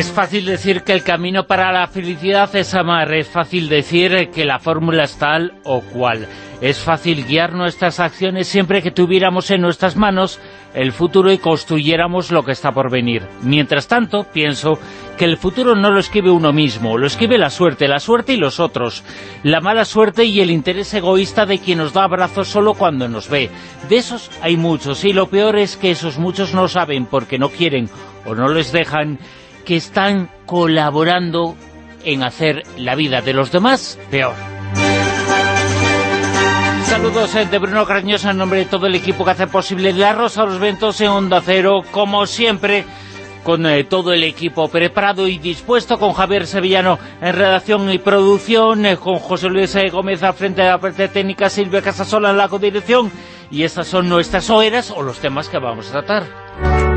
Es fácil decir que el camino para la felicidad es amar, es fácil decir que la fórmula es tal o cual. Es fácil guiar nuestras acciones siempre que tuviéramos en nuestras manos el futuro y construyéramos lo que está por venir. Mientras tanto, pienso que el futuro no lo escribe uno mismo, lo escribe la suerte, la suerte y los otros. La mala suerte y el interés egoísta de quien nos da abrazos solo cuando nos ve. De esos hay muchos, y lo peor es que esos muchos no saben porque no quieren o no les dejan que están colaborando en hacer la vida de los demás peor. Saludos eh, de Bruno Cardeñosa en nombre de todo el equipo que hace posible La Rosa los Ventos en Onda Cero, como siempre, con eh, todo el equipo preparado y dispuesto, con Javier Sevillano en redacción y producción, eh, con José Luis Gómez al frente de la parte técnica, Silvia Casasola en la codirección, y estas son nuestras horas o los temas que vamos a tratar.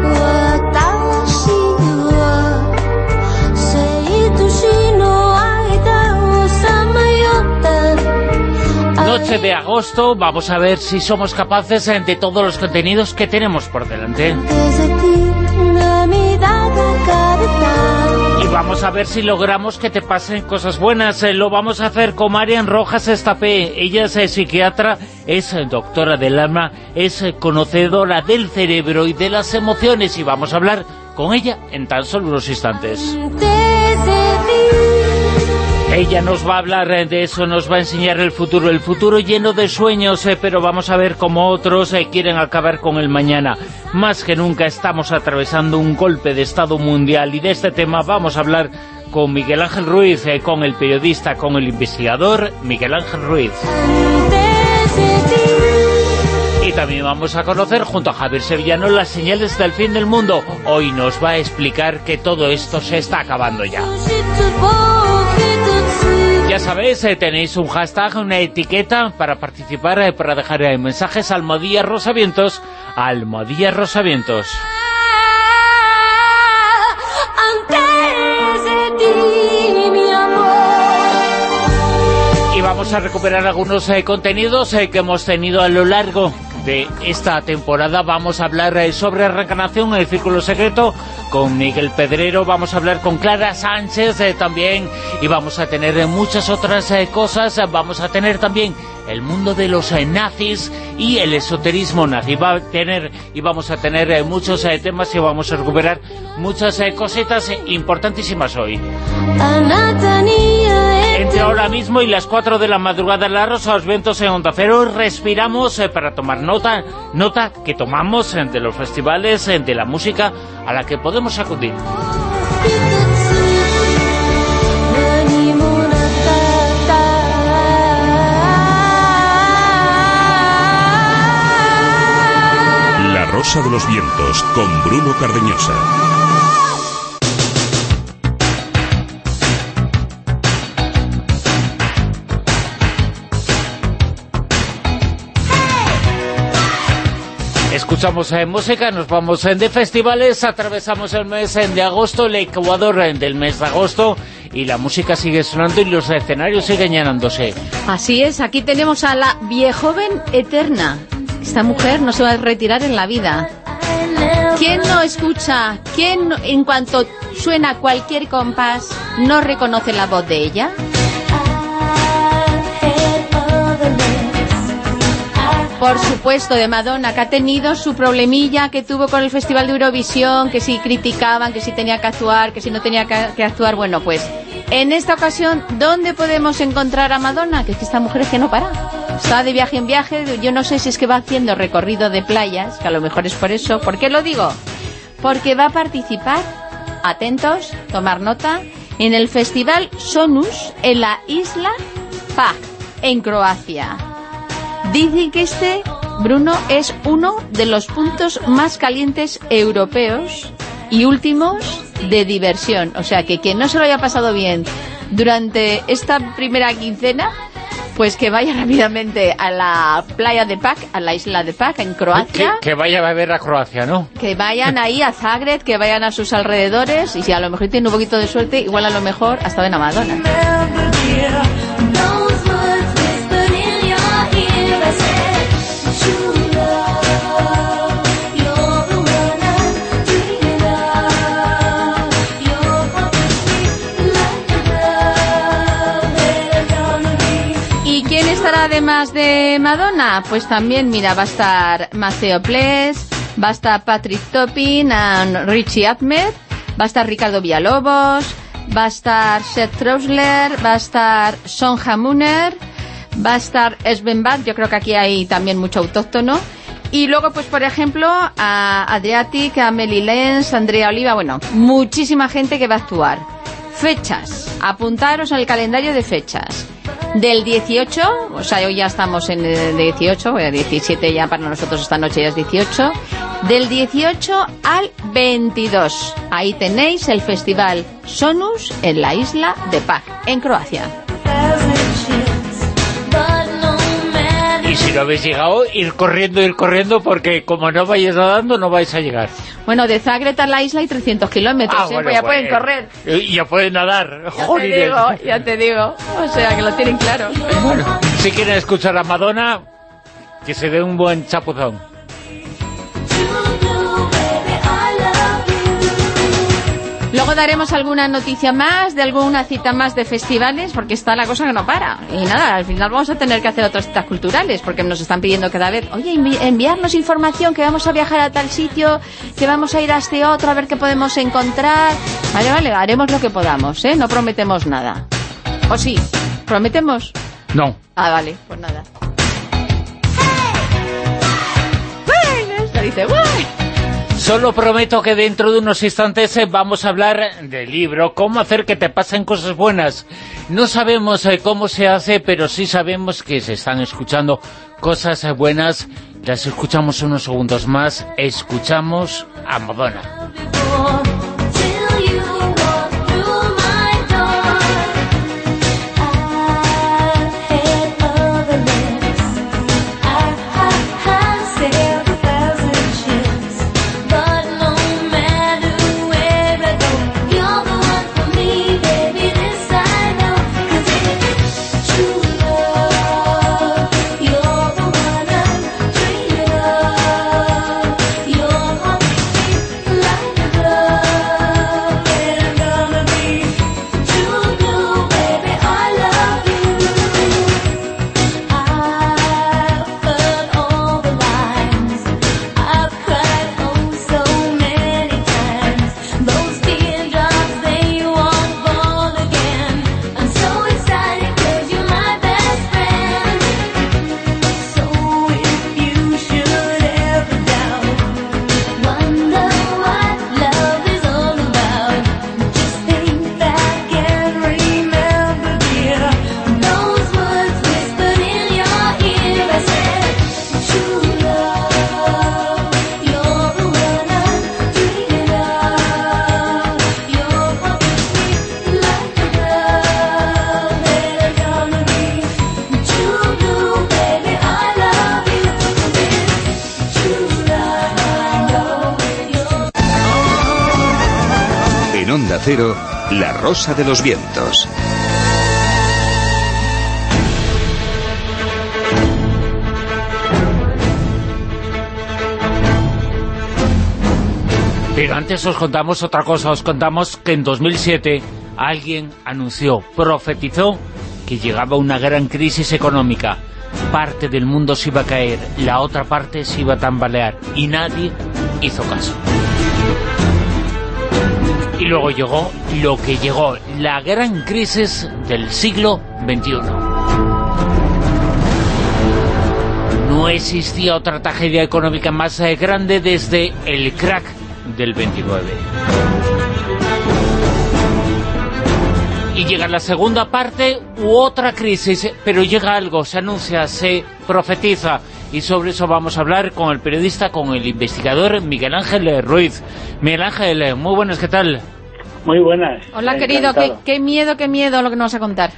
Noche de agosto, vamos a ver si somos capaces eh, de todos los contenidos que tenemos por delante. Y vamos a ver si logramos que te pasen cosas buenas. Eh, lo vamos a hacer con Marian Rojas Estapé. Ella es eh, psiquiatra, es doctora del alma, es conocedora del cerebro y de las emociones. Y vamos a hablar con ella en tan solo unos instantes. Ella nos va a hablar eh, de eso, nos va a enseñar el futuro, el futuro lleno de sueños, eh, pero vamos a ver cómo otros eh, quieren acabar con el mañana. Más que nunca estamos atravesando un golpe de Estado mundial y de este tema vamos a hablar con Miguel Ángel Ruiz, con el periodista, con el investigador Miguel Ángel Ruiz. Y también vamos a conocer junto a Javier Sevillano las señales del fin del mundo. Hoy nos va a explicar que todo esto se está acabando ya. Ya sabéis, eh, tenéis un hashtag, una etiqueta para participar, eh, para dejar eh, mensajes Almodía Rosavientos, Almodía Rosavientos. Y vamos a recuperar algunos contenidos que hemos tenido a lo largo de esta temporada. Vamos a hablar eh, sobre reencarnación en el Círculo Secreto con Miguel Pedrero, vamos a hablar con Clara Sánchez eh, también y vamos a tener eh, muchas otras cosas. Vamos a tener también el mundo de los nazis y el esoterismo nazi. Va a tener y vamos a tener muchos temas y vamos a recuperar muchas cositas importantísimas hoy. Entre ahora mismo y las 4 de la madrugada la Rosa, los vientos en Onda Cero, respiramos para tomar nota, nota que tomamos de los festivales, de la música a la que podemos acudir. La Rosa de los Vientos con Bruno Cardeñosa. Escuchamos en música, nos vamos en de festivales, atravesamos el mes de agosto, el Ecuador del mes de agosto y la música sigue sonando y los escenarios siguen llenándose. Así es, aquí tenemos a la viejoven eterna. Esta mujer no se va a retirar en la vida. ¿Quién no escucha, quién en cuanto suena cualquier compás no reconoce la voz de ella? Por supuesto, de Madonna, que ha tenido su problemilla que tuvo con el Festival de Eurovisión, que si criticaban, que si tenía que actuar, que si no tenía que actuar. Bueno, pues en esta ocasión, ¿dónde podemos encontrar a Madonna? Que es que esta mujer es que no para. Está de viaje en viaje, yo no sé si es que va haciendo recorrido de playas, que a lo mejor es por eso. ¿Por qué lo digo? Porque va a participar, atentos, tomar nota, en el Festival Sonus en la isla Pag, en Croacia. Dicen que este, Bruno, es uno de los puntos más calientes europeos y últimos de diversión. O sea, que quien no se lo haya pasado bien durante esta primera quincena, pues que vaya rápidamente a la playa de Pac, a la isla de Pac, en Croacia. Que, vaya a ver a Croacia, ¿no? Que vayan ahí a Zagreb, que vayan a sus alrededores, y si a lo mejor tiene un poquito de suerte, igual a lo mejor hasta ven a Madonna. Y quién estará además de Madonna? Pues también, mira, va a estar Maceo Ples, va a estar Patrick Topin, and Richie Ahmed, va a estar Ricardo Villalobos, va a estar Seth Trosler, va a estar Son Hamuner, va a estar Sven Bad, yo creo que aquí hay también mucho autóctono, y luego, pues por ejemplo, a Adriatic, a Meli Lenz, Andrea Oliva, bueno, muchísima gente que va a actuar. Fechas, apuntaros al calendario de fechas. Del 18, o sea, hoy ya estamos en el 18, 17 ya para nosotros esta noche ya es 18, del 18 al 22. Ahí tenéis el festival Sonus en la isla de Pag, en Croacia. Y si no habéis llegado, ir corriendo, ir corriendo, porque como no vayáis nadando, no vais a llegar. Bueno, de Zagreb a la isla hay 300 kilómetros, Ah, ¿eh? bueno, Pues ya pues, pueden correr. Y ya pueden nadar. Ya te digo, ya te digo. O sea, que lo tienen claro. Bueno, si quieren escuchar a Madonna, que se dé un buen chapuzón. Luego daremos alguna noticia más, de alguna cita más de festivales, porque está la cosa que no para. Y nada, al final vamos a tener que hacer otras citas culturales, porque nos están pidiendo cada vez, oye, envi- enviarnos información, que vamos a viajar a tal sitio, que vamos a ir a este otro, a ver qué podemos encontrar. Vale, vale, haremos lo que podamos, ¿eh? No prometemos nada. ¿O sí? ¿Prometemos? No. Ah, vale, pues nada. Solo prometo que dentro de unos instantes eh, vamos a hablar del libro, cómo hacer que te pasen cosas buenas. No sabemos eh, cómo se hace, pero sí sabemos que se están escuchando cosas eh, buenas. Las escuchamos unos segundos más. Escuchamos a Madonna. La Rosa de los Vientos. Pero antes os contamos otra cosa, os contamos que en 2007 alguien anunció, profetizó que llegaba una gran crisis económica. Parte del mundo se iba a caer, la otra parte se iba a tambalear y nadie hizo caso. Y luego llegó lo que llegó, la gran crisis del siglo XXI. No existía otra tragedia económica más eh, grande desde el crack del 29. Y llega la segunda parte u otra crisis, pero llega algo, se anuncia, se profetiza. Y sobre eso vamos a hablar con el periodista, con el investigador Miguel Ángel Ruiz. Miguel Ángel, muy buenas, ¿qué tal? Muy buenas. Hola, querido, qué, qué miedo, qué miedo lo que nos vas a contar.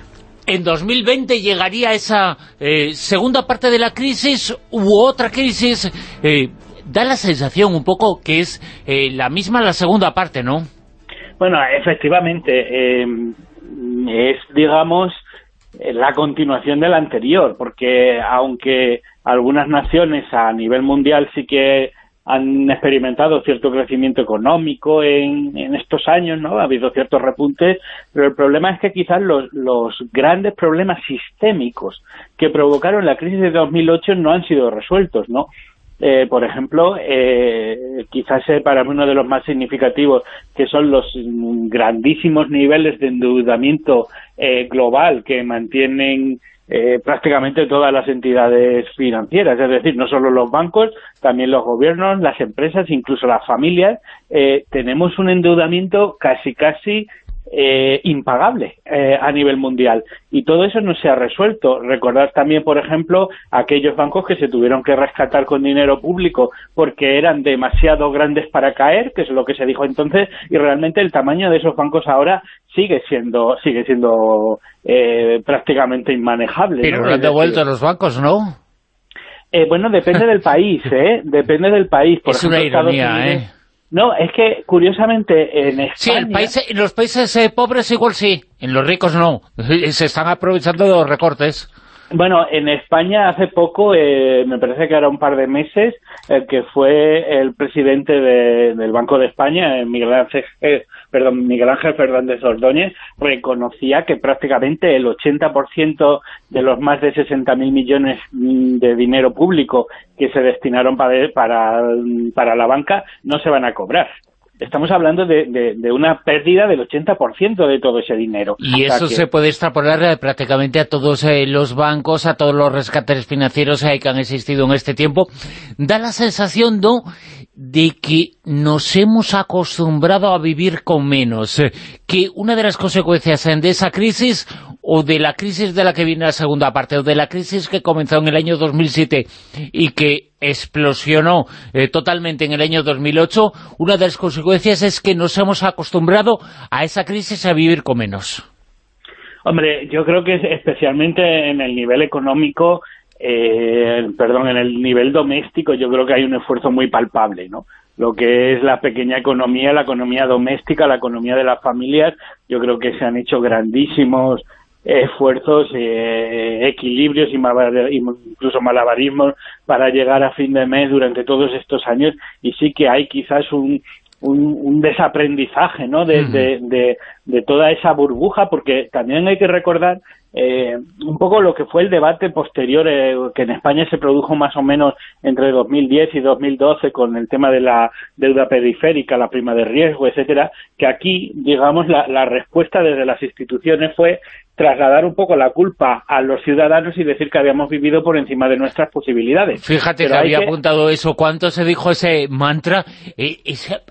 En 2020 llegaría esa eh, segunda parte de la crisis u otra crisis. eh, da la sensación un poco que es eh, la misma la segunda parte, ¿no? Bueno, efectivamente, eh, es, digamos, la continuación de la anterior, porque aunque algunas naciones a nivel mundial sí que han experimentado cierto crecimiento económico en, en, estos años, ¿no? Ha habido ciertos repuntes, pero el problema es que quizás los, los grandes problemas sistémicos que provocaron la crisis de 2008 no han sido resueltos, ¿no? Eh, por ejemplo, eh, quizás para mí uno de los más significativos, que son los grandísimos niveles de endeudamiento eh, global que mantienen eh, prácticamente todas las entidades financieras, es decir, no solo los bancos, también los gobiernos, las empresas, incluso las familias, eh, tenemos un endeudamiento casi casi eh, impagable eh, a nivel mundial. Y todo eso no se ha resuelto. Recordad también, por ejemplo, aquellos bancos que se tuvieron que rescatar con dinero público porque eran demasiado grandes para caer, que es lo que se dijo entonces, y realmente el tamaño de esos bancos ahora sigue siendo sigue siendo eh, prácticamente inmanejable. Pero no, han devuelto los bancos, ¿no? Eh, bueno, depende del país, ¿eh? Depende del país. Por es una ironía, ¿eh? No, es que curiosamente en España... Sí, país, en los países eh, pobres igual sí, en los ricos no. Se están aprovechando de los recortes. Bueno, en España hace poco, eh, me parece que era un par de meses, el que fue el presidente de, del Banco de España, eh, Miguel Ángel, eh, perdón, Miguel Ángel Fernández Ordóñez, reconocía que prácticamente el 80% de los más de 60.000 millones mm, de dinero público que se destinaron para, para, para la banca no se van a cobrar estamos hablando de, de, de, una pérdida del 80% de todo ese dinero. Y eso que... se puede extrapolar eh, prácticamente a todos eh, los bancos, a todos los rescates financieros eh, que han existido en este tiempo. Da la sensación, ¿no?, de que nos hemos acostumbrado a vivir con menos, que una de las consecuencias de esa crisis o de la crisis de la que viene la segunda parte, o de la crisis que comenzó en el año 2007 y que explosionó eh, totalmente en el año 2008, una de las consecuencias es que nos hemos acostumbrado a esa crisis a vivir con menos. Hombre, yo creo que especialmente en el nivel económico eh, perdón, en el nivel doméstico yo creo que hay un esfuerzo muy palpable, ¿no? Lo que es la pequeña economía, la economía doméstica, la economía de las familias, yo creo que se han hecho grandísimos esfuerzos, eh, equilibrios y incluso malabarismos para llegar a fin de mes durante todos estos años y sí que hay quizás un, un, un desaprendizaje ¿no? De, uh -huh. de, de, de, toda esa burbuja, porque también hay que recordar eh, un poco lo que fue el debate posterior eh, que en España se produjo más o menos entre 2010 y 2012 con el tema de la deuda periférica, la prima de riesgo, etcétera, que aquí, digamos, la, la respuesta desde las instituciones fue trasladar un poco la culpa a los ciudadanos y decir que habíamos vivido por encima de nuestras posibilidades. Fíjate Pero que había que... apuntado eso, cuánto se dijo ese mantra, eh,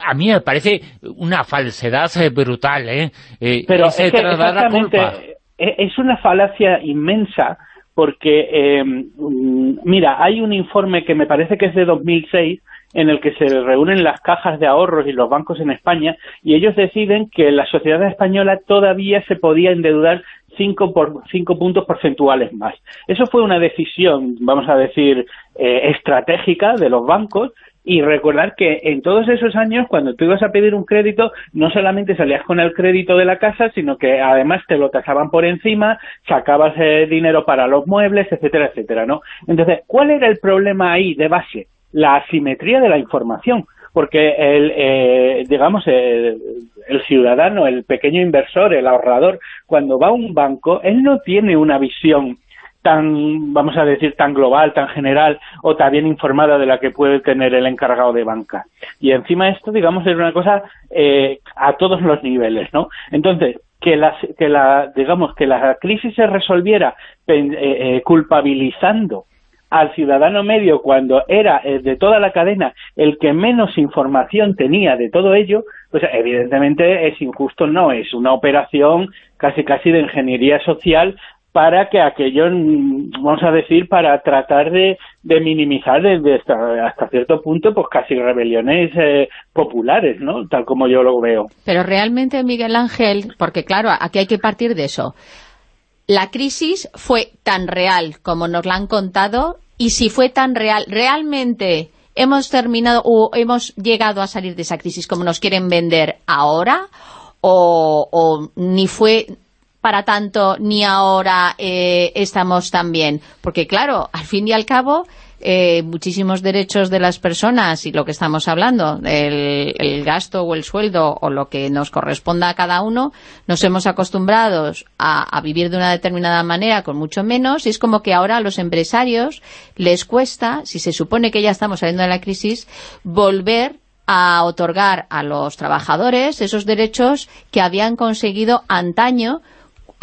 a mí me parece una falsedad eh, brutal, ¿eh? eh Pero es que la culpa. Es una falacia inmensa porque, eh, mira, hay un informe que me parece que es de 2006 en el que se reúnen las cajas de ahorros y los bancos en España y ellos deciden que la sociedad española todavía se podía endeudar cinco, por, cinco puntos porcentuales más. Eso fue una decisión, vamos a decir, eh, estratégica de los bancos y recordar que en todos esos años, cuando tú ibas a pedir un crédito, no solamente salías con el crédito de la casa, sino que además te lo tasaban por encima, sacabas eh, dinero para los muebles, etcétera, etcétera, ¿no? Entonces, ¿cuál era el problema ahí de base? La asimetría de la información porque el, eh, digamos, el, el, ciudadano, el pequeño inversor, el ahorrador, cuando va a un banco, él no tiene una visión tan, vamos a decir, tan global, tan general o tan bien informada de la que puede tener el encargado de banca. Y encima esto, digamos, es una cosa eh, a todos los niveles, ¿no? Entonces, que la, que la, digamos, que la crisis se resolviera eh, eh, culpabilizando al ciudadano medio cuando era eh, de toda la cadena el que menos información tenía de todo ello, pues evidentemente es injusto, no, es una operación casi casi de ingeniería social para que aquello, vamos a decir, para tratar de, minimizar desde hasta, cierto punto, pues casi rebeliones eh, populares, ¿no? Tal como yo lo veo. Pero realmente, Miguel Ángel, porque claro, aquí hay que partir de eso. La crisis fue tan real como nos la han contado y si fue tan real, ¿realmente hemos terminado o hemos llegado a salir de esa crisis como nos quieren vender ahora? ¿O, o ni fue para tanto ni ahora eh, estamos tan bien? Porque claro, al fin y al cabo, eh, muchísimos derechos de las personas y lo que estamos hablando, el, gasto o el sueldo o lo que nos corresponda a cada uno, nos hemos acostumbrado a, vivir de una determinada manera con mucho menos y es como que ahora a los empresarios les cuesta, si se supone que ya estamos saliendo de la crisis, volver a otorgar a los trabajadores esos derechos que habían conseguido antaño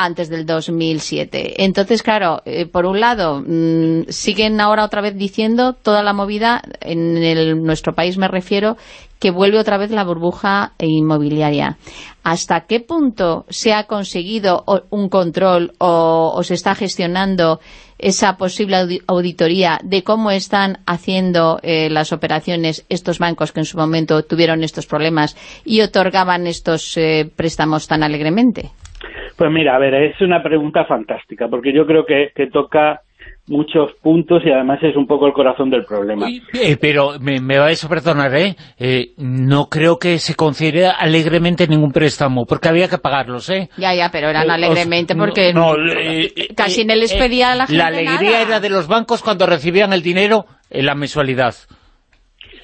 antes del 2007. Entonces, claro, eh, por un lado, mm, siguen ahora otra vez diciendo toda la movida, en nuestro país me refiero, que vuelve otra vez la burbuja inmobiliaria. ¿Hasta qué punto se ha conseguido un control o, se está gestionando esa posible auditoría de cómo están haciendo eh, las operaciones estos bancos que en su momento tuvieron estos problemas y otorgaban estos eh, préstamos tan alegremente? Pues mira, a ver, es una pregunta fantástica, porque yo creo que, toca muchos puntos y además es un poco el corazón del problema. Eh, pero me, me vais a perdonar, ¿eh? ¿eh? No creo que se considere alegremente ningún préstamo, porque había que pagarlos, ¿eh? Ya, ya, pero eran eh, alegremente porque casi no les pedía a la gente La alegría era de los bancos cuando recibían el dinero en la mensualidad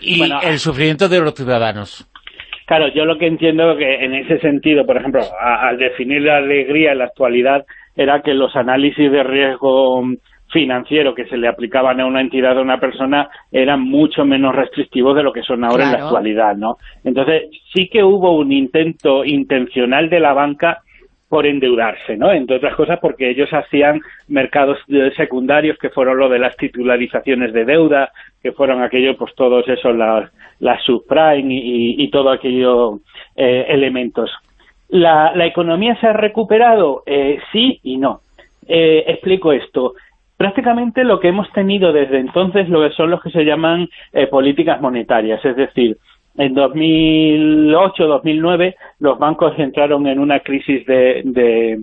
y el sufrimiento de los ciudadanos. Claro, yo lo que entiendo que en ese sentido, por ejemplo, al definir la alegría en la actualidad, era que los análisis de riesgo financiero que se le aplicaban a una entidad o a una persona eran mucho menos restrictivos de lo que son ahora en la actualidad, ¿no? Entonces, sí que hubo un intento intencional de la banca por endeudarse, ¿no? Entre otras cosas porque ellos hacían mercados secundarios que fueron lo de las titularizaciones de deuda, que fueron aquellos, pues todos esos, las, las subprime y, y todo aquellos eh, elementos. ¿La, ¿La, economía se ha recuperado? Eh, sí y no. Eh, explico esto. Prácticamente lo que hemos tenido desde entonces lo que son los que se llaman eh, políticas monetarias, es decir, en 2008-2009 los bancos entraron en una crisis de, de,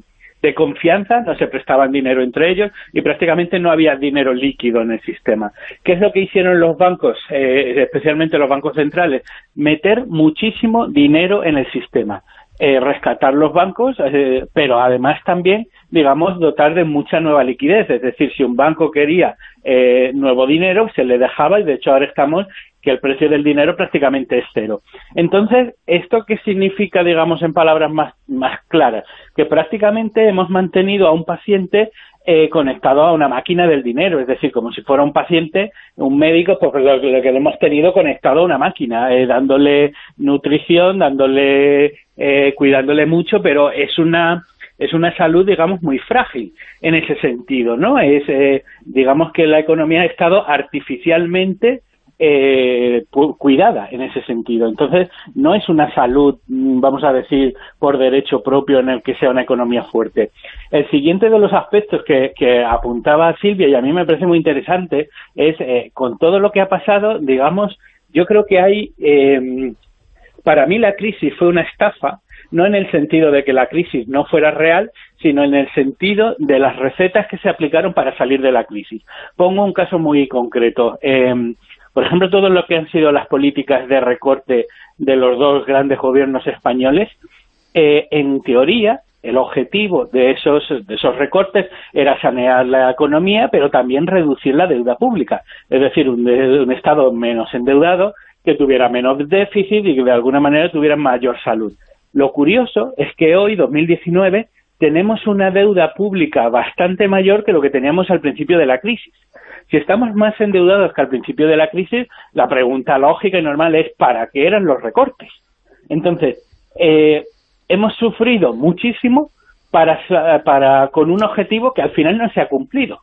confianza, no se prestaban dinero entre ellos y prácticamente no había dinero líquido en el sistema. ¿Qué es lo que hicieron los bancos, eh, especialmente los bancos centrales? Meter muchísimo dinero en el sistema. Eh, rescatar los bancos, eh, pero además también, digamos, dotar de mucha nueva liquidez. Es decir, si un banco quería nuevo dinero, se le dejaba y de hecho ahora estamos que el precio del dinero prácticamente es cero. Entonces, ¿esto qué significa, digamos, en palabras más, más claras? Que prácticamente hemos mantenido a un paciente eh, conectado a una máquina del dinero, es decir, como si fuera un paciente, un médico, pues lo, que hemos tenido conectado a una máquina, eh, dándole nutrición, dándole, eh, cuidándole mucho, pero es una es una salud, digamos, muy frágil en ese sentido, ¿no? Es, digamos que la economía ha estado artificialmente eh, cuidada en ese sentido. Entonces, no es una salud, mm, vamos a decir, por derecho propio en el que sea una economía fuerte. El siguiente de los aspectos que, apuntaba Silvia, y a mí me parece muy interesante, es eh, con todo lo que ha pasado, digamos, yo creo que hay, eh, para mí la crisis fue una estafa, no en el sentido de que la crisis no fuera real, sino en el sentido de las recetas que se aplicaron para salir de la crisis. Pongo un caso muy concreto. Eh, por ejemplo, todo lo que han sido las políticas de recorte de los dos grandes gobiernos españoles, eh, en teoría, el objetivo de esos, recortes era sanear la economía, pero también reducir la deuda pública. Es decir, un, un Estado menos endeudado, que tuviera menos déficit y que de alguna manera tuviera mayor salud. Lo curioso es que hoy, 2019, tenemos una deuda pública bastante mayor que lo que teníamos al principio de la crisis. Si estamos más endeudados que al principio de la crisis, la pregunta lógica y normal es ¿para qué eran los recortes? Entonces, eh, hemos sufrido muchísimo para, para, con un objetivo que al final no se ha cumplido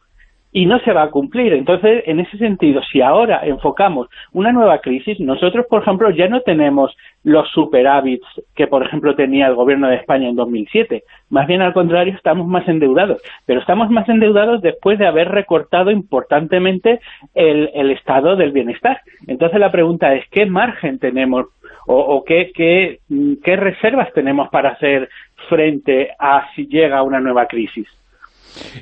y no se va a cumplir. Entonces, en ese sentido, si ahora enfocamos una nueva crisis, nosotros, por ejemplo, ya no tenemos los superávits que, por ejemplo, tenía el gobierno de España en 2007. Más bien, al contrario, estamos más endeudados. Pero estamos más endeudados después de haber recortado importantemente el, estado del bienestar. Entonces, la pregunta es, ¿qué margen tenemos o, o qué, qué reservas tenemos para hacer frente a si llega una nueva crisis?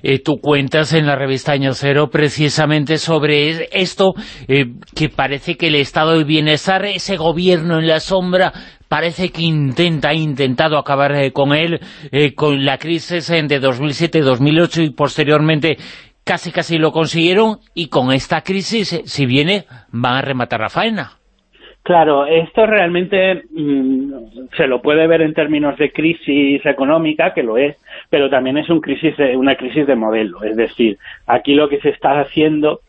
Eh, tú cuentas en la revista Año Cero precisamente sobre esto, eh, que parece que el estado de bienestar, ese gobierno en la sombra, parece que intenta, ha intentado acabar eh, con él, con la crisis de 2007-2008 y posteriormente casi casi lo consiguieron y con esta crisis, si viene, van a rematar la faena. Claro, esto realmente mm, se lo puede ver en términos de crisis económica, que lo es, pero también es un crisis una crisis de modelo. Es decir, aquí lo que se está haciendo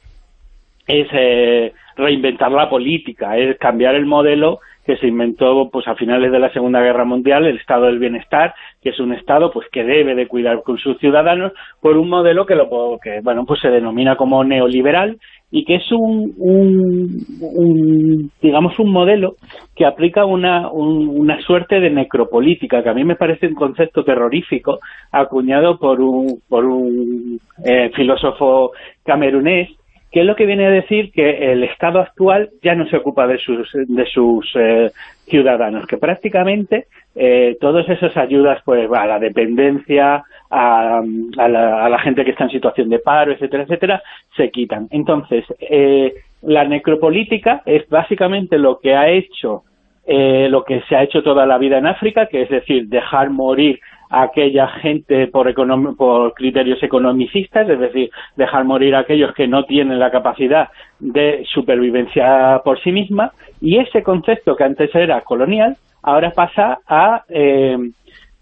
es eh, reinventar la política, es cambiar el modelo que se inventó pues a finales de la Segunda Guerra Mundial, el Estado del Bienestar, que es un Estado pues que debe de cuidar con sus ciudadanos por un modelo que lo que bueno pues se denomina como neoliberal y que es un, un, digamos un modelo que aplica una, una suerte de necropolítica que a mí me parece un concepto terrorífico acuñado por un, por un eh, filósofo camerunés que es lo que viene a decir que el Estado actual ya no se ocupa de sus, de sus eh, ciudadanos, que prácticamente eh, todas esas ayudas pues a la dependencia, a, la, gente que está en situación de paro, etcétera, etcétera, se quitan. Entonces, eh, la necropolítica es básicamente lo que ha hecho, lo que se ha hecho toda la vida en África, que es decir, dejar morir aquella gente por, por criterios economicistas, es decir, dejar morir a aquellos que no tienen la capacidad de supervivencia por sí misma, y ese concepto que antes era colonial, ahora pasa a, eh,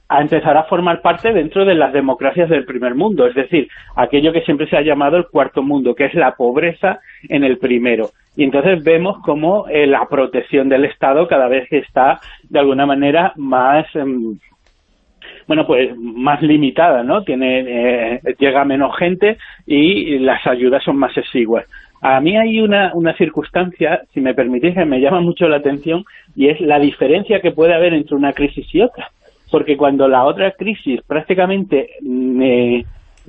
a empezar a formar parte dentro de las democracias del primer mundo, es decir, aquello que siempre se ha llamado el cuarto mundo, que es la pobreza en el primero. Y entonces vemos cómo eh, la protección del Estado cada vez está, de alguna manera, más... Bueno, pues más limitada, ¿no? Tiene, eh, llega menos gente y las ayudas son más exiguas. A mí hay una, una circunstancia, si me permitís, que me llama mucho la atención y es la diferencia que puede haber entre una crisis y otra. Porque cuando la otra crisis prácticamente, mm,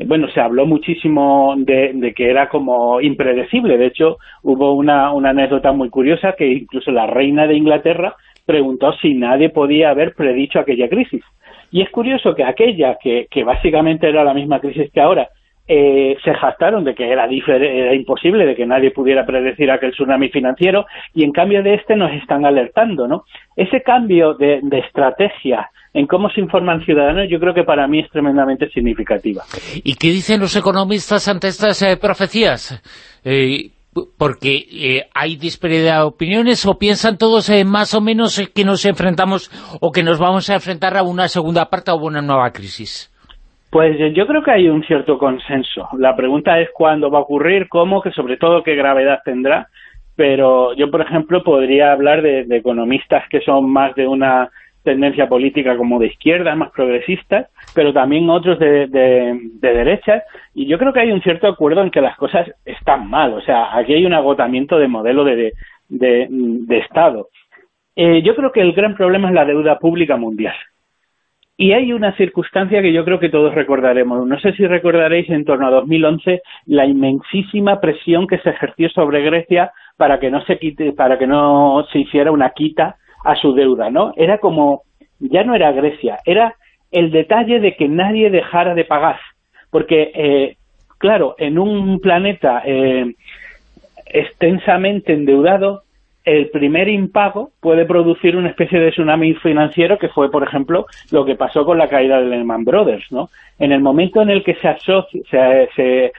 bueno, se habló muchísimo de, de, que era como impredecible. De hecho, hubo una, una anécdota muy curiosa que incluso la reina de Inglaterra preguntó si nadie podía haber predicho aquella crisis. Y es curioso que aquella, que, que básicamente era la misma crisis que ahora, eh, se jactaron de que era, era imposible, de que nadie pudiera predecir aquel tsunami financiero, y en cambio de este nos están alertando, ¿no? Ese cambio de, estrategia en cómo se informan ciudadanos, yo creo que para mí es tremendamente significativa. ¿Y qué dicen los economistas ante estas eh, profecías? Eh, porque eh, hay disparidad de opiniones o piensan todos eh, más o menos eh, que nos enfrentamos o que nos vamos a enfrentar a una segunda parte o una nueva crisis? Pues yo creo que hay un cierto consenso. La pregunta es cuándo va a ocurrir, cómo, que sobre todo qué gravedad tendrá. Pero yo, por ejemplo, podría hablar de economistas que son más de una tendencia política como de izquierda, más progresistas, pero también otros de, de, derecha, y yo creo que hay un cierto acuerdo en que las cosas están mal, o sea, aquí hay un agotamiento de modelo de, de, Estado. Eh, yo creo que el gran problema es la deuda pública mundial. Y hay una circunstancia que yo creo que todos recordaremos. No sé si recordaréis en torno a 2011 la inmensísima presión que se ejerció sobre Grecia para que no se quite, para que no se hiciera una quita a su deuda, ¿no? Era como, ya no era Grecia, era el detalle de que nadie dejara de pagar, porque, eh, claro, en un planeta eh, extensamente endeudado, el primer impago puede producir una especie de tsunami financiero que fue, por ejemplo, lo que pasó con la caída de Lehman Brothers, ¿no? En el momento en el que se, asocia, se,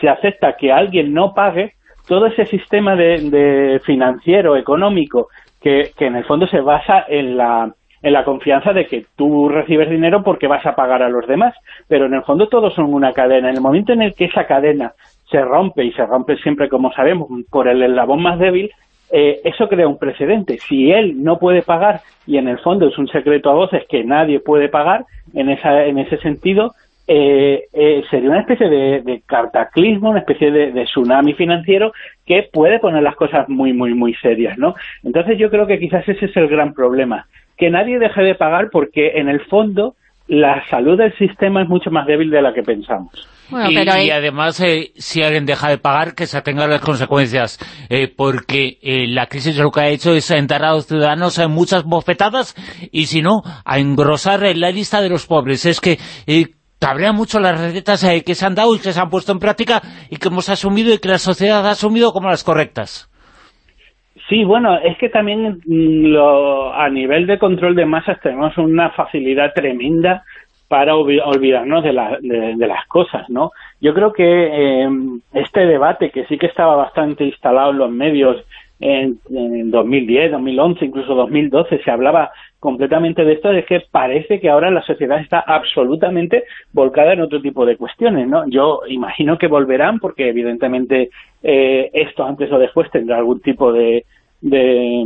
se, acepta que alguien no pague, todo ese sistema de financiero, económico, que, en el fondo se basa en la, en la confianza de que tú recibes dinero porque vas a pagar a los demás, pero en el fondo todos son una cadena. En el momento en el que esa cadena se rompe, y se rompe siempre, como sabemos, por el eslabón más débil, eh, eso crea un precedente. Si él no puede pagar, y en el fondo es un secreto a voces que nadie puede pagar, en, esa, en ese sentido, eh, eh, sería una especie de, cataclismo, una especie de, tsunami financiero que puede poner las cosas muy, muy, muy serias, ¿no? Entonces yo creo que quizás ese es el gran problema, que nadie deje de pagar porque en el fondo la salud del sistema es mucho más débil de la que pensamos. y, además, eh, si alguien deja de pagar, que se atengan las consecuencias, eh, porque eh, la crisis lo que ha hecho es entrar a los ciudadanos en muchas bofetadas, y si no, a engrosar la lista de los pobres. Es que cabrea mucho las recetas eh, que se han dado y que se han puesto en práctica y que hemos asumido y que la sociedad ha asumido como las correctas. Sí, bueno, es que también mm, lo, a nivel de control de masas tenemos una facilidad tremenda para olvidarnos de, de, las cosas, ¿no? Yo creo que eh, este debate, que sí que estaba bastante instalado en los medios en, en 2010, 2011, incluso 2012, se hablaba completamente de esto, de que parece que ahora la sociedad está absolutamente volcada en otro tipo de cuestiones, ¿no? Yo imagino que volverán porque evidentemente eh, esto antes o después tendrá algún tipo de, de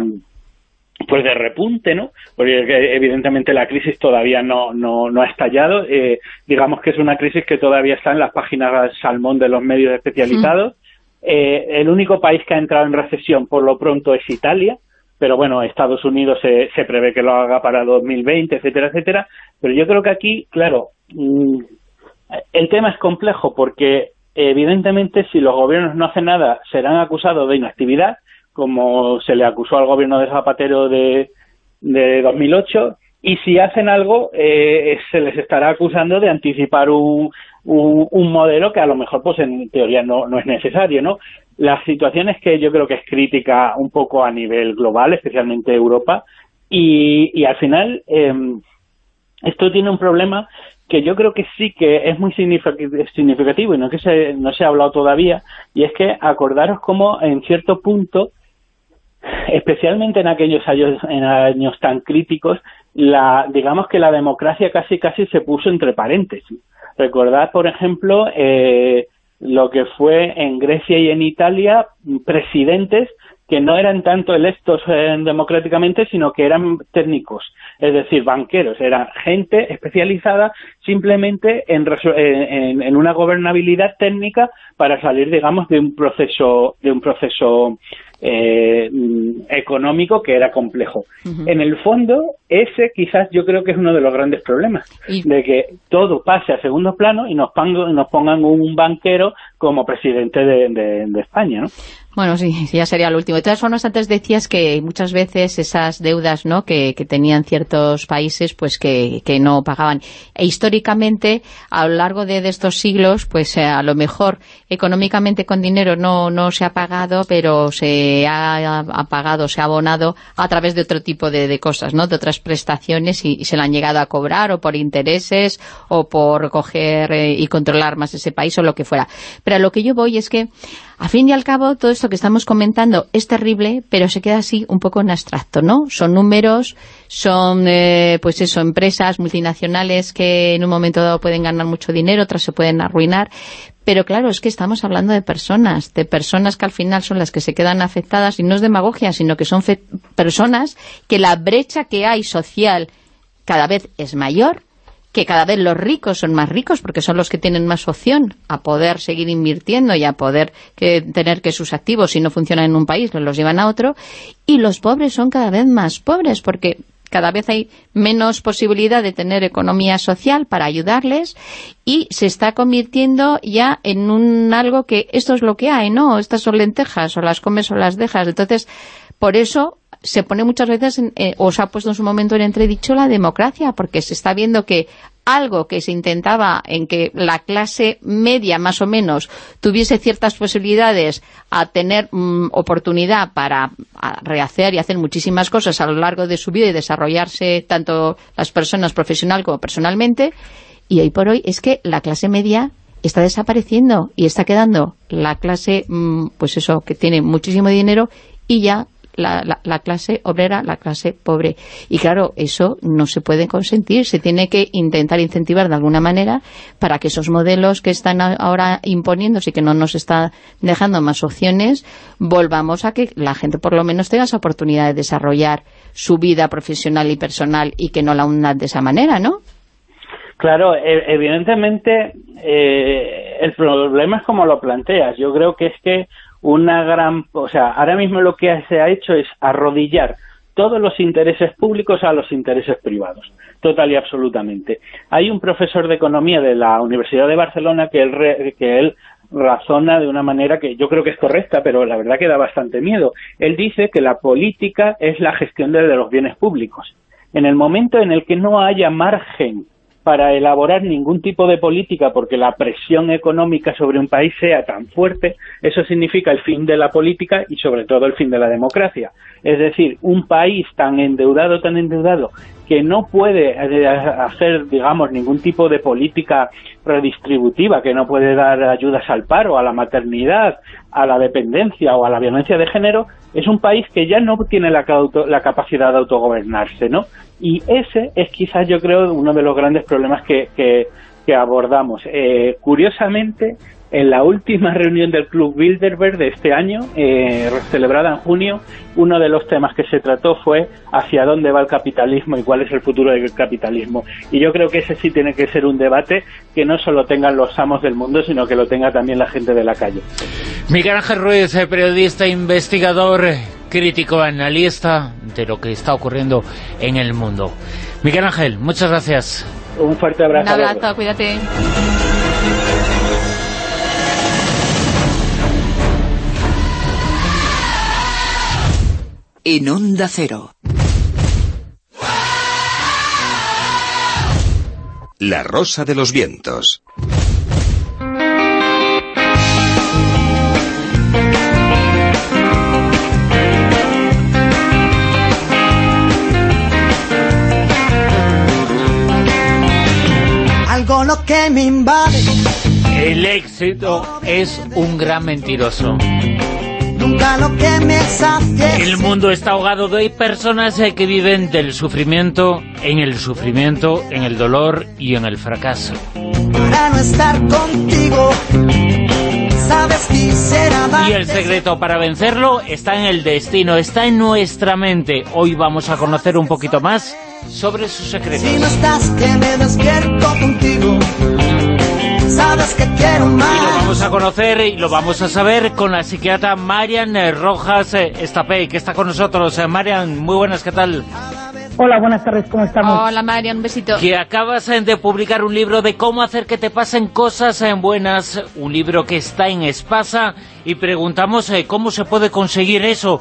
pues de repunte, ¿no? Porque evidentemente la crisis todavía no, no, no ha estallado. Eh, digamos que es una crisis que todavía está en las páginas salmón de los medios especializados. Eh, el único país que ha entrado en recesión por lo pronto es Italia, pero bueno, Estados Unidos se, se prevé que lo haga para 2020, etcétera, etcétera. Pero yo creo que aquí, claro, mm, el tema es complejo porque evidentemente si los gobiernos no hacen nada serán acusados de inactividad como se le acusó al gobierno de Zapatero de, de 2008, y si hacen algo, eh, se les estará acusando de anticipar un, un, modelo que a lo mejor, pues en teoría no, no es necesario, ¿no? La situación es que yo creo que es crítica un poco a nivel global, especialmente Europa, y, y al final em, esto tiene un problema que yo creo que sí que es muy significativo y no que se, no se ha hablado todavía, y es que acordaros cómo en cierto punto especialmente en aquellos años, en años tan críticos, la, digamos que la democracia casi casi se puso entre paréntesis. Recordad, por ejemplo, eh, lo que fue en Grecia y en Italia presidentes que no eran tanto electos eh, democráticamente, sino que eran técnicos, es decir, banqueros, era gente especializada simplemente en, en, en, una gobernabilidad técnica para salir, digamos, de un proceso, de un proceso eh, económico que era complejo. En el fondo, ese quizás yo creo que es uno de los grandes problemas, de que todo pase a segundo plano y nos, nos pongan un banquero como presidente de, de España, ¿no? Bueno, sí, ya sería lo último. De todas formas, antes decías que muchas veces esas deudas ¿no? que, tenían ciertos países, pues que, no pagaban. E históricamente, a lo largo de, estos siglos, pues eh, a lo mejor económicamente con dinero no, no se ha pagado, pero se ha, pagado, se ha abonado a través de otro tipo de, cosas, ¿no? De otras prestaciones y, se la han llegado a cobrar o por intereses o por coger eh, y controlar más ese país o lo que fuera. Pero a lo que yo voy es que a fin y al cabo, todo esto que estamos comentando es terrible, pero se queda así un poco en abstracto, ¿no? Son números, son, eh, pues eso, empresas multinacionales que en un momento dado pueden ganar mucho dinero, otras se pueden arruinar, pero claro, es que estamos hablando de personas, de personas que al final son las que se quedan afectadas, y no es demagogia, sino que son personas que la brecha que hay social cada vez es mayor, que cada vez los ricos son más ricos porque son los que tienen más opción a poder seguir invirtiendo y a poder tener que sus activos, si no funcionan en un país, los llevan a otro, y los pobres son cada vez más pobres porque cada vez hay menos posibilidad de tener economía social para ayudarles y se está convirtiendo ya en un algo que esto es lo que hay, ¿no? Estas son lentejas, o las comes o las dejas. Entonces, por eso se pone muchas veces, eh, o se ha puesto en su momento en entredicho la democracia, porque se está viendo que algo que se intentaba en que la clase media, más o menos, tuviese ciertas posibilidades a tener mm, oportunidad para rehacer y hacer muchísimas cosas a lo largo de su vida y desarrollarse tanto las personas profesional como personalmente, y hoy por hoy es que la clase media está desapareciendo y está quedando la clase, mm, pues eso, que tiene muchísimo dinero y ya la, la, clase obrera, la clase pobre. Y claro, eso no se puede consentir, se tiene que intentar incentivar de alguna manera para que esos modelos que están ahora imponiéndose y que no nos está dejando más opciones, volvamos a que la gente por lo menos tenga esa oportunidad de desarrollar su vida profesional y personal y que no la hundan de esa manera, ¿no? Claro, e, evidentemente eh, el problema es como lo planteas. Yo creo que es que una gran, o sea, ahora mismo lo que se ha hecho es arrodillar todos los intereses públicos a los intereses privados, total y absolutamente. Hay un profesor de economía de la Universidad de Barcelona que él, que él razona de una manera que yo creo que es correcta, pero la verdad que da bastante miedo. Él dice que la política es la gestión de los bienes públicos. En el momento en el que no haya margen para elaborar ningún tipo de política porque la presión económica sobre un país sea tan fuerte, eso significa el fin de la política y sobre todo el fin de la democracia. Es decir, un país tan endeudado, tan endeudado, que no puede eh, hacer, digamos, ningún tipo de política redistributiva, que no puede dar ayudas al paro, a la maternidad, a la dependencia o a la violencia de género, es un país que ya no tiene la, la capacidad de autogobernarse, ¿no? Y ese es quizás, yo creo, uno de los grandes problemas que, que, abordamos. Eh, curiosamente, en la última reunión del Club Bilderberg de este año, eh, celebrada en junio, uno de los temas que se trató fue hacia dónde va el capitalismo y cuál es el futuro del capitalismo. Y yo creo que ese sí tiene que ser un debate que no solo tengan los amos del mundo, sino que lo tenga también la gente de la calle. Miguel Ángel Ruiz, eh, periodista, investigador, crítico, analista de lo que está ocurriendo en el mundo. Miguel Ángel, muchas gracias. Un fuerte abrazo. Un abrazo, cuídate. En Onda Cero. La Rosa de los Vientos. Algo lo que me invade. El éxito es un gran mentiroso lo que me El mundo está ahogado de personas eh, que viven del sufrimiento, en el sufrimiento, en el dolor y en el fracaso. Para no estar contigo, sabes Y el secreto para vencerlo está en el destino, está en nuestra mente. Hoy vamos a conocer un poquito más sobre sus secretos. Si no estás, que me despierto contigo sabes que quiero más. Y lo vamos a conocer y lo vamos a saber con la psiquiatra Marian eh, Rojas eh, Estapey, que está con nosotros. Eh, Marian, muy buenas, ¿qué tal? Hola, buenas tardes, ¿cómo estamos? Hola, Marian, un besito. Que acabas de publicar un libro de cómo hacer que te pasen cosas buenas, un libro que está en Espasa, y preguntamos cómo se puede conseguir eso,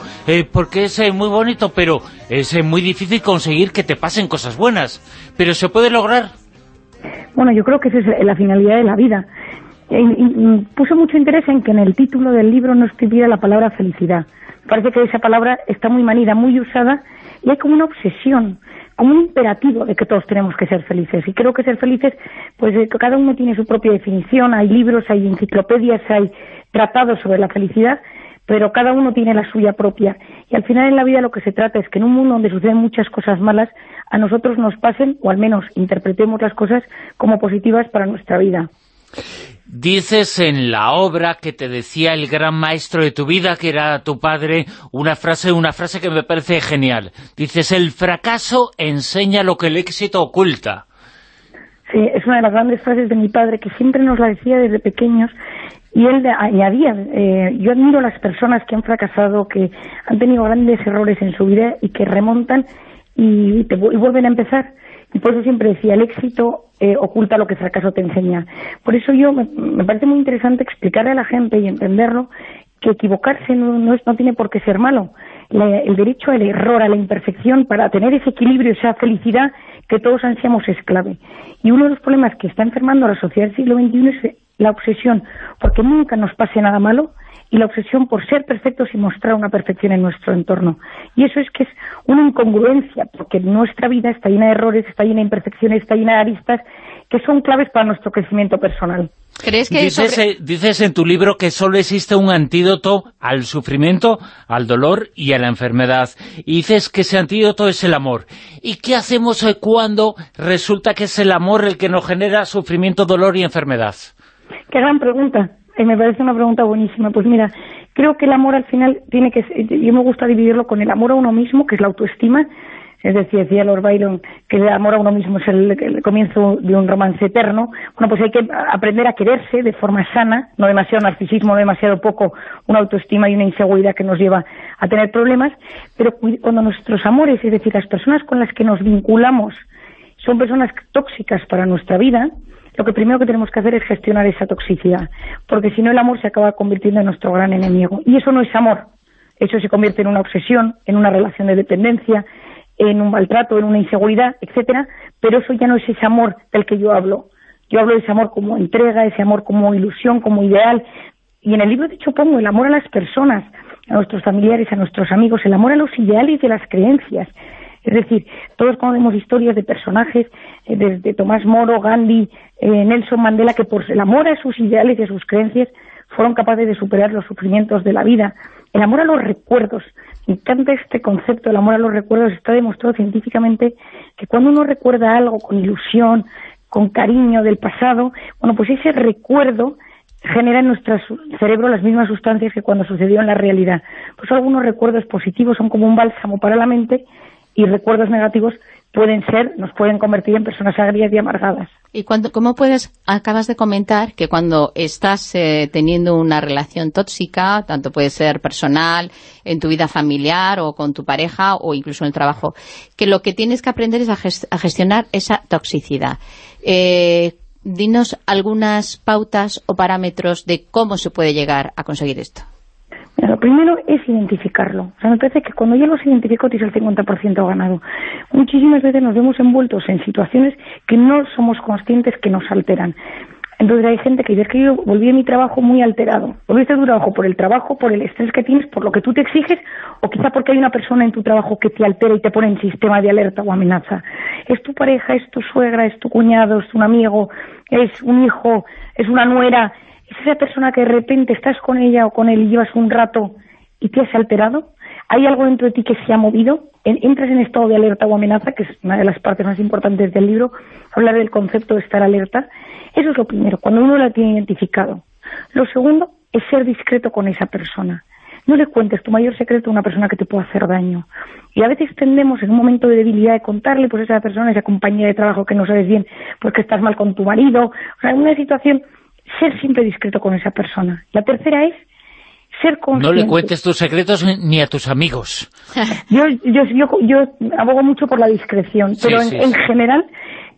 porque es muy bonito, pero es muy difícil conseguir que te pasen cosas buenas. ¿Pero se puede lograr? Bueno, yo creo que esa es la finalidad de la vida. Y, puse mucho interés en que en el título del libro no escribiera la palabra felicidad. Parece que esa palabra está muy manida, muy usada, y hay como una obsesión, como un imperativo de que todos tenemos que ser felices. Y creo que ser felices, pues eh, cada uno tiene su propia definición, hay libros, hay enciclopedias, hay tratados sobre la felicidad, pero cada uno tiene la suya propia. Y al final en la vida lo que se trata es que en un mundo donde suceden muchas cosas malas, a nosotros nos pasen, o al menos interpretemos las cosas como positivas para nuestra vida. Dices en la obra que te decía el gran maestro de tu vida, que era tu padre, una frase, una frase que me parece genial. Dices, el fracaso enseña lo que el éxito oculta. Sí, es una de las grandes frases de mi padre, que siempre nos la decía desde pequeños, y él añadía, eh, yo admiro a las personas que han fracasado, que han tenido grandes errores en su vida y que remontan y, te, vuelven a empezar. Y por eso siempre decía, el éxito eh, oculta lo que el fracaso te enseña. Por eso yo me, parece muy interesante explicarle a la gente y entenderlo que equivocarse no, no, no tiene por qué ser malo. el derecho al error, a la imperfección, para tener ese equilibrio, esa felicidad que todos ansiamos es clave. Y uno de los problemas que está enfermando a la sociedad del siglo XXI es la obsesión, porque nunca nos pase nada malo, y la obsesión por ser perfectos y mostrar una perfección en nuestro entorno. Y eso es que es una incongruencia, porque nuestra vida está llena de errores, está llena de imperfecciones, está llena de aristas, que son claves para nuestro crecimiento personal. ¿Crees que dices, eh, dices en tu libro que solo existe un antídoto al sufrimiento, al dolor y a la enfermedad. Y dices que ese antídoto es el amor. ¿Y qué hacemos eh, cuando resulta que es el amor el que nos genera sufrimiento, dolor y enfermedad? Qué gran pregunta. Eh, me parece una pregunta buenísima. Pues mira, creo que el amor al final tiene que... Yo me gusta dividirlo con el amor a uno mismo, que es la autoestima, es decir, decía Lord Byron que el amor a uno mismo es el, comienzo de un romance eterno. Bueno, pues hay que aprender a quererse de forma sana, no demasiado narcisismo, no demasiado poco una autoestima y una inseguridad que nos lleva a tener problemas, pero cuando nuestros amores, es decir, las personas con las que nos vinculamos, son personas tóxicas para nuestra vida, lo que primero que tenemos que hacer es gestionar esa toxicidad, porque si no el amor se acaba convirtiendo en nuestro gran enemigo. Y eso no es amor, eso se convierte en una obsesión, en una relación de dependencia, en un maltrato, en una inseguridad, etcétera, pero eso ya no es ese amor del que yo hablo. Yo hablo de ese amor como entrega, ese amor como ilusión, como ideal. Y en el libro, de hecho, pongo el amor a las personas, a nuestros familiares, a nuestros amigos, el amor a los ideales y a las creencias. Es decir, todos conocemos historias de personajes, eh, desde Tomás Moro, Gandhi, eh, Nelson Mandela, que por el amor a sus ideales y a sus creencias fueron capaces de superar los sufrimientos de la vida. El amor a los recuerdos. Me encanta este concepto, el amor a los recuerdos. Está demostrado científicamente que cuando uno recuerda algo con ilusión, con cariño del pasado, bueno, pues ese recuerdo genera en nuestro cerebro las mismas sustancias que cuando sucedió en la realidad. Pues algunos recuerdos positivos son como un bálsamo para la mente y recuerdos negativos pueden ser, nos pueden convertir en personas agrias y amargadas. ¿Y cuando, cómo puedes, acabas de comentar que cuando estás eh, teniendo una relación tóxica, tanto puede ser personal, en tu vida familiar o con tu pareja o incluso en el trabajo, que lo que tienes que aprender es a, gestionar esa toxicidad. Eh, dinos algunas pautas o parámetros de cómo se puede llegar a conseguir esto lo primero es identificarlo. O sea, me parece que cuando yo los identifico tienes el 50% ganado. Muchísimas veces nos vemos envueltos en situaciones que no somos conscientes que nos alteran. Entonces hay gente que dice que yo volví de mi trabajo muy alterado. Volviste de tu trabajo por el trabajo, por el estrés que tienes, por lo que tú te exiges, o quizá porque hay una persona en tu trabajo que te altera y te pone en sistema de alerta o amenaza. Es tu pareja, es tu suegra, es tu cuñado, es un amigo, es un hijo, es una nuera ¿Es esa persona que de repente estás con ella o con él y llevas un rato y te has alterado? ¿Hay algo dentro de ti que se ha movido? ¿Entras en estado de alerta o amenaza, que es una de las partes más importantes del libro, hablar del concepto de estar alerta? Eso es lo primero, cuando uno la tiene identificado. Lo segundo es ser discreto con esa persona. No le cuentes tu mayor secreto a una persona que te pueda hacer daño. Y a veces tendemos en un momento de debilidad de contarle pues a esa persona, esa compañía de trabajo que no sabes bien porque estás mal con tu marido, o sea, en una situación ser siempre discreto con esa persona. La tercera es ser consciente. No le cuentes tus secretos ni a tus amigos. yo, yo, yo, abogo mucho por la discreción, pero en, general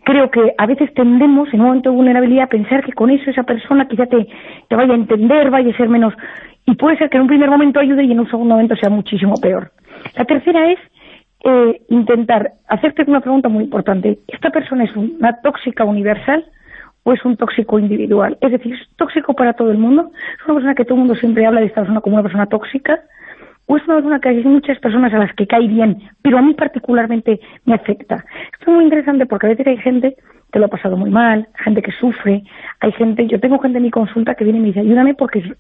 creo que a veces tendemos en un momento de vulnerabilidad a pensar que con eso esa persona quizá te, te vaya a entender, vaya a ser menos... Y puede ser que en un primer momento ayude y en un segundo momento sea muchísimo peor. La tercera es eh, intentar hacerte una pregunta muy importante. ¿Esta persona es una tóxica universal? O es un tóxico individual. Es decir, ¿es tóxico para todo el mundo? ¿Es una persona que todo el mundo siempre habla de esta persona como una persona tóxica? ¿O es una persona que hay muchas personas a las que cae bien, pero a mí particularmente me afecta? Esto es muy interesante porque a veces hay gente que lo ha pasado muy mal, gente que sufre, hay gente, yo tengo gente en mi consulta que viene y me dice, ayúdame porque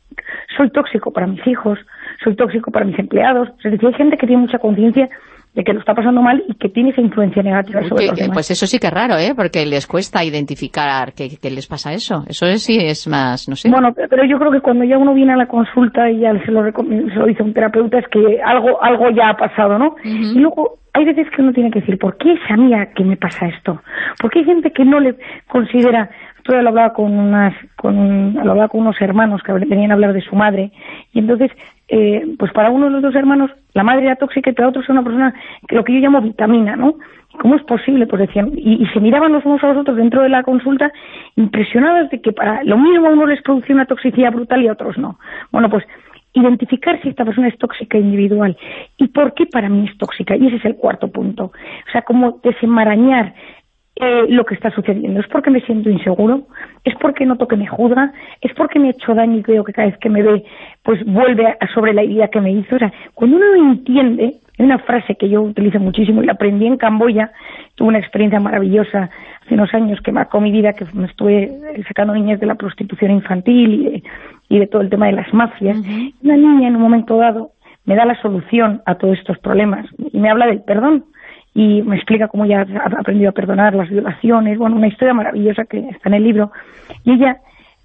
soy tóxico para mis hijos, soy tóxico para mis empleados. Es decir, hay gente que tiene mucha conciencia de que lo está pasando mal y que tiene esa influencia negativa sobre los demás. Pues eso sí que es raro, ¿eh? Porque les cuesta identificar que, les pasa eso. Eso sí es más, no sé. Bueno, pero yo creo que cuando ya uno viene a la consulta y ya se lo, se lo dice un terapeuta es que algo algo ya ha pasado, ¿no? Y luego hay veces que uno tiene que decir, ¿por qué es a mí que me pasa esto? Porque hay gente que no le considera yo lo hablaba con unas con lo hablaba con unos hermanos que venían a hablar de su madre y entonces eh, pues para uno de los dos hermanos la madre era tóxica y para otro es una persona que lo que yo llamo vitamina, ¿no? ¿Cómo es posible? Pues decían, y, se miraban los unos a los otros dentro de la consulta impresionados de que para lo mismo a uno les producía una toxicidad brutal y a otros no. Bueno, pues identificar si esta persona es tóxica individual y por qué para mí es tóxica. Y ese es el cuarto punto. O sea, como desenmarañar eh, lo que está sucediendo. ¿Es porque me siento inseguro? ¿Es porque noto que me juzga? ¿Es porque me he hecho daño y creo que cada vez que me ve, pues vuelve a, sobre la idea que me hizo? O sea, cuando uno entiende, hay una frase que yo utilizo muchísimo y la aprendí en Camboya, tuve una experiencia maravillosa hace unos años que marcó mi vida, que me estuve sacando niñas de la prostitución infantil y de, todo el tema de las mafias. Una niña en un momento dado me da la solución a todos estos problemas y me habla del perdón y me explica cómo ella ha aprendido a perdonar las violaciones, bueno, una historia maravillosa que está en el libro. Y ella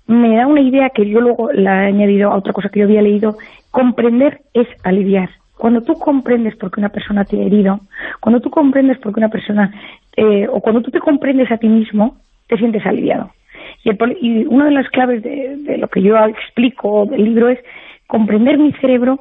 me da una idea que yo luego la he añadido a otra cosa que yo había leído, comprender es aliviar. Cuando tú comprendes por qué una persona te ha herido, cuando tú comprendes por qué una persona, eh, o cuando tú te comprendes a ti mismo, te sientes aliviado. Y, y una de las claves de, de lo que yo explico del libro es comprender mi cerebro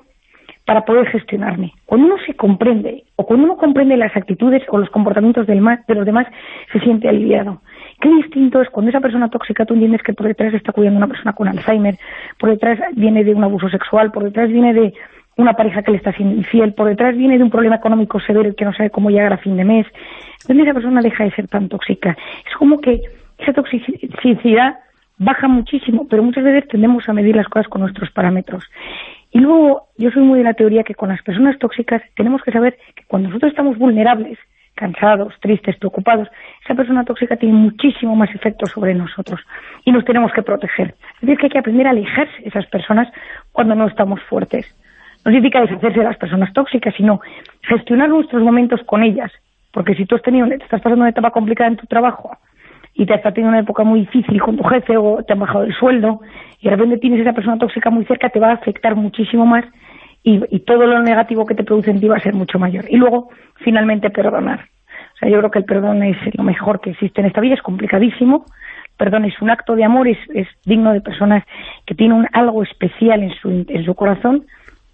para poder gestionarme. Cuando uno se comprende, o cuando uno comprende las actitudes o los comportamientos del de los demás, se siente aliviado. Qué distinto es cuando esa persona tóxica tú entiendes que por detrás está cuidando una persona con Alzheimer, por detrás viene de un abuso sexual, por detrás viene de, una pareja que le está siendo infiel, por detrás viene de un problema económico severo que no sabe cómo llegar a fin de mes, entonces esa persona deja de ser tan tóxica. Es como que esa toxicidad baja muchísimo, pero muchas veces tendemos a medir las cosas con nuestros parámetros. Y luego, yo soy muy de la teoría que con las personas tóxicas tenemos que saber que cuando nosotros estamos vulnerables, cansados, tristes, preocupados, esa persona tóxica tiene muchísimo más efecto sobre nosotros y nos tenemos que proteger. Es decir, que hay que aprender a alejarse de esas personas cuando no estamos fuertes. No significa deshacerse de las personas tóxicas, sino gestionar nuestros momentos con ellas. Porque si tú has tenido, te estás pasando una etapa complicada en tu trabajo y te estás teniendo una época muy difícil con tu jefe o te han bajado el sueldo y de repente tienes esa persona tóxica muy cerca, te va a afectar muchísimo más y, todo lo negativo que te produce en ti va a ser mucho mayor. Y luego, finalmente, perdonar. O sea, yo creo que el perdón es lo mejor que existe en esta vida, es complicadísimo. Perdón es un acto de amor, es, es digno de personas que tienen algo especial en su, en su corazón.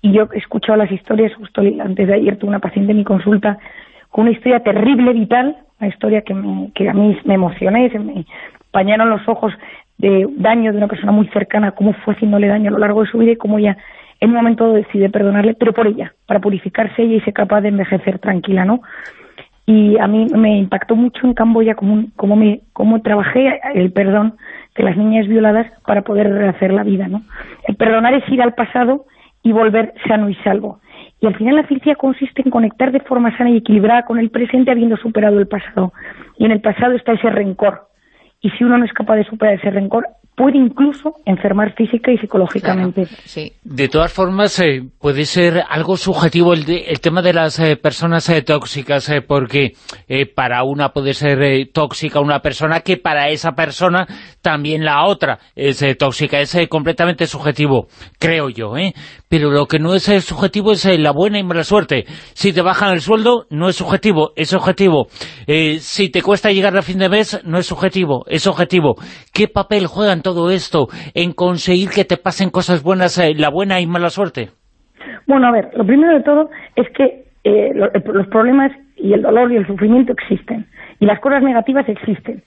Y yo he escuchado las historias, justo antes de ayer tuve una paciente en mi consulta con una historia terrible, vital, una historia que, que a mí me emocioné, se me empañaron los ojos de daño de una persona muy cercana, cómo fue haciéndole daño a lo largo de su vida y cómo ella en un momento decide perdonarle, pero por ella, para purificarse ella y ser capaz de envejecer tranquila, ¿no? Y a mí me impactó mucho en Camboya cómo, cómo, me, cómo trabajé el perdón de las niñas violadas para poder rehacer la vida, ¿no? El perdonar es ir al pasado y volver sano y salvo. Y al final la felicidad consiste en conectar de forma sana y equilibrada con el presente habiendo superado el pasado. Y en el pasado está ese rencor. Y si uno no es capaz de superar ese rencor, puede incluso enfermar física y psicológicamente. sí. De todas formas, eh, puede ser algo subjetivo el, tema de las eh, personas eh, tóxicas, porque para una puede ser tóxica una persona que para esa persona también la otra es tóxica. Es completamente subjetivo, creo yo. ¿eh? Pero lo que no es subjetivo es la buena y mala suerte. Si te bajan el sueldo, no es subjetivo, es objetivo. si te cuesta llegar a fin de mes, no es subjetivo, es objetivo. ¿Qué papel juegan todo esto en conseguir que te pasen cosas buenas, eh, la buena y mala suerte? Bueno, a ver, lo primero de todo es que eh, los problemas y el dolor y el sufrimiento existen. Y las cosas negativas existen.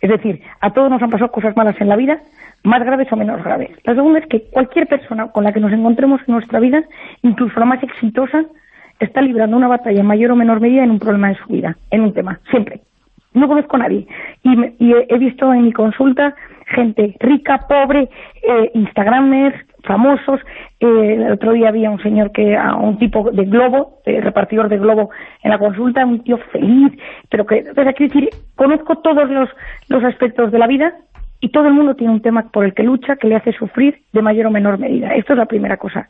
Es decir, a todos nos han pasado cosas malas en la vida, más graves o menos graves. La segunda es que cualquier persona con la que nos encontremos en nuestra vida, incluso la más exitosa, está librando una batalla en mayor o menor medida en un problema de su vida, en un tema, siempre. No conozco a nadie. Y, he visto en mi consulta gente rica, pobre, eh, instagramers, famosos. Eh, el otro día había un señor que, un tipo de globo, de repartidor de globo en la consulta, un tío feliz, pero que, o sea, quiero decir, conozco todos los, los aspectos de la vida y todo el mundo tiene un tema por el que lucha que le hace sufrir de mayor o menor medida. Esto es la primera cosa.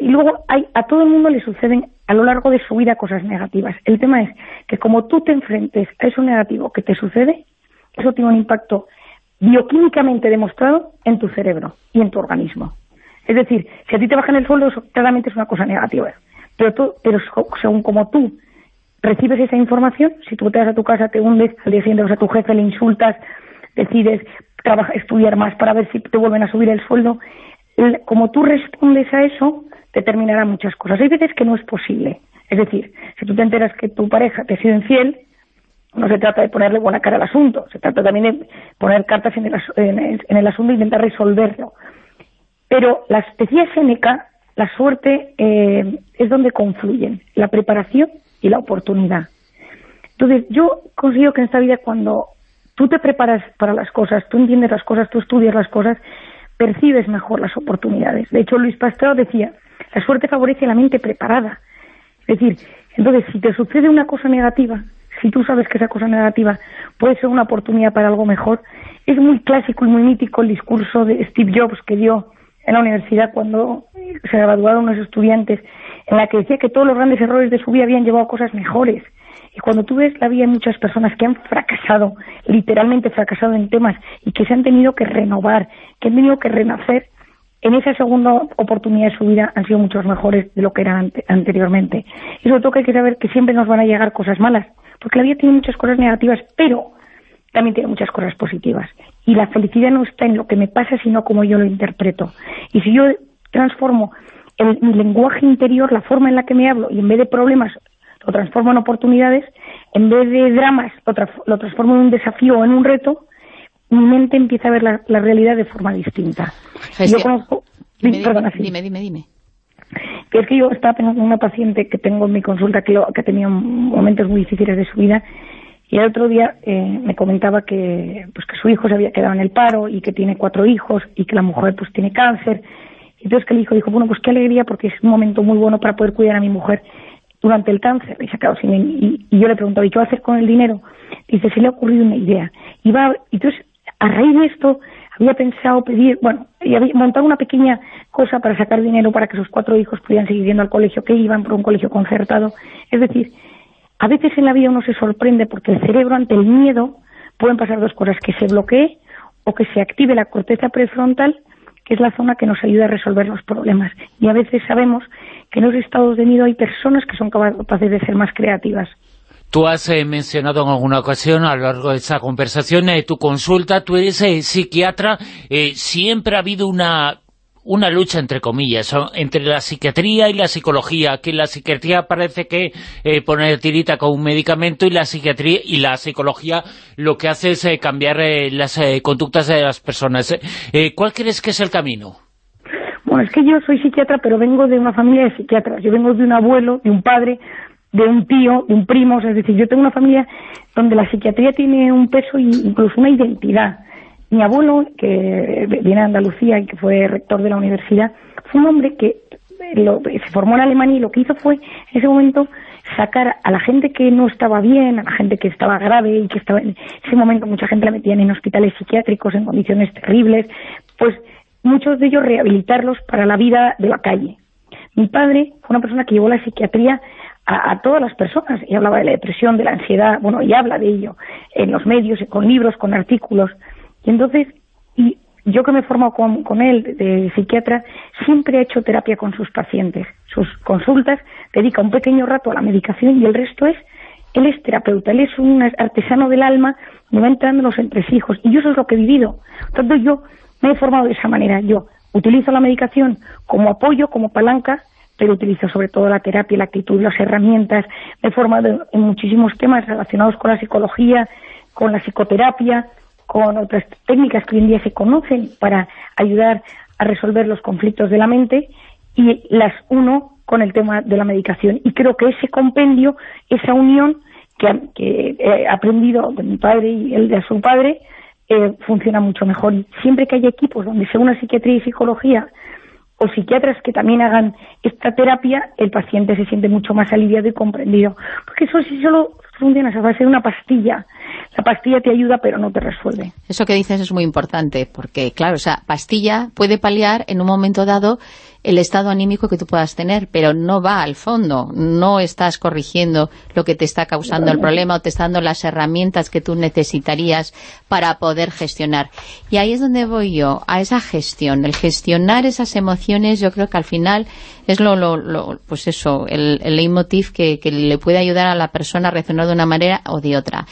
y luego hay, a todo el mundo le suceden a lo largo de su vida cosas negativas. El tema es que como tú te enfrentes a eso negativo que te sucede, eso tiene un impacto bioquímicamente demostrado en tu cerebro y en tu organismo. Es decir, si a ti te bajan el sueldo, eso claramente es una cosa negativa. Pero, tú, pero según como tú recibes esa información, si tú te vas a tu casa, te hundes, al día siguiente a tu jefe, le insultas, decides estudiar más para ver si te vuelven a subir el sueldo, como tú respondes a eso, determinará muchas cosas. Hay veces que no es posible. Es decir, si tú te enteras que tu pareja te ha sido infiel, no se trata de ponerle buena cara al asunto, se trata también de poner cartas en el, asunto e intentar resolverlo. Pero las decía Seneca, la suerte eh, es donde confluyen la preparación y la oportunidad. Entonces, yo consigo que en esta vida cuando tú te preparas para las cosas, tú entiendes las cosas, tú estudias las cosas, percibes mejor las oportunidades. De hecho, Luis Pasteur decía, la suerte favorece a la mente preparada. Es decir, entonces, si te sucede una cosa negativa, si tú sabes que esa cosa negativa puede ser una oportunidad para algo mejor, es muy clásico y muy mítico el discurso de Steve Jobs que dio en la universidad cuando se graduaron unos estudiantes, en la que decía que todos los grandes errores de su vida habían llevado a cosas mejores. Y cuando tú ves la vida de muchas personas que han fracasado, literalmente fracasado en temas, y que se han tenido que renovar, que han tenido que renacer, en esa segunda oportunidad de su vida han sido muchos mejores de lo que eran anteriormente. Y sobre todo que hay que saber que siempre nos van a llegar cosas malas, porque la vida tiene muchas cosas negativas, pero también tiene muchas cosas positivas. Y la felicidad no está en lo que me pasa, sino como yo lo interpreto. Y si yo transformo el, mi lenguaje interior, la forma en la que me hablo, y en vez de problemas lo transformo en oportunidades, en vez de dramas lo, transformo en un desafío o en un reto, mi mente empieza a ver la, realidad de forma distinta. Yo conozco... Dime, dime, dime, dime. Que es que yo estaba pensando en una paciente que tengo en mi consulta que, lo, que tenía momentos muy difíciles de su vida y el otro día eh, me comentaba que pues que su hijo se había quedado en el paro y que tiene cuatro hijos y que la mujer pues tiene cáncer. Entonces que el hijo dijo bueno pues qué alegría porque es un momento muy bueno para poder cuidar a mi mujer durante el cáncer y quedado sin y, y yo le preguntaba ¿y qué va a hacer con el dinero? dice se le ha ocurrido una idea y va entonces a raíz de esto había pensado pedir, bueno, y había montado una pequeña cosa para sacar dinero para que sus cuatro hijos pudieran seguir yendo al colegio, que iban por un colegio concertado. Es decir, a veces en la vida uno se sorprende porque el cerebro ante el miedo pueden pasar dos cosas, que se bloquee o que se active la corteza prefrontal, que es la zona que nos ayuda a resolver los problemas. Y a veces sabemos que en los estados de miedo hay personas que son capaces de ser más creativas. Tú has eh, mencionado en alguna ocasión a lo largo de esta conversación eh, tu consulta, tú eres eh, psiquiatra, siempre ha habido una una lucha entre comillas entre la psiquiatría y la psicología, que la psiquiatría parece que pone tirita con un medicamento y la psiquiatría y la psicología lo que hace es cambiar las conductas de las personas. ¿Cuál crees que es el camino? Bueno, es que yo soy psiquiatra, pero vengo de una familia de psiquiatras. Yo vengo de un abuelo, de un padre, de un tío, de un primo, es decir, yo tengo una familia donde la psiquiatría tiene un peso e incluso una identidad. Mi abuelo, que viene de Andalucía y que fue rector de la universidad, fue un hombre que se formó en Alemania y lo que hizo fue, en ese momento, sacar a la gente que no estaba bien, a la gente que estaba grave y que estaba en ese momento mucha gente la metían en hospitales psiquiátricos en condiciones terribles, pues muchos de ellos rehabilitarlos para la vida de la calle. Mi padre fue una persona que llevó la psiquiatría a, todas las personas y hablaba de la depresión, de la ansiedad, bueno, y habla de ello en los medios, con libros, con artículos. Y entonces, y yo que me he formado con, él de, psiquiatra, siempre he hecho terapia con sus pacientes. Sus consultas dedica un pequeño rato a la medicación y el resto es, él es terapeuta, él es un artesano del alma, me va entrando en los entresijos y yo eso es lo que he vivido. Entonces yo me he formado de esa manera. Yo utilizo la medicación como apoyo, como palanca, pero utilizo sobre todo la terapia, la actitud, las herramientas. Me he formado en muchísimos temas relacionados con la psicología, con la psicoterapia, con otras técnicas que hoy en día se conocen para ayudar a resolver los conflictos de la mente y las uno con el tema de la medicación. Y creo que ese compendio, esa unión que, he aprendido de mi padre y el de su padre, eh, funciona mucho mejor. Y siempre que hay equipos donde se una psiquiatría y psicología o psiquiatras que también hagan esta terapia, el paciente se siente mucho más aliviado y comprendido. Porque eso sí solo funciona a base de una pastilla. La pastilla te ayuda, pero no te resuelve. Eso que dices es muy importante, porque, claro, o sea, pastilla puede paliar en un momento dado el estado anímico que tú puedas tener, pero no va al fondo, no estás corrigiendo lo que te está causando el problema o te está dando las herramientas que tú necesitarías para poder gestionar. Y ahí es donde voy yo, a esa gestión, el gestionar esas emociones, yo creo que al final es lo, lo, pues eso, el, el leitmotiv que, que le puede ayudar a la persona a reaccionar de una manera o de otra.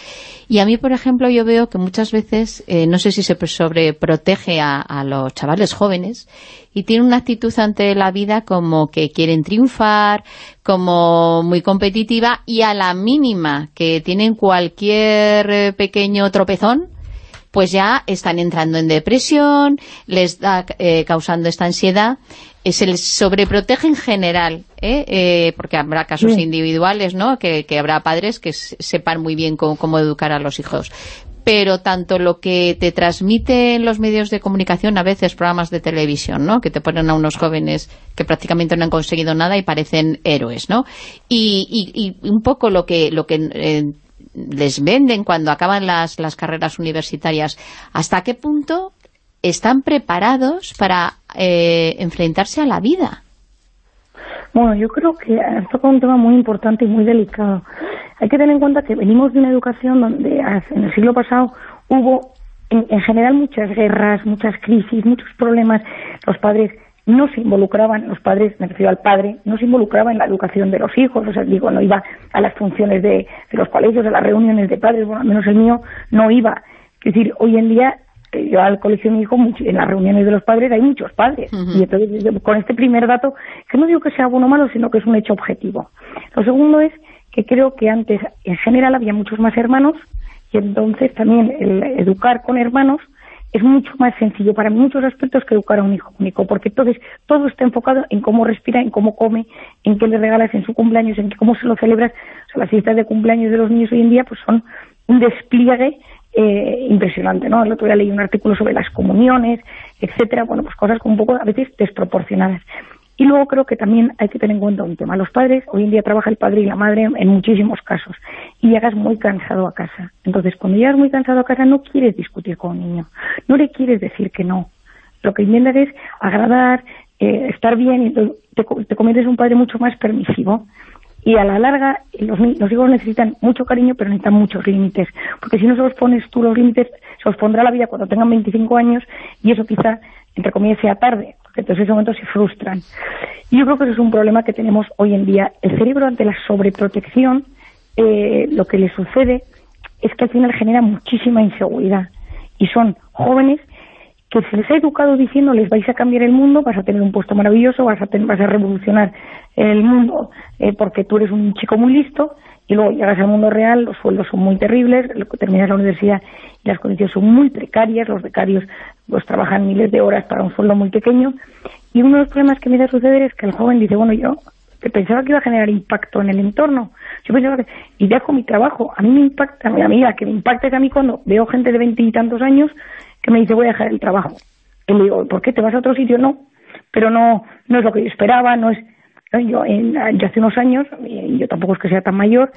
Y a mí, por ejemplo, yo veo que muchas veces, eh, no sé si se sobreprotege a, a los chavales jóvenes y tienen una actitud ante la vida como que quieren triunfar, como muy competitiva y a la mínima que tienen cualquier eh, pequeño tropezón, pues ya están entrando en depresión, les da eh, causando esta ansiedad, eh, se les sobreprotege en general, porque habrá casos individuales, ¿no?, que, habrá padres que sepan muy bien cómo, educar a los hijos pero tanto lo que te transmiten los medios de comunicación, a veces programas de televisión, ¿no? que te ponen a unos jóvenes que prácticamente no han conseguido nada y parecen héroes, ¿no? Y, un poco lo que, lo que eh, les venden cuando acaban las, las carreras universitarias, ¿hasta qué punto están preparados para eh, enfrentarse a la vida? Bueno, yo creo que has tocado un tema muy importante y muy delicado. Hay que tener en cuenta que venimos de una educación donde en el siglo pasado hubo en, general muchas guerras, muchas crisis, muchos problemas. Los padres no se involucraban, los padres, me refiero al padre, no se involucraba en la educación de los hijos, o sea, digo, no iba a las funciones de, los colegios, a las reuniones de padres, bueno, al menos el mío no iba. Es decir, hoy en día yo al colegio de mi hijo, en las reuniones de los padres hay muchos padres. Y entonces, con este primer dato, que no digo que sea bueno o malo, sino que es un hecho objetivo. Lo segundo es que creo que antes en general había muchos más hermanos y entonces también el educar con hermanos es mucho más sencillo para muchos aspectos que educar a un hijo único, porque entonces todo está enfocado en cómo respira, en cómo come, en qué le regalas en su cumpleaños, en cómo se lo celebras. O sea, las fiestas de cumpleaños de los niños hoy en día pues son un despliegue eh, impresionante, ¿no? El otro día leí un artículo sobre las comuniones, etcétera, bueno, pues cosas un poco a veces desproporcionadas. Y luego creo que también hay que tener en cuenta un tema. Los padres, hoy en día trabaja el padre y la madre en muchísimos casos, y llegas muy cansado a casa. Entonces, cuando llegas muy cansado a casa, no quieres discutir con un niño, no le quieres decir que no. Lo que intentas es agradar, eh, estar bien, y te, te conviertes en un padre mucho más permisivo. Y a la larga, los, los hijos necesitan mucho cariño, pero necesitan muchos límites. Porque si no se los pones tú los límites, se os pondrá la vida cuando tengan 25 años, y eso quizá, entre comillas, sea tarde entonces en ese momento se frustran. Y yo creo que eso es un problema que tenemos hoy en día. El cerebro ante la sobreprotección, eh, lo que le sucede es que al final genera muchísima inseguridad. Y son jóvenes que se les ha educado diciendo les vais a cambiar el mundo, vas a tener un puesto maravilloso, vas a, vas a revolucionar el mundo eh, porque tú eres un chico muy listo y luego llegas al mundo real, los sueldos son muy terribles, terminas la universidad y las condiciones son muy precarias, los becarios pues trabajan miles de horas para un sueldo muy pequeño. Y uno de los problemas que me da suceder es que el joven dice, bueno, yo pensaba que iba a generar impacto en el entorno, yo pensaba que, y dejo mi trabajo, a mí me impacta, a mi amiga, que me impacta es a mí cuando veo gente de veintitantos años que me dice voy a dejar el trabajo. Y le digo, ¿por qué te vas a otro sitio? No, pero no, no es lo que yo esperaba, no es, yo, en, hace unos años, y yo tampoco es que sea tan mayor,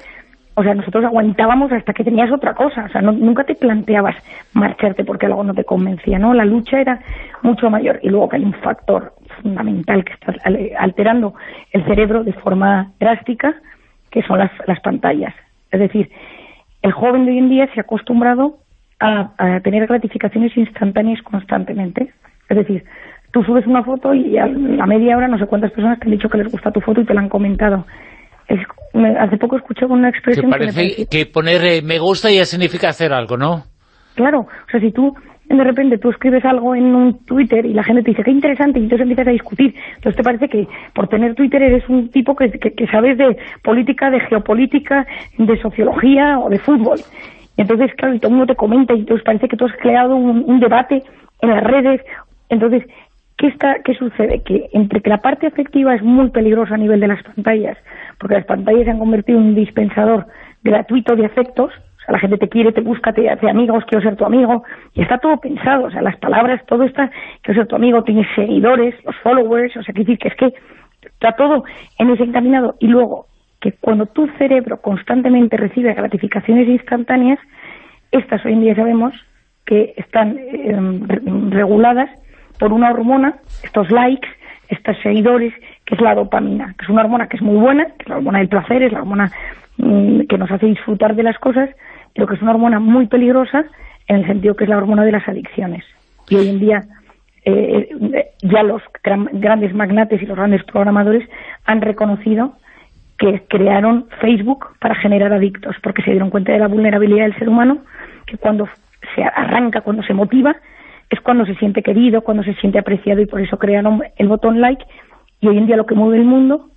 o sea, nosotros aguantábamos hasta que tenías otra cosa, o sea, nunca te planteabas marcharte porque algo no te convencía, ¿no? La lucha era mucho mayor y luego que hay un factor fundamental que está alterando el cerebro de forma drástica, que son las, las pantallas. Es decir, el joven de hoy en día se ha acostumbrado a, a tener gratificaciones instantáneas constantemente. Es decir, tú subes una foto y a media hora no sé cuántas personas te han dicho que les gusta tu foto y te la han comentado. hace poco escuché una expresión... Que parece que, poner eh, me gusta ya significa hacer algo, ¿no? Claro, o sea, si tú de repente tú escribes algo en un Twitter y la gente te dice qué interesante y entonces empiezas a discutir. Entonces te parece que por tener Twitter eres un tipo que, que, sabes de política, de geopolítica, de sociología o de fútbol. Entonces, claro, y todo el mundo te comenta y entonces parece que tú has creado un, debate en las redes. Entonces, ¿Qué, está, ¿Qué sucede? Que entre que la parte afectiva es muy peligrosa a nivel de las pantallas, porque las pantallas se han convertido en un dispensador gratuito de afectos, o sea, la gente te quiere, te busca, te hace amigos, quiero ser tu amigo, y está todo pensado, o sea, las palabras, todo está, quiero ser tu amigo, tienes seguidores, los followers, o sea, quiere decir que es que está todo en ese encaminado, y luego, que cuando tu cerebro constantemente recibe gratificaciones instantáneas, estas hoy en día sabemos que están eh, reguladas por una hormona, estos likes, estos seguidores, que es la dopamina, que es una hormona que es muy buena, que es la hormona del placer, es la hormona mm, que nos hace disfrutar de las cosas, pero que es una hormona muy peligrosa en el sentido que es la hormona de las adicciones. Y hoy en día eh, ya los grandes magnates y los grandes programadores han reconocido que crearon Facebook para generar adictos, porque se dieron cuenta de la vulnerabilidad del ser humano, que cuando se arranca, cuando se motiva, es cuando se siente querido, cuando se siente apreciado y por eso crearon el botón like. Y hoy en día lo que mueve el mundo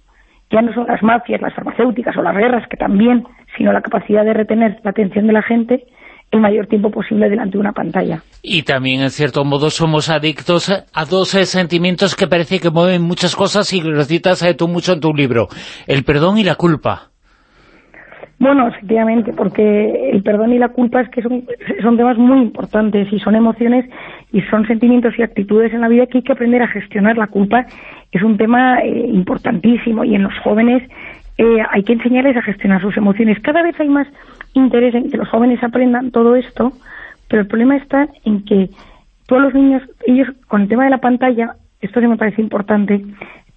ya no son las mafias, las farmacéuticas o las guerras, que también, sino la capacidad de retener la atención de la gente el mayor tiempo posible delante de una pantalla. Y también, en cierto modo, somos adictos a dos eh, sentimientos que parece que mueven muchas cosas y lo citas eh, tú mucho en tu libro, el perdón y la culpa. Bueno, efectivamente, porque el perdón y la culpa es que son, son temas muy importantes y son emociones y son sentimientos y actitudes en la vida que hay que aprender a gestionar. La culpa es un tema eh, importantísimo y en los jóvenes eh, hay que enseñarles a gestionar sus emociones. Cada vez hay más interés en que los jóvenes aprendan todo esto, pero el problema está en que todos los niños, ellos con el tema de la pantalla, esto sí me parece importante,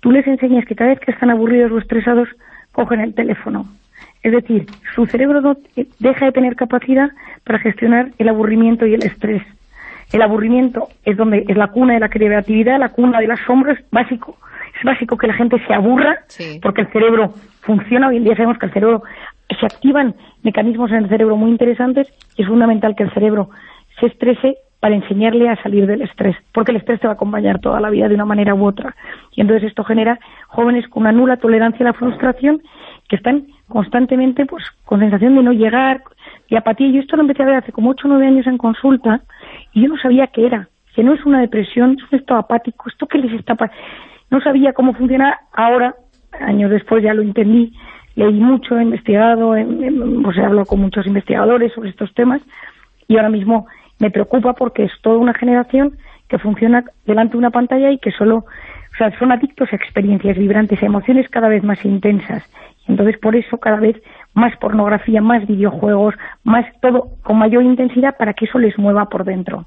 tú les enseñas que cada vez que están aburridos o estresados, cogen el teléfono es decir, su cerebro no deja de tener capacidad para gestionar el aburrimiento y el estrés. El aburrimiento es donde es la cuna de la creatividad, la cuna de las sombras, básico. Es básico que la gente se aburra porque el cerebro funciona. Hoy en día sabemos que el cerebro se activan mecanismos en el cerebro muy interesantes y es fundamental que el cerebro se estrese para enseñarle a salir del estrés, porque el estrés te va a acompañar toda la vida de una manera u otra. Y entonces esto genera jóvenes con una nula tolerancia a la frustración que están constantemente pues con sensación de no llegar y apatía. Yo esto lo empecé a ver hace como 8 o 9 años en consulta y yo no sabía qué era, que no es una depresión, es un estado apático, esto que les está no sabía cómo funciona, ahora, años después ya lo entendí, leí mucho, he investigado, he, he hablado con muchos investigadores sobre estos temas y ahora mismo me preocupa porque es toda una generación que funciona delante de una pantalla y que solo, o sea, son adictos a experiencias vibrantes, a emociones cada vez más intensas. Entonces, por eso cada vez más pornografía, más videojuegos, más todo con mayor intensidad para que eso les mueva por dentro.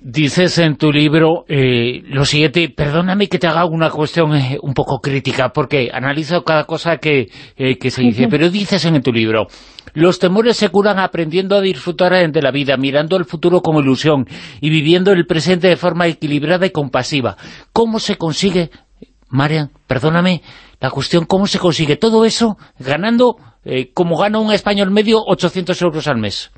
Dices en tu libro eh, lo siguiente, perdóname que te haga una cuestión eh, un poco crítica, porque analizo cada cosa que, eh, que se dice, pero dices en tu libro, los temores se curan aprendiendo a disfrutar de la vida, mirando el futuro como ilusión y viviendo el presente de forma equilibrada y compasiva. ¿Cómo se consigue, Marian, perdóname, la cuestión, cómo se consigue todo eso ganando, como gana un español medio, 800 euros al mes?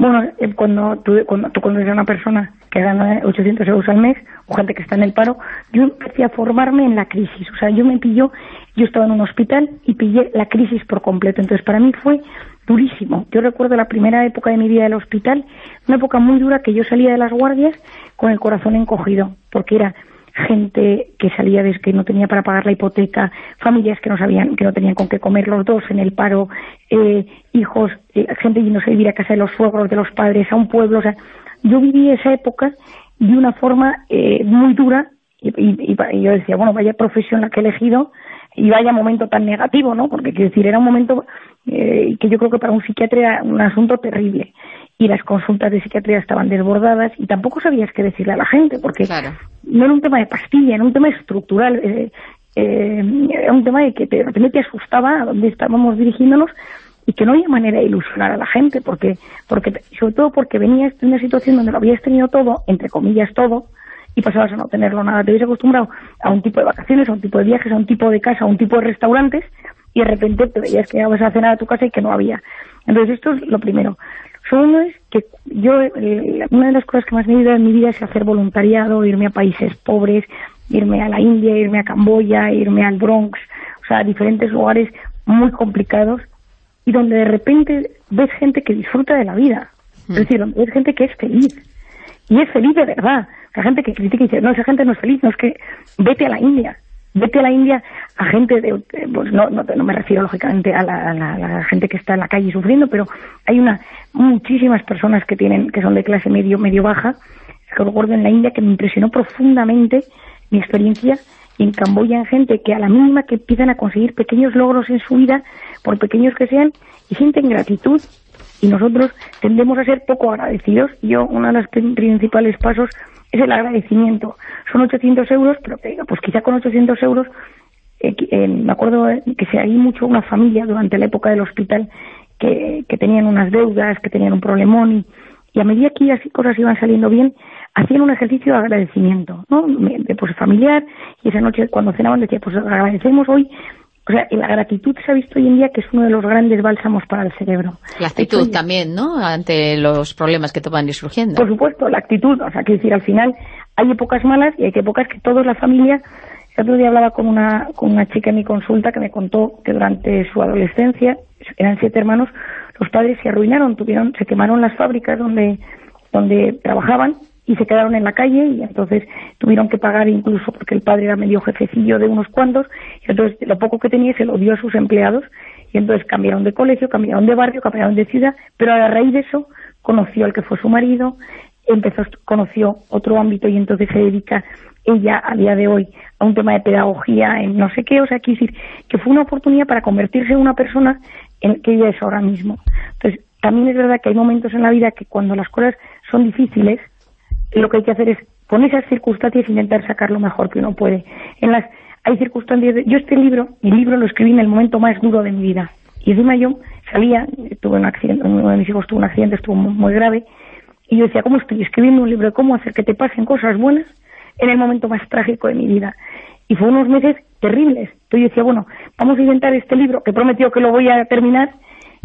Bueno, eh, cuando tú, cuando tú conoces a una persona que gana 800 euros al mes, o gente que está en el paro, yo empecé a formarme en la crisis. O sea, yo me pilló, yo estaba en un hospital y pillé la crisis por completo. Entonces, para mí fue durísimo. Yo recuerdo la primera época de mi vida del hospital, una época muy dura que yo salía de las guardias con el corazón encogido, porque era gente que salía desde que no tenía para pagar la hipoteca, familias que no sabían, que no tenían con qué comer los dos en el paro, eh, hijos, eh, gente no a vivir a casa de los suegros, de los padres, a un pueblo, o sea, yo viví esa época de una forma eh, muy dura y, y, yo decía, bueno, vaya profesión la que he elegido y vaya momento tan negativo, ¿no? Porque quiero decir, era un momento eh, que yo creo que para un psiquiatra era un asunto terrible y las consultas de psiquiatría estaban desbordadas y tampoco sabías qué decirle a la gente, porque no era un tema de pastilla, era un tema estructural, eh, eh, era un tema de que de repente te asustaba a dónde estábamos dirigiéndonos y que no había manera de ilusionar a la gente, porque, porque sobre todo porque venías de una situación donde lo habías tenido todo, entre comillas todo, y pasabas a no tenerlo nada. Te habías acostumbrado a un tipo de vacaciones, a un tipo de viajes, a un tipo de casa, a un tipo de restaurantes, y de repente te veías que ibas a cenar a tu casa y que no había. Entonces esto es lo primero. Solo es que yo, eh, una de las cosas que más me ha ayudado en mi vida es hacer voluntariado, irme a países pobres, irme a la India, irme a Camboya, irme al Bronx, o sea, a diferentes lugares muy complicados y donde de repente ves gente que disfruta de la vida. Es hmm. decir, ves gente que es feliz. Y es feliz de verdad. La gente que critica y dice, no, esa gente no es feliz, no es que vete a la India. Vete a la India a gente, de, pues no, no, me refiero lógicamente a la, gente que está en la calle sufriendo, pero hay una muchísimas personas que tienen que son de clase medio medio baja. Que recuerdo en la India que me impresionó profundamente mi experiencia en Camboya en gente que a la mínima que empiezan a conseguir pequeños logros en su vida, por pequeños que sean, y sienten gratitud y nosotros tendemos a ser poco agradecidos. Yo, uno de los principales pasos es el agradecimiento. Son 800 euros, pero pues quizá con 800 euros, eh, eh, me acuerdo que se hay mucho una familia durante la época del hospital que, que tenían unas deudas, que tenían un problemón y, y a medida que las cosas iban saliendo bien, hacían un ejercicio de agradecimiento, ¿no? De, pues familiar y esa noche cuando cenaban decía, pues agradecemos hoy o sea, la gratitud se ha visto hoy en día que es uno de los grandes bálsamos para el cerebro. La actitud también, ¿no? Ante los problemas que te van surgiendo. Por supuesto, la actitud. O sea, quiero decir, al final hay épocas malas y hay épocas que toda la familia... El otro día hablaba con una, con una chica en mi consulta que me contó que durante su adolescencia, eran siete hermanos, los padres se arruinaron, tuvieron, se quemaron las fábricas donde, donde trabajaban y se quedaron en la calle y entonces tuvieron que pagar incluso porque el padre era medio jefecillo de unos cuantos y entonces lo poco que tenía se lo dio a sus empleados y entonces cambiaron de colegio, cambiaron de barrio, cambiaron de ciudad, pero a raíz de eso conoció al que fue su marido, empezó, conoció otro ámbito y entonces se dedica ella a día de hoy a un tema de pedagogía en no sé qué, o sea, quiero decir que fue una oportunidad para convertirse en una persona en que ella es ahora mismo. Entonces, también es verdad que hay momentos en la vida que cuando las cosas son difíciles, lo que hay que hacer es con esas circunstancias intentar sacar lo mejor que uno puede. En las hay circunstancias, yo este libro, mi libro lo escribí en el momento más duro de mi vida. Y encima yo salía, tuve un accidente, uno de mis hijos tuvo un accidente, estuvo muy, grave, y yo decía, ¿cómo estoy escribiendo un libro de cómo hacer que te pasen cosas buenas en el momento más trágico de mi vida? Y fue unos meses terribles. Entonces yo decía, bueno, vamos a intentar este libro, que prometió que lo voy a terminar,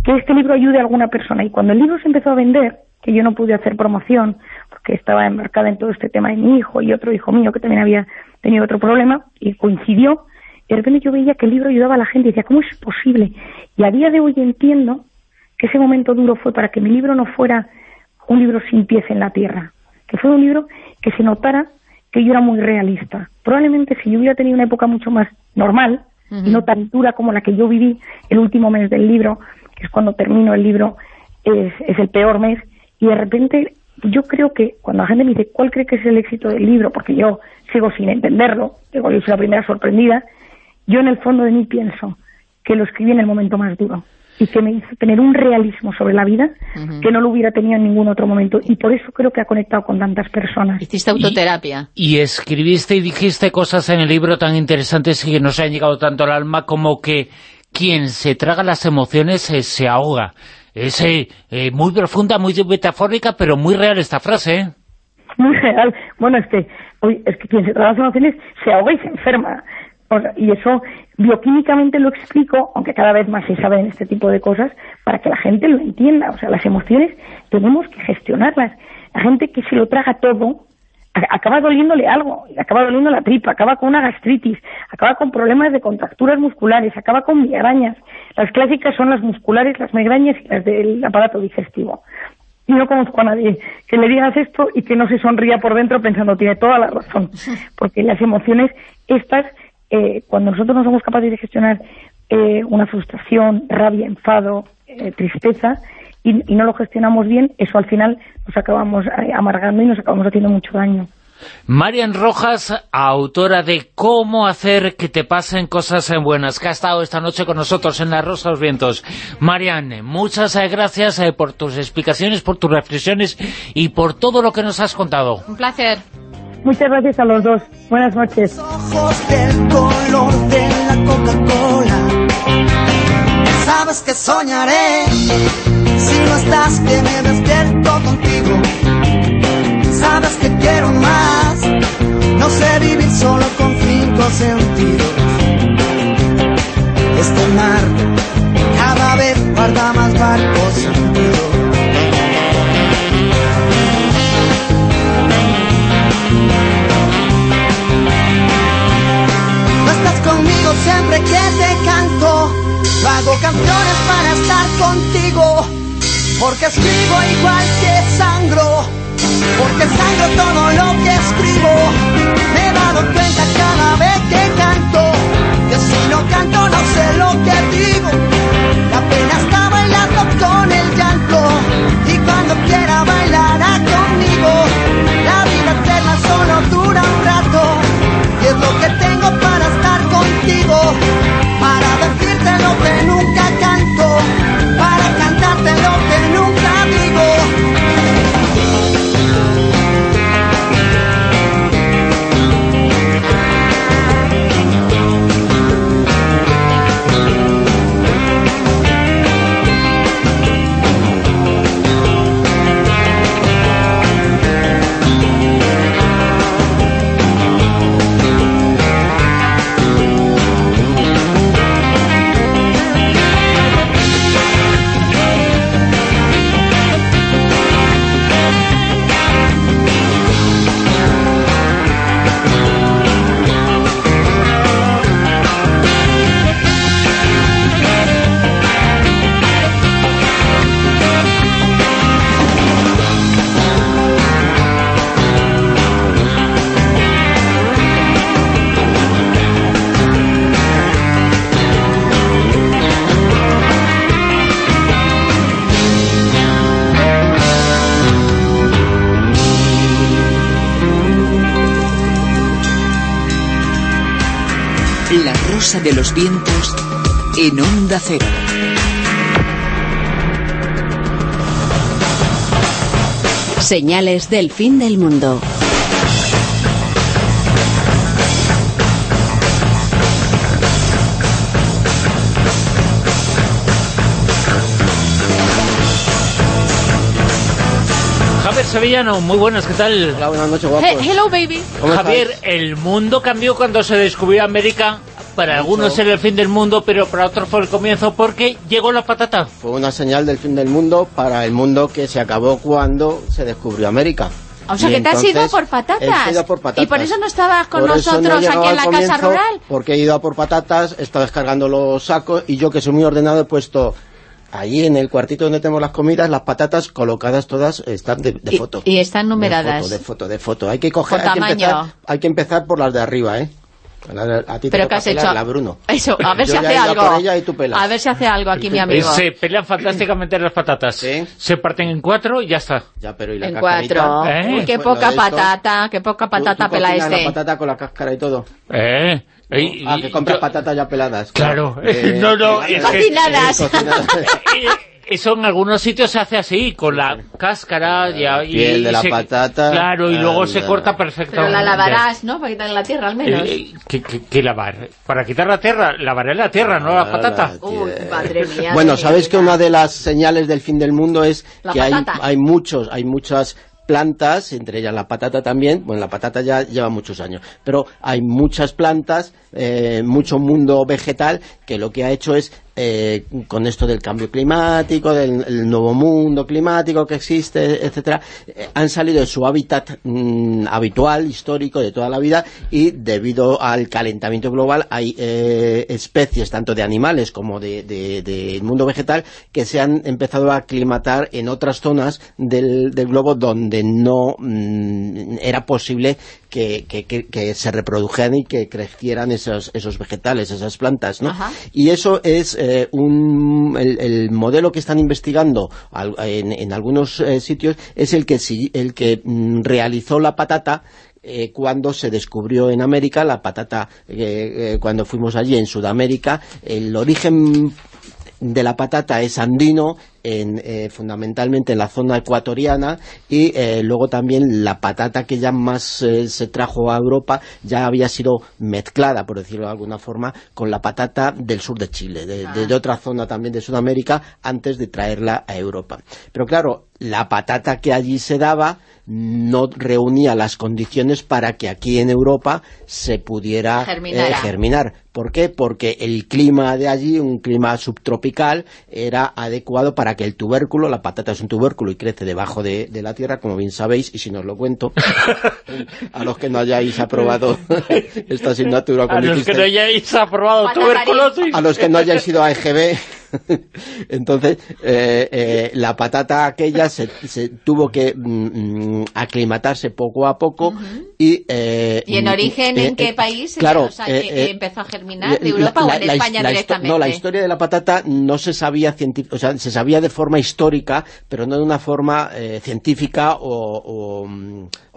que este libro ayude a alguna persona. Y cuando el libro se empezó a vender, que yo no pude hacer promoción porque estaba embarcada en todo este tema de mi hijo y otro hijo mío que también había tenido otro problema y coincidió. Y de repente yo veía que el libro ayudaba a la gente y decía, ¿cómo es posible? Y a día de hoy entiendo que ese momento duro fue para que mi libro no fuera un libro sin pies en la tierra, que fue un libro que se notara que yo era muy realista. Probablemente si yo hubiera tenido una época mucho más normal, y no tan dura como la que yo viví el último mes del libro, que es cuando termino el libro, es, es el peor mes, y de repente yo creo que cuando la gente me dice cuál cree que es el éxito del libro, porque yo sigo sin entenderlo, digo, yo soy la primera sorprendida, yo en el fondo de mí pienso que lo escribí en el momento más duro y que me hizo tener un realismo sobre la vida que no lo hubiera tenido en ningún otro momento y por eso creo que ha conectado con tantas personas. Hiciste autoterapia. Y, escribiste y dijiste cosas en el libro tan interesantes y que nos han llegado tanto al alma como que quien se traga las emociones eh, se ahoga. Es eh, eh, muy profunda, muy metafórica, pero muy real esta frase, ¿eh? Muy real. Bueno, es que, es que quien se traga las emociones se ahoga y se enferma. y eso bioquímicamente lo explico, aunque cada vez más se sabe en este tipo de cosas, para que la gente lo entienda. O sea, las emociones tenemos que gestionarlas. La gente que se lo traga todo, acaba doliéndole algo, acaba doliendo la tripa, acaba con una gastritis, acaba con problemas de contracturas musculares, acaba con migrañas. Las clásicas son las musculares, las migrañas y las del aparato digestivo. Y no conozco a nadie que le digas esto y que no se sonría por dentro pensando tiene toda la razón, porque las emociones estas, eh, cuando nosotros no somos capaces de gestionar eh, una frustración, rabia, enfado, eh, tristeza, y, no lo gestionamos bien, eso al final nos acabamos eh, amargando y nos acabamos haciendo mucho daño. Marian Rojas, autora de Cómo hacer que te pasen cosas buenas, que ha estado esta noche con nosotros en La Rosa de los Vientos. Marian, muchas eh, gracias eh, por tus explicaciones, por tus reflexiones y por todo lo que nos has contado. Un placer. Muchas gracias a los dos. Buenas noches. Ojos del color de la Coca-Cola Sabes que soñaré si no estás que me despierto contigo. Sabes que quiero más, no sé vivir solo con cinco sentidos. Este mar cada vez guarda más barcos porque escribo igual que sangro, porque sangro todo lo que escribo. Me he dado cuenta cada vez que de los vientos en onda cero. Señales del fin del mundo. Javier Sevillano, muy buenas, ¿qué tal? Hola, buenas noches, guapos. hello, baby. Javier, el mundo cambió cuando se descubrió América para algunos era el fin del mundo, pero para otros fue el comienzo porque llegó la patata. Fue una señal del fin del mundo para el mundo que se acabó cuando se descubrió América. O sea, que te has ido por patatas. por patatas. Y por eso no estabas con nosotros aquí en la casa rural. Porque he ido a por patatas, he estado descargando los sacos y yo que soy muy ordenado he puesto ahí en el cuartito donde tenemos las comidas, las patatas colocadas todas están de, foto. Y están numeradas. De foto, de foto, Hay que coger, hay que, empezar, hay que empezar por las de arriba, ¿eh? A ti Pero que has hecho? La Bruno. Eso, a ver si hace algo. A ver si hace algo aquí mi amigo. Se pelean fantásticamente las patatas. Se parten en cuatro y ya está. Ya, pero ¿y la en cuatro. ¿Eh? Uy, qué poca patata, qué poca patata pela este. la patata con la cáscara y todo. Eh. ah, que compras patatas ya peladas. Claro. Eh, no, no. cocinadas. Eso en algunos sitios se hace así, con la cáscara y, piel de la patata. Claro, y luego se corta perfectamente. Pero la lavarás, ¿no? Para quitarle la tierra al menos. Eh, ¿qué, lavar? Para quitar la tierra, lavaré la tierra, no la patata. Uy, madre mía. Bueno, ¿sabéis que una de las señales del fin del mundo es que hay, hay muchos, hay muchas plantas, entre ellas la patata también, bueno, la patata ya lleva muchos años, pero hay muchas plantas, eh, mucho mundo vegetal que lo que ha hecho es eh, con esto del cambio climático, del nuevo mundo climático que existe, etcétera, eh, han salido de su hábitat mm, habitual, histórico, de toda la vida, y debido al calentamiento global hay eh, especies, tanto de animales como del de, mundo vegetal, que se han empezado a aclimatar en otras zonas del, globo donde no mm, era posible que, se reprodujeran y que crecieran esos, esos vegetales, esas plantas, ¿no? Y eso es eh, un, el, modelo que están investigando en, algunos eh, sitios es el que, el que mm, realizó la patata eh, cuando se descubrió en América, la patata, cuando fuimos allí en Sudamérica, el origen de la patata es andino, en, eh, fundamentalmente en la zona ecuatoriana y eh, luego también la patata que ya más eh, se trajo a Europa ya había sido mezclada, por decirlo de alguna forma, con la patata del sur de Chile, de, de ah. otra zona también de Sudamérica, antes de traerla a Europa. Pero claro, la patata que allí se daba no reunía las condiciones para que aquí en Europa se pudiera eh, germinar. ¿Por qué? Porque el clima de allí, un clima subtropical, era adecuado para que el tubérculo, la patata es un tubérculo y crece debajo de, la tierra, como bien sabéis, y si no os lo cuento, a los que no hayáis aprobado esta asignatura. A los que no hayáis aprobado tubérculos. A los que no hayáis ido a EGB Entonces, eh, eh, la patata aquella se, tuvo que mm, mm, aclimatarse poco a poco y... Eh, ¿Y en origen en qué país claro, empezó a germinar? ¿De Europa o en España directamente? No, la historia de la patata no se sabía o sea, se sabía de forma histórica, pero no de una forma científica o,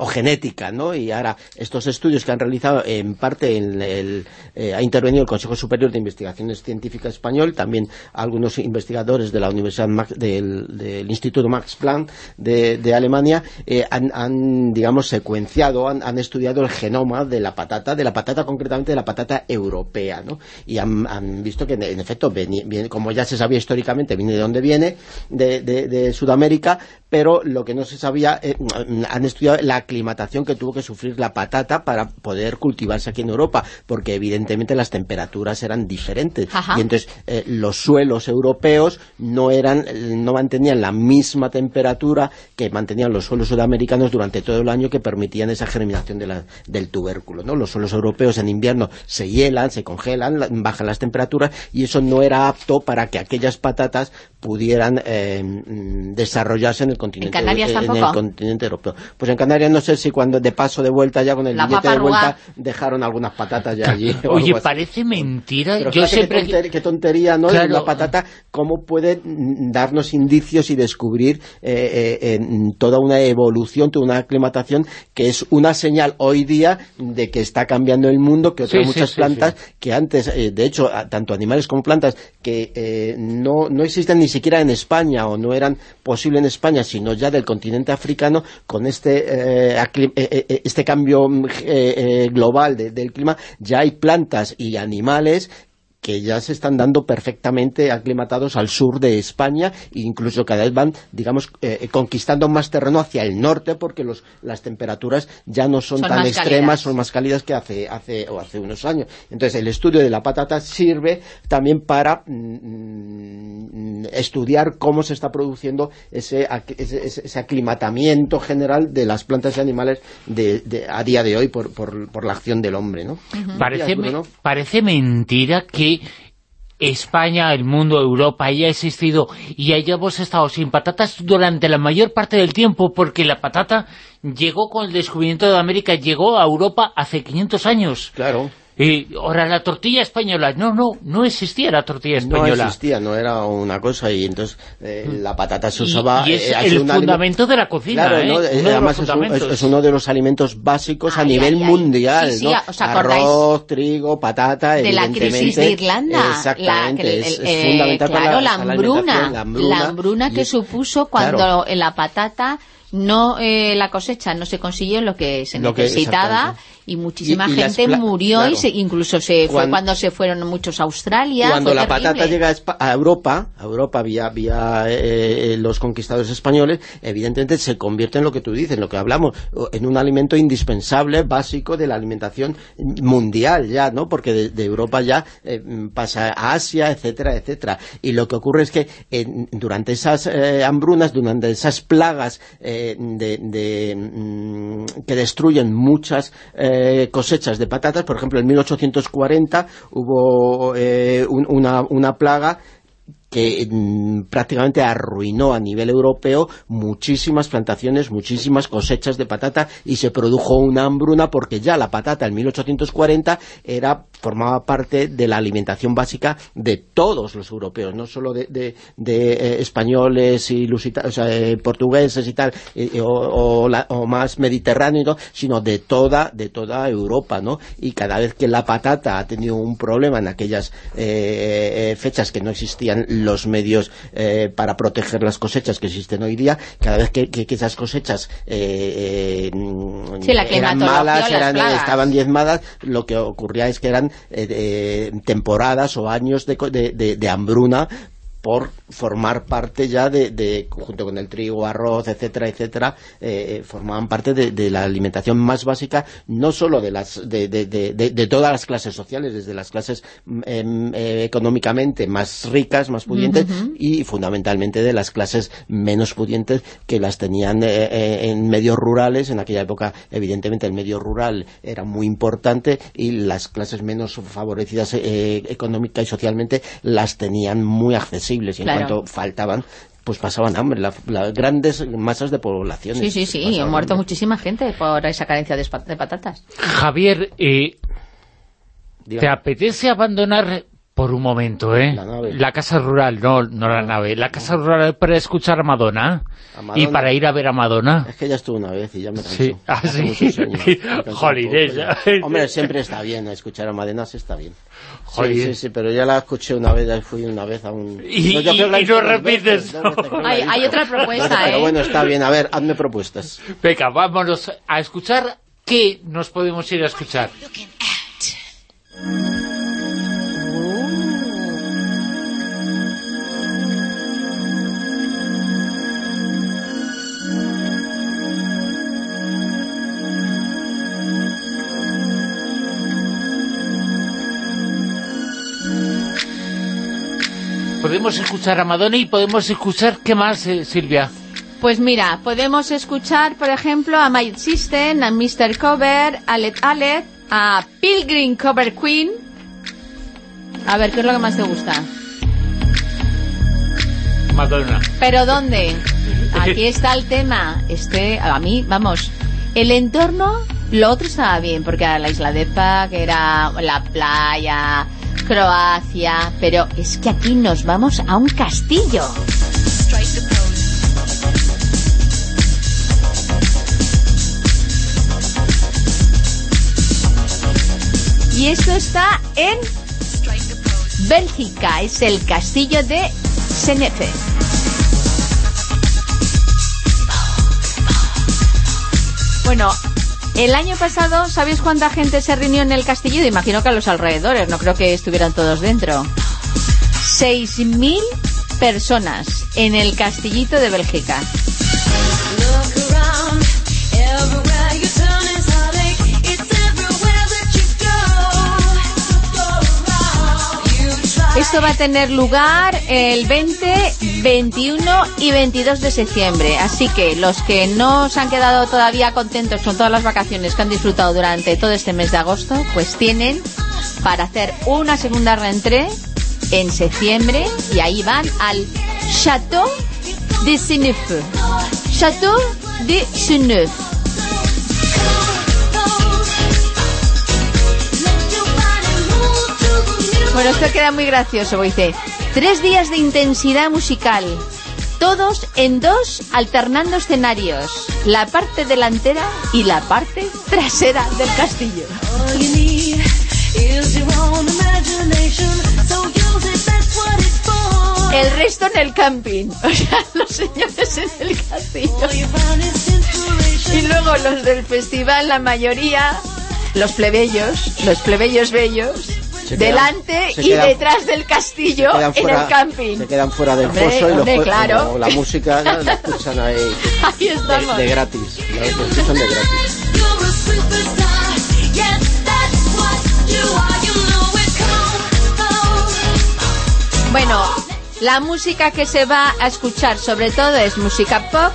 genética, ¿no? Y ahora, estos estudios que han realizado, en parte en el, ha intervenido el Consejo Superior de Investigaciones Científicas Español, también algunos investigadores de la Universidad del, Instituto Max Planck de, Alemania eh, han, digamos, secuenciado, han, estudiado el genoma de la patata, de la patata concretamente de la patata europea, ¿no? Y han, visto que, en, efecto, como ya se sabía históricamente, viene de dónde viene, de, Sudamérica, pero lo que no se sabía, eh, han estudiado la aclimatación que tuvo que sufrir la patata para poder cultivarse aquí en Europa, porque evidentemente las temperaturas eran diferentes. Y entonces eh, los suelos los europeos no eran no mantenían la misma temperatura que mantenían los suelos sudamericanos durante todo el año que permitían esa germinación del tubérculo. ¿no? Los suelos europeos en invierno se hielan, se congelan, bajan las temperaturas y eso no era apto para que aquellas patatas pudieran eh, desarrollarse en el continente ¿En, el continente europeo. Pues en Canarias no sé si cuando de paso de vuelta ya con el billete de vuelta dejaron algunas patatas ya allí. Oye, parece mentira. Yo siempre... Qué, tontería, ¿no? La patata, cómo puede darnos indicios y descubrir eh, eh, toda una evolución, toda una aclimatación que es una señal hoy día de que está cambiando el mundo, que otras muchas plantas que antes, de hecho, tanto animales como plantas que no, no existen ni ni siquiera en España o no eran posibles en España, sino ya del continente africano, con este, eh, eh, eh, este cambio global del clima, ya hay plantas y animales que ya se están dando perfectamente aclimatados al sur de España e incluso cada vez van, digamos, eh, conquistando más terreno hacia el norte porque los, las temperaturas ya no son, tan extremas, son más cálidas que hace, hace, o hace unos años. Entonces el estudio de la patata sirve también para mm, estudiar cómo se está produciendo ese, ese, aclimatamiento general de las plantas y animales de, a día de hoy por, por, por, la acción del hombre, ¿no? parece, parece mentira que España, el mundo, Europa, ya ha existido y ya hemos estado sin patatas durante la mayor parte del tiempo, porque la patata llegó con el descubrimiento de América, llegó a Europa hace 500 años. Claro. Y ahora la tortilla española, no, no, no existía la tortilla española. No existía, no era una cosa y entonces eh, mm. la patata se usaba... Y, es eh, el fundamento de la cocina, claro, ¿no? ¿eh? además es, uno de los alimentos básicos a nivel mundial, ¿no? Arroz, trigo, patata, De la crisis de Irlanda. Exactamente, es, fundamental para la, hambruna, la, hambruna, que supuso cuando en la patata no eh, la cosecha no se consiguió lo que se necesitaba y muchísima gente murió y se, incluso se fue cuando se fueron muchos a Australia cuando la patata llega a Europa a Europa vía, vía eh, los conquistadores españoles evidentemente se convierte en lo que tú dices, en lo que hablamos en un alimento indispensable, básico de la alimentación mundial ya, ¿no? porque de, Europa ya eh, pasa a Asia, etcétera, etcétera. Y lo que ocurre es que durante esas hambrunas, durante esas plagas de, mm, que destruyen muchas eh, cosechas de patatas. Por ejemplo, en 1840 hubo eh, una, una plaga que mm, prácticamente arruinó a nivel europeo muchísimas plantaciones, muchísimas cosechas de patata y se produjo una hambruna porque ya la patata en 1840 era formaba parte de la alimentación básica de todos los europeos, no solo de, eh, españoles y eh, portugueses y tal, o, más mediterráneo, sino de toda, de toda Europa, ¿no? Y cada vez que la patata ha tenido un problema en aquellas eh, fechas que no existían los medios para proteger las cosechas que existen hoy día, cada vez que, esas cosechas eran malas, estaban diezmadas, lo que ocurría es que eran eh, temporadas o años de, de, de hambruna por formar parte ya de, junto con el trigo, arroz, etcétera, etcétera, eh, formaban parte de, la alimentación más básica, no solo de las de, todas las clases sociales, desde las clases mm, em, eh, económicamente más ricas, más pudientes, y fundamentalmente de las clases menos pudientes que las tenían eh, en medios rurales, en aquella época evidentemente el medio rural era muy importante y las clases menos favorecidas económica y socialmente las tenían muy accesibles y en cuanto faltaban pues pasaban hambre, las grandes masas de población. Sí, sí, sí, ha muerto muchísima gente por esa carencia de, patatas. Javier, eh, ¿te apetece abandonar por un momento, ¿eh? La, casa rural, no, no la nave. La casa rural para escuchar a Madonna, y para ir a ver a Madonna. Es que ya estuve una vez y ya me cansó. Sí, ah, sí. Hombre, siempre está bien, escuchar a Madonna está bien. Sí, sí, sí, pero ya la escuché una vez, fui una vez a un... Y no, repites. hay, otra propuesta, Pero ¿eh? bueno, está bien, a ver, hazme propuestas. Venga, vámonos a escuchar. ¿Qué nos podemos ir a escuchar? Podemos escuchar a Madonna y podemos escuchar, ¿qué más, eh, Silvia? Pues mira, podemos escuchar, por ejemplo, a My System, a Mr. Cover, a Let Alet, a Pilgrim Cover Queen. A ver, ¿qué es lo que más te gusta? Madonna. ¿Pero dónde? Aquí está el tema. Este, a mí, vamos, el entorno, lo otro estaba bien, porque era la isla de Paz, que era la playa, Croacia, pero es que aquí nos vamos a un castillo. Y esto está en Bélgica, es el castillo de Senefe. Bueno, el año pasado, ¿sabéis cuánta gente se reunió en el castillo? Imagino que a los alrededores, no creo que estuvieran todos dentro. 6.000 personas en el castillito de Bélgica. Esto va a tener lugar el 20, 21 y 22 de septiembre. Así que los que no se han quedado todavía contentos con todas las vacaciones que han disfrutado durante todo este mes de agosto, pues tienen para hacer una segunda reentré en septiembre y ahí van al Château de Senefeu. Château de Senefeu. Bueno, esto queda muy gracioso, dice. Tres días de intensidad musical, todos en dos alternando escenarios, la parte delantera y la parte trasera del castillo. El resto en el camping, o sea, los señores en el castillo. Y luego los del festival, la mayoría, los plebeyos, los plebeyos bellos, delante y detrás del castillo en el camping. Se quedan fuera del foso y los claro. la música la, escuchan ahí, ahí de, de, gratis. Escuchan de gratis. Bueno, la música que se va a escuchar sobre todo es música pop,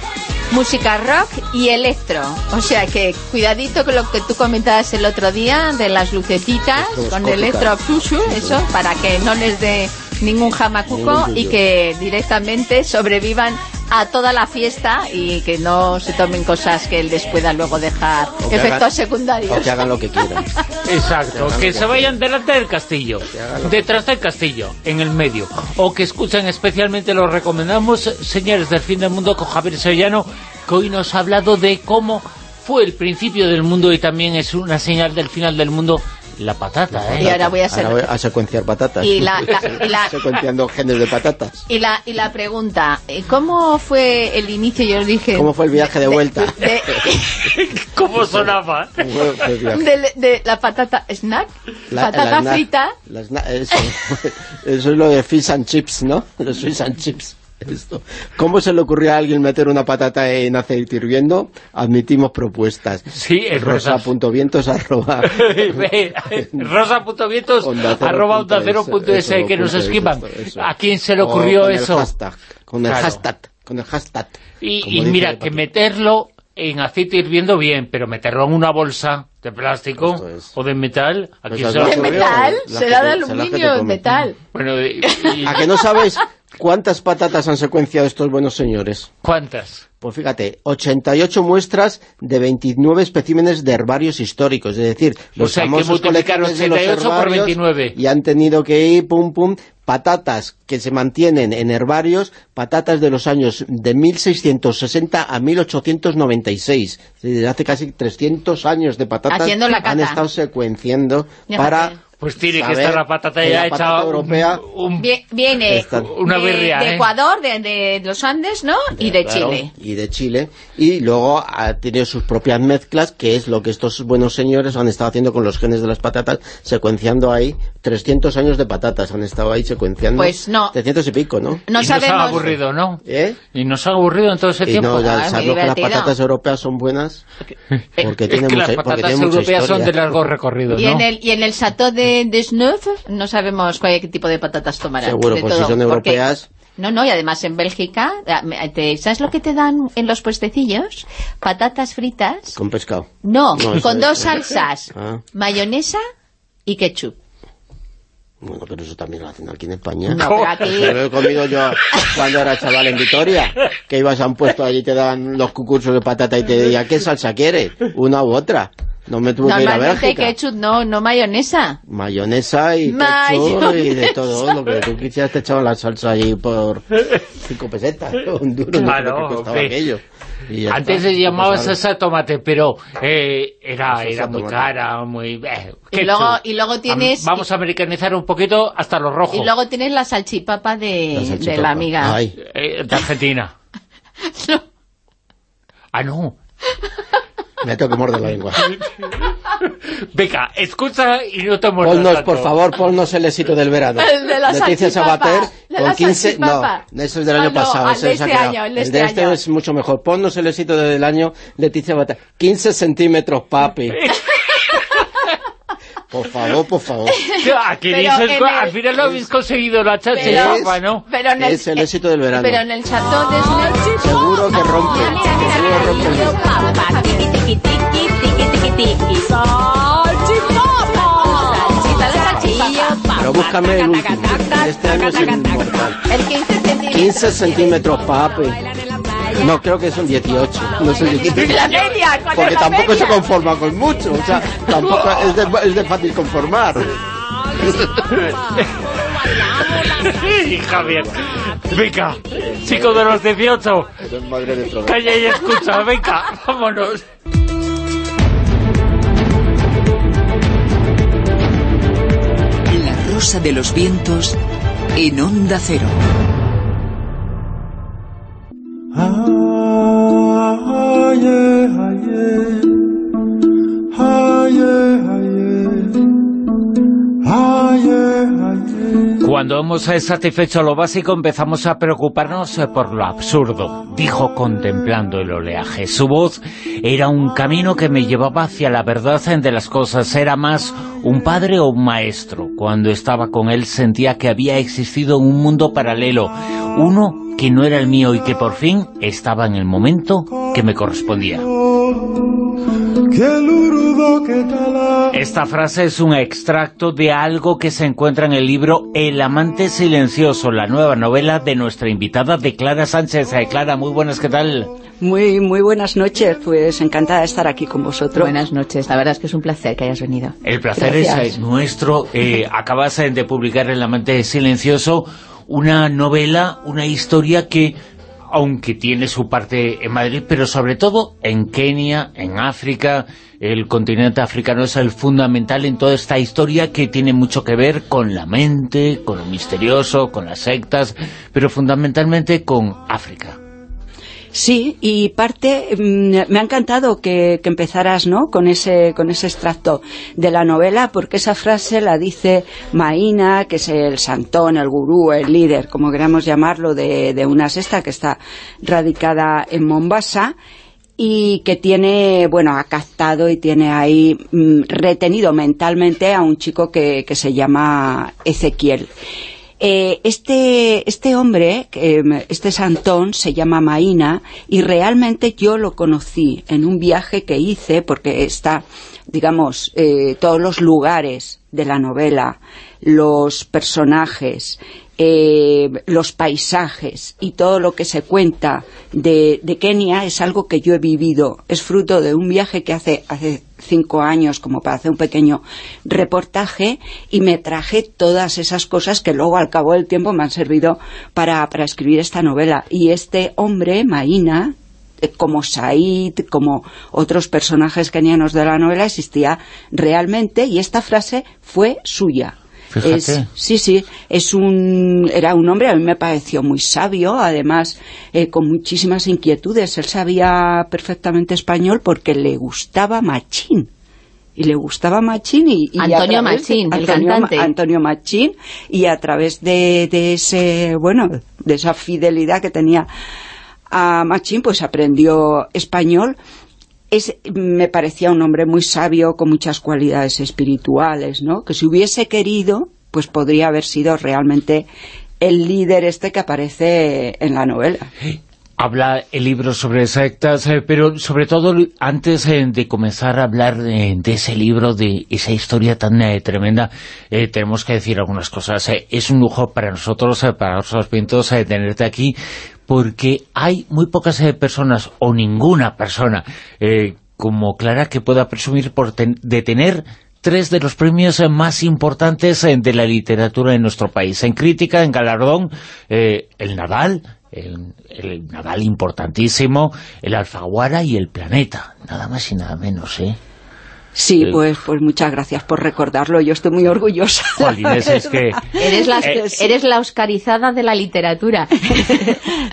música rock y electro. O sea que cuidadito con lo que tú comentabas el otro día de las lucecitas con electro, eso, para que no les dé ningún jamacuco y que directamente sobrevivan a toda la fiesta y que no se tomen cosas que les pueda luego dejar efectos secundarios. O que hagan lo que quieran. Exacto, que, se vayan delante del castillo, detrás del castillo, en el medio. O que escuchen especialmente, lo recomendamos, Señores del Fin del Mundo con Javier Sevillano, que hoy nos ha hablado de cómo fue el principio del mundo y también es una señal del final del mundo la patata, ¿eh? Y ahora voy a, a secuenciar patatas. Y la, Secuenciando genes de patatas. Y la, y la pregunta, eh, ¿cómo fue el inicio? Yo os dije... ¿Cómo fue el viaje de, vuelta? ¿Cómo sonaba? De, la patata snack, patata frita. eso, eso es lo de fish and chips, ¿no? Los fish and chips esto. ¿Cómo se le ocurrió a alguien meter una patata en aceite hirviendo? Admitimos propuestas. Sí, es rosa.vientos arroba... rosa.vientos arroba onda que nos escriban. ¿A quién se le ocurrió eso? con el hashtag. Con el hashtag. Y, mira, que meterlo en aceite hirviendo bien, pero meterlo en una bolsa de plástico o de metal. ¿a pues ¿De metal? ¿Será de aluminio de metal? Bueno, ¿A que no sabes ¿Cuántas patatas han secuenciado estos buenos señores? ¿Cuántas? Pues fíjate, 88 muestras de 29 especímenes de herbarios históricos, es decir, los o sea, famosos colectores de los herbarios y han tenido que ir, pum, pum, patatas que se mantienen en herbarios, patatas de los años de 1660 a 1896, desde hace casi 300 años de patatas han estado secuenciando para pues tiene que estar la patata ya hecha europea. viene una de, ¿eh? Ecuador, de, los Andes, ¿no? y de Chile. Y de Chile. Y luego ha tenido sus propias mezclas, que es lo que estos buenos señores han estado haciendo con los genes de las patatas, secuenciando ahí 300 años de patatas, han estado ahí secuenciando. Pues no. 300 y pico, ¿no? No y sabemos. nos ha aburrido, ¿no? ¿Eh? Y nos ha aburrido en todo ese tiempo. No, ya ah, que las patatas europeas son buenas porque tienen que mucha, las patatas europeas son de largo recorrido, y En el, y en el chateau de de, no sabemos cuál, qué tipo de patatas tomarán. Seguro, pues si son europeas... No, no, y además en Bélgica, ¿sabes lo que te dan en los puestecillos? Patatas fritas. Con pescado. No, con dos salsas, ah. mayonesa y ketchup. Bueno, pero eso también lo hacen aquí en España. No, Lo he comido yo cuando era chaval en Vitoria, que ibas a un puesto allí y te daban los cucursos de patata y te decían, ¿qué salsa quieres? ¿Una u otra? No me tuve que ir a Bélgica. ketchup, no, no mayonesa. Mayonesa y ketchup y de todo. Lo que tú quisieras te echaban la salsa ahí por cinco pesetas. Un duro, claro, no costaba aquello. Antes se llamaba salsa tomate, pero eh, era, era muy cara, muy... Eh, y, luego, y luego tienes... Vamos a americanizar un poquito hasta los rojos. Y luego tienes la salchipapa de la, de la amiga. Eh, de Argentina. no. Ah, no. Me tengo que morder la lengua. Venga, escucha y no te muerdas Ponnos, por favor, ponnos el éxito del verano. El de la Leticia Sabater con 15... No, eso es del año ah, pasado. el de este año, el de, este, este es mucho mejor. Ponnos el éxito del año Leticia Sabater. 15 centímetros, papi. Por favor, por favor. Aquí dices, al final lo habéis conseguido la chacha, ¿no? Pero en el, es el éxito del verano. Pero en el chatón de Seguro que rompe. Seguro que rompe. Pero búscame el último. Este año es inmortal. El 15 centímetros. 15 centímetros, papi. No, creo que son 18. No sé La media, ¿cuál Porque es la tampoco media? se conforma con mucho. O sea, tampoco es de, es de fácil conformar. Sí, Javier. Venga, chico de los 18. Eres madre de todo. Calla y escucha, venga, vámonos. La rosa de los vientos en onda cero. Yeah. higher, higher. Cuando hemos satisfecho lo básico empezamos a preocuparnos por lo absurdo, dijo contemplando el oleaje. Su voz era un camino que me llevaba hacia la verdad de las cosas, era más un padre o un maestro. Cuando estaba con él sentía que había existido un mundo paralelo, uno que no era el mío y que por fin estaba en el momento que me correspondía. Esta frase es un extracto de algo que se encuentra en el libro El amante silencioso, la nueva novela de nuestra invitada de Clara Sánchez. Eh, Clara, muy buenas, ¿qué tal? Muy, muy buenas noches, pues encantada de estar aquí con vosotros. Buenas noches, la verdad es que es un placer que hayas venido. El placer es eh, nuestro. Eh, acabas eh, de publicar El amante silencioso, una novela, una historia que, aunque tiene su parte en Madrid, pero sobre todo en Kenia, en África, el continente africano es el fundamental en toda esta historia que tiene mucho que ver con la mente, con lo misterioso, con las sectas, pero fundamentalmente con África. Sí, y parte, mm, me ha encantado que, empezaras ¿no? con, ese, con ese extracto de la novela, porque esa frase la dice Maína, que es el santón, el gurú, el líder, como queramos llamarlo, de, de una sexta que está radicada en Mombasa, y que tiene, bueno, ha captado y tiene ahí mm, retenido mentalmente a un chico que, que se llama Ezequiel. Eh, este, este hombre, eh, este santón, se llama Maína y realmente yo lo conocí en un viaje que hice porque está, digamos, eh, todos los lugares de la novela, los personajes, eh, los paisajes y todo lo que se cuenta de, Kenia es algo que yo he vivido. Es fruto de un viaje que hace, hace cinco años como para hacer un pequeño reportaje y me traje todas esas cosas que luego al cabo del tiempo me han servido para, para escribir esta novela. Y este hombre, Maína, eh, como Said, como otros personajes kenianos de la novela, existía realmente y esta frase fue suya. Fíjate. Es- sí, sí, es un, era un hombre, a mí me pareció muy sabio, además eh, con muchísimas inquietudes. Él sabía perfectamente español porque le gustaba Machín. Y le gustaba Machín y... Antonio de- Machín, el Antonio cantante. Antonio Machín, y a través de, de ese, bueno, de esa fidelidad que tenía a Machín, pues aprendió español. Es, me parecía un hombre muy sabio, con muchas cualidades espirituales, ¿no? Que si hubiese querido, pues podría haber sido realmente el líder este que aparece en la novela. Habla el libro sobre sectas, eh, pero sobre todo antes eh, de comenzar a hablar eh, de ese libro, de esa historia tan tremenda, eh, tenemos que decir algunas cosas. Es un lujo para nosotros, para vientos, eh, tenerte aquí, porque hay muy pocas eh, personas, o ninguna persona, eh, como Clara, que pueda presumir por ten- de tener tres de los premios eh, más importantes eh, de la literatura en nuestro país. En crítica, en galardón, eh, el Nadal, el, el Nadal importantísimo, el Alfaguara y el Planeta. Nada más y nada menos, ¿eh? Sí, Eh, pues, pues muchas gracias por recordarlo. Yo estoy muy orgullosa. Jolines, es que... Eres la, Eh, eres la oscarizada de la literatura.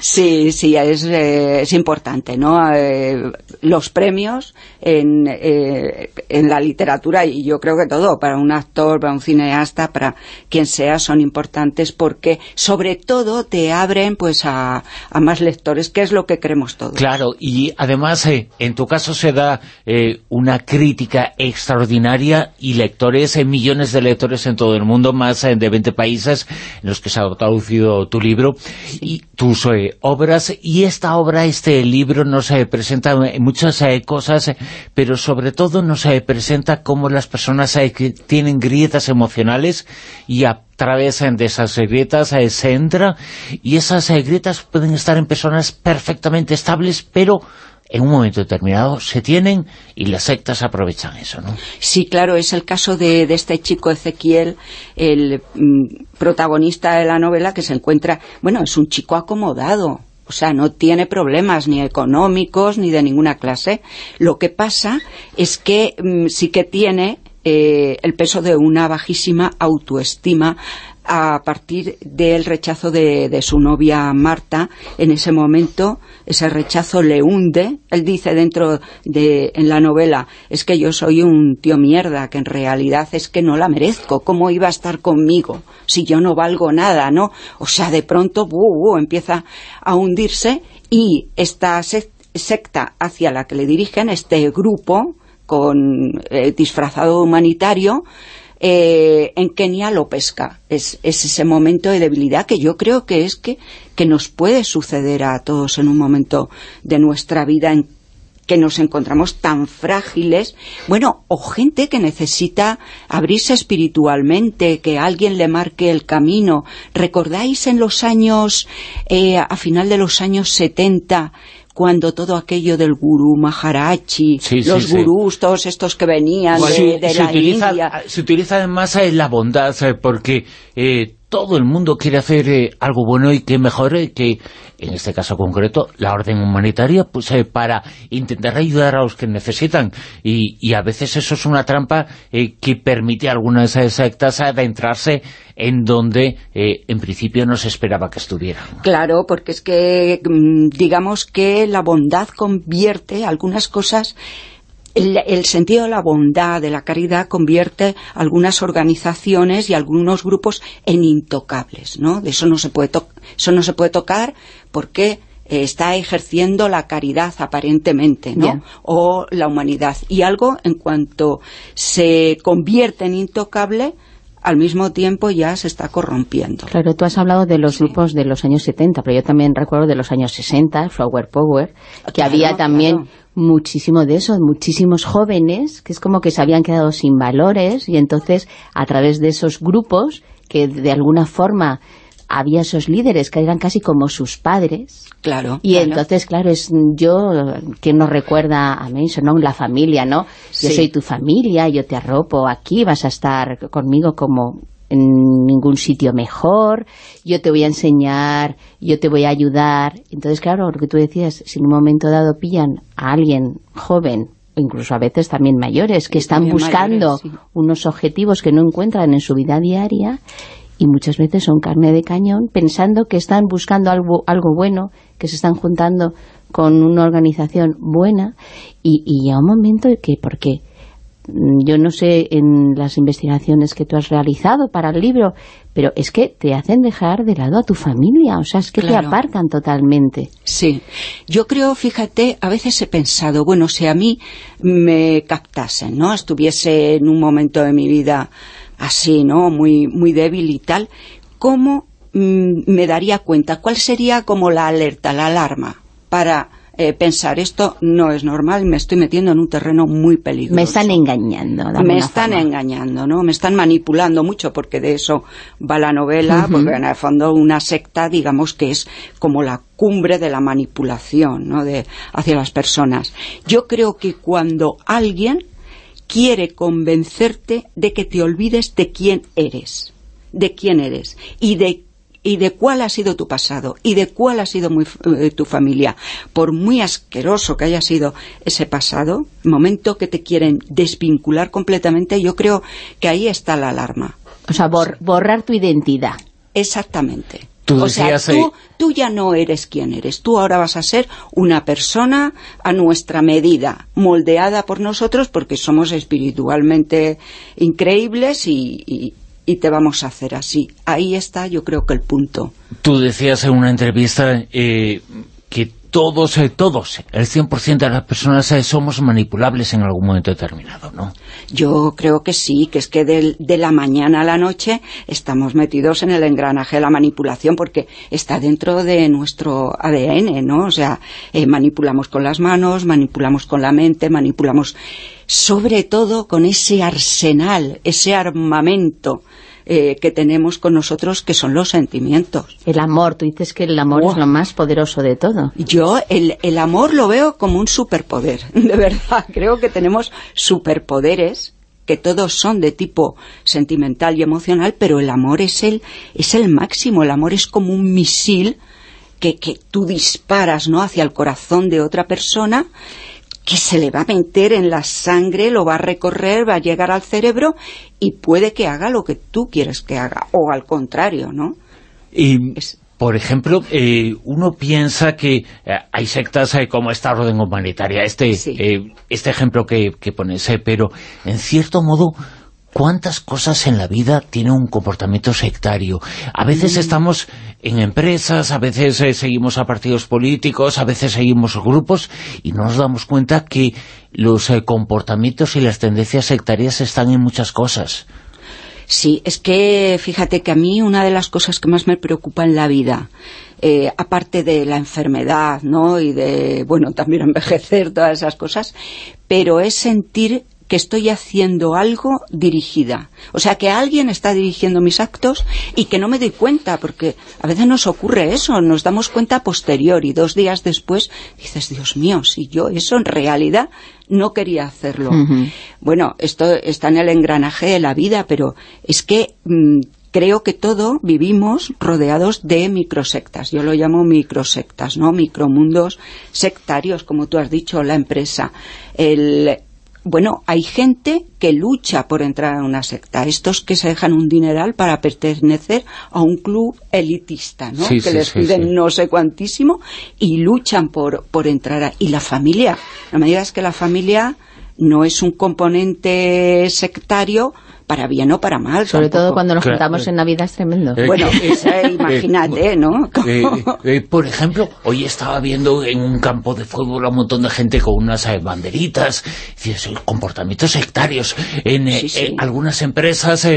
Sí, sí, es, eh, es importante, ¿no? Eh, los premios en, eh, en la literatura, y yo creo que todo, para un actor, para un cineasta, para quien sea, son importantes porque, sobre todo, te abren pues a, a más lectores, que es lo que queremos todos. Claro, y además, eh, en tu caso se da eh, una crítica extraordinaria y lectores, eh, millones de lectores en todo el mundo, más de 20 países en los que se ha traducido tu libro y tus obras. Y esta obra, este libro, nos presenta muchas cosas, pero sobre todo nos presenta cómo las personas que tienen grietas emocionales y a través de esas grietas se entra y esas grietas pueden estar en personas perfectamente estables, pero en un momento determinado se tienen y las sectas aprovechan eso, ¿no? Sí, claro, es el caso de, este chico Ezequiel, el mm, protagonista de la novela que se encuentra, bueno, es un chico acomodado, o sea, no tiene problemas ni económicos ni de ninguna clase. Lo que pasa es que mm, sí que tiene eh, el peso de una bajísima autoestima a partir del rechazo de, su novia Marta, en ese momento ese rechazo le hunde, él dice dentro de, en la novela, es que yo soy un tío mierda, que en realidad es que no la merezco, ¿cómo iba a estar conmigo si yo no valgo nada, no? O sea, de pronto, empieza a hundirse y esta secta hacia la que le dirigen, este grupo con eh, disfrazado humanitario, eh, en Kenia lo pesca. Es, ese momento de debilidad que yo creo que es que, que nos puede suceder a todos en un momento de nuestra vida en que nos encontramos tan frágiles, bueno, o gente que necesita abrirse espiritualmente, que alguien le marque el camino. ¿Recordáis en los años, eh, a final de los años 70, cuando todo aquello del gurú Maharachi, los gurús, todos estos que venían de, la utiliza, India... Se utiliza además la bondad, eh, porque eh, todo el mundo quiere hacer eh, algo bueno y que mejore que, en este caso concreto, la orden humanitaria, pues eh, para intentar ayudar a los que necesitan. Y, a veces eso es una trampa eh, que permite a algunas sectas adentrarse en donde en principio no se esperaba que estuvieran. Claro, porque es que mm, digamos que la bondad convierte algunas cosas el, sentido de la bondad, de la caridad, convierte algunas organizaciones y algunos grupos en intocables, ¿no? De eso no se puede, eso no se puede tocar porque eh, está ejerciendo la caridad aparentemente, ¿no? O la humanidad. Y algo, en cuanto se convierte en intocable, al mismo tiempo ya se está corrompiendo. Claro, tú has hablado de los grupos de los años 70, pero yo también recuerdo de los años 60, Flower Power, que había también muchísimo de eso, muchísimos jóvenes que es como que se habían quedado sin valores y entonces a través de esos grupos que de alguna forma había esos líderes que eran casi como sus padres. Claro. Y entonces, claro, es yo, quien nos recuerda a Mason, ¿no? La familia, ¿no? Yo soy tu familia, yo te arropo aquí, vas a estar conmigo como en ningún sitio mejor, yo te voy a enseñar, yo te voy a ayudar. Entonces, claro, lo que tú decías, si en un momento dado pillan a alguien joven, incluso a veces también mayores, que están buscando unos objetivos que no encuentran en su vida diaria, y muchas veces son carne de cañón, pensando que están buscando algo, algo bueno, que se están juntando con una organización buena, y, y a un momento que, porque Mm, yo no sé en las investigaciones que tú has realizado para el libro, pero es que te hacen dejar de lado a tu familia, o sea, es que te aparcan totalmente. Sí, yo creo, fíjate, a veces he pensado, bueno, si a mí me captasen, ¿no? Estuviese en un momento de mi vida así, ¿no? Muy, muy débil y tal, ¿cómo mm, me daría cuenta? ¿Cuál sería como la alerta, la alarma para eh, pensar esto no es normal, me estoy metiendo en un terreno muy peligroso. Me están engañando. Me están engañando, ¿no? Me están manipulando mucho porque de eso va la novela, porque en el fondo una secta, digamos que es como la cumbre de la manipulación ¿no? de, hacia las personas. Yo creo que cuando alguien quiere convencerte de que te olvides de quién eres, de quién eres y de y de cuál ha sido tu pasado y de cuál ha sido eh, tu familia. Por muy asqueroso que haya sido ese pasado, momento que te quieren desvincular completamente, yo creo que ahí está la alarma. O sea, borrar tu identidad. Exactamente. o sea, tú, tú, ya no eres quien eres. Tú ahora vas a ser una persona a nuestra medida, moldeada por nosotros porque somos espiritualmente increíbles y, y te vamos a hacer así. Ahí está yo creo que el punto. Tú decías en una entrevista eh, que todos, eh, todos, el 100% de las personas eh, somos manipulables en algún momento determinado, ¿no? Yo creo que sí, que es que de, la mañana a la noche estamos metidos en el engranaje de la manipulación porque está dentro de nuestro ADN, ¿no? O sea, eh, manipulamos con las manos, manipulamos con la mente, manipulamos sobre todo con ese arsenal, ese armamento eh, que tenemos con nosotros, que son los sentimientos. El amor, tú dices que el amor es lo más poderoso de todo. Yo el, el amor lo veo como un superpoder, de verdad. Creo que tenemos superpoderes que todos son de tipo sentimental y emocional, pero el amor es el, es el máximo, el amor es como un misil que, que tú disparas ¿no? hacia el corazón de otra persona que se le va a meter en la sangre, lo va a recorrer, va a llegar al cerebro y puede que haga lo que tú quieres que haga, o al contrario, ¿no? Y, por ejemplo, eh, uno piensa que eh, hay sectas eh, como esta orden humanitaria, este, este ejemplo que, que pones, pero en cierto modo cuántas cosas en la vida tienen un comportamiento sectario. A veces mm. estamos en empresas, a veces eh, seguimos a partidos políticos, a veces seguimos grupos y no nos damos cuenta que los eh, comportamientos y las tendencias sectarias están en muchas cosas. Sí, es que fíjate que a mí una de las cosas que más me preocupa en la vida, eh, aparte de la enfermedad, ¿no? Y de, bueno, también envejecer, todas esas cosas, pero es sentir que estoy haciendo algo dirigida. O sea, que alguien está dirigiendo mis actos y que no me doy cuenta, porque a veces nos ocurre eso, nos damos cuenta posterior y dos días después dices, Dios mío, si yo eso en realidad no quería hacerlo. Bueno, esto está en el engranaje de la vida, pero es que... Mm, creo que todo vivimos rodeados de microsectas. Yo lo llamo microsectas, ¿no? Micromundos sectarios, como tú has dicho, la empresa. El, bueno, hay gente que lucha por entrar a una secta. Estos que se dejan un dineral para pertenecer a un club elitista, ¿no? que les piden no sé cuantísimo y luchan por, por entrar a... Y la familia. No me digas que la familia no es un componente sectario para bien o para mal. Sobre todo cuando nos juntamos en Navidad es tremendo. Eh, bueno, eh, imagínate, ¿no? Eh, por ejemplo, hoy estaba viendo en un campo de fútbol a un montón de gente con unas banderitas, comportamientos sectarios. En, algunas empresas,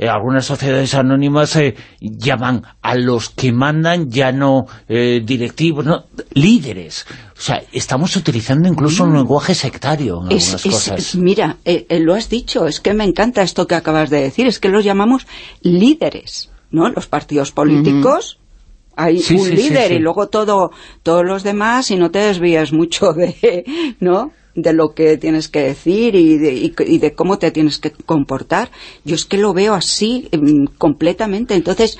algunas sociedades anónimas llaman a los que mandan ya no directivos, no, líderes. O sea, estamos utilizando incluso un mm. lenguaje sectario en algunas cosas. mira, lo has dicho, es que me encanta esto que acabas de decir, es que los llamamos líderes, ¿no? Los partidos políticos... Hay un líder y luego todo, todos los demás y no te desvías mucho de, ¿no? de lo que tienes que decir y de, cómo te tienes que comportar. Yo es que lo veo así em, completamente. Entonces,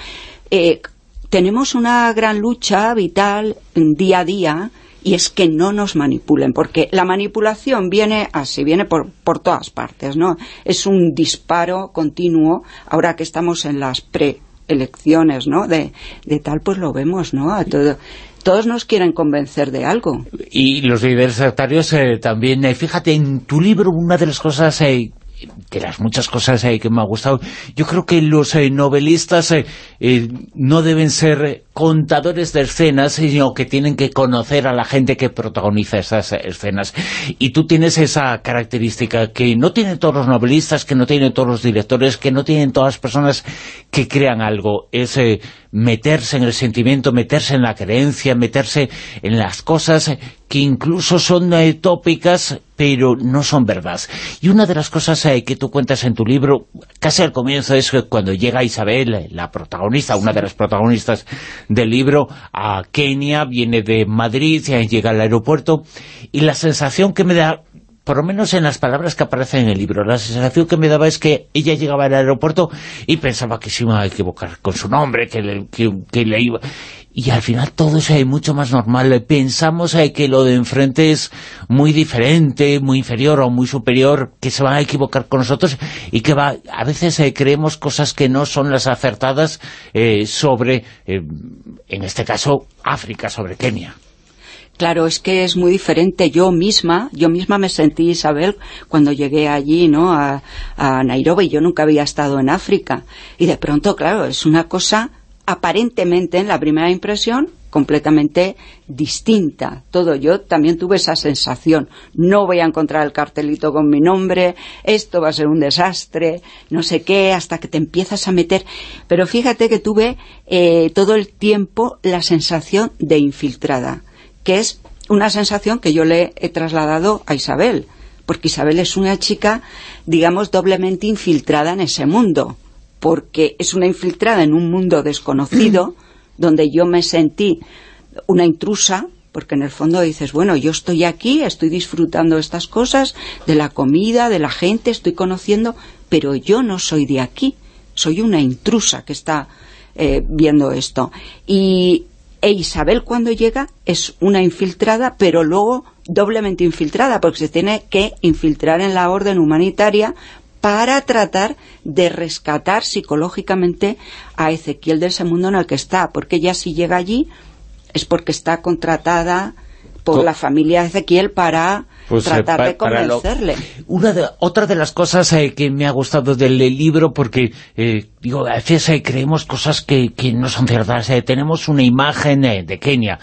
eh, tenemos una gran lucha vital día a día y es que no nos manipulen, porque la manipulación viene así, viene por, por todas partes, ¿no? Es un disparo continuo, ahora que estamos en las preelecciones, ¿no? De, de tal, pues lo vemos, ¿no? A todo, todos nos quieren convencer de algo. Y los líderes sectarios eh, también, eh, fíjate, en tu libro una de las cosas eh, de las muchas cosas que me ha gustado, yo creo que los novelistas no deben ser contadores de escenas, sino que tienen que conocer a la gente que protagoniza esas escenas. Y tú tienes esa característica que no tienen todos los novelistas, que no tienen todos los directores, que no tienen todas las personas que crean algo. Es eh, meterse en el sentimiento, meterse en la creencia, meterse en las cosas que incluso son eh, tópicas, pero no son verdad. Y una de las cosas eh, que tú cuentas en tu libro, casi al comienzo, es que cuando llega Isabel, la protagonista, una de las protagonistas del libro a Kenia, viene de Madrid, llega al aeropuerto, y la sensación que me da por lo menos en las palabras que aparecen en el libro, la sensación que me daba es que ella llegaba al aeropuerto y pensaba que se iba a equivocar con su nombre, que le, que le iba y al final todo es mucho más normal. Pensamos eh, que lo de enfrente es muy diferente, muy inferior o muy superior, que se van a equivocar con nosotros y que va, a veces eh, creemos cosas que no son las acertadas eh, sobre, en este caso, África, sobre Kenia. Claro, es que es muy diferente. Yo misma, yo misma me sentí, Isabel, cuando llegué allí, ¿no?, a, a Nairobi. Yo nunca había estado en África. Y de pronto, claro, es una cosa aparentemente en la primera impresión completamente distinta. Todo, yo también tuve esa sensación. No voy a encontrar el cartelito con mi nombre, esto va a ser un desastre, no sé qué, hasta que te empiezas a meter. Pero fíjate que tuve eh, todo el tiempo la sensación de infiltrada, que es una sensación que yo le he trasladado a Isabel, porque Isabel es una chica, digamos, doblemente infiltrada en ese mundo, porque es una infiltrada en un mundo desconocido, donde yo me sentí una intrusa, porque en el fondo dices, bueno, yo estoy aquí, estoy disfrutando de estas cosas, de la comida, de la gente, estoy conociendo, pero yo no soy de aquí, soy una intrusa que está eh, viendo esto. Y e Isabel cuando llega es una infiltrada, pero luego doblemente infiltrada, porque se tiene que infiltrar en la orden humanitaria para tratar de rescatar psicológicamente a Ezequiel de ese mundo en el que está, porque ella si llega allí es porque está contratada por la familia de Ezequiel para pues, eh, tratar de convencerle. Una de, otra de las cosas eh, que me ha gustado del libro, porque eh, digo, a veces creemos cosas que, que, no son ciertas. tenemos una imagen de Kenia,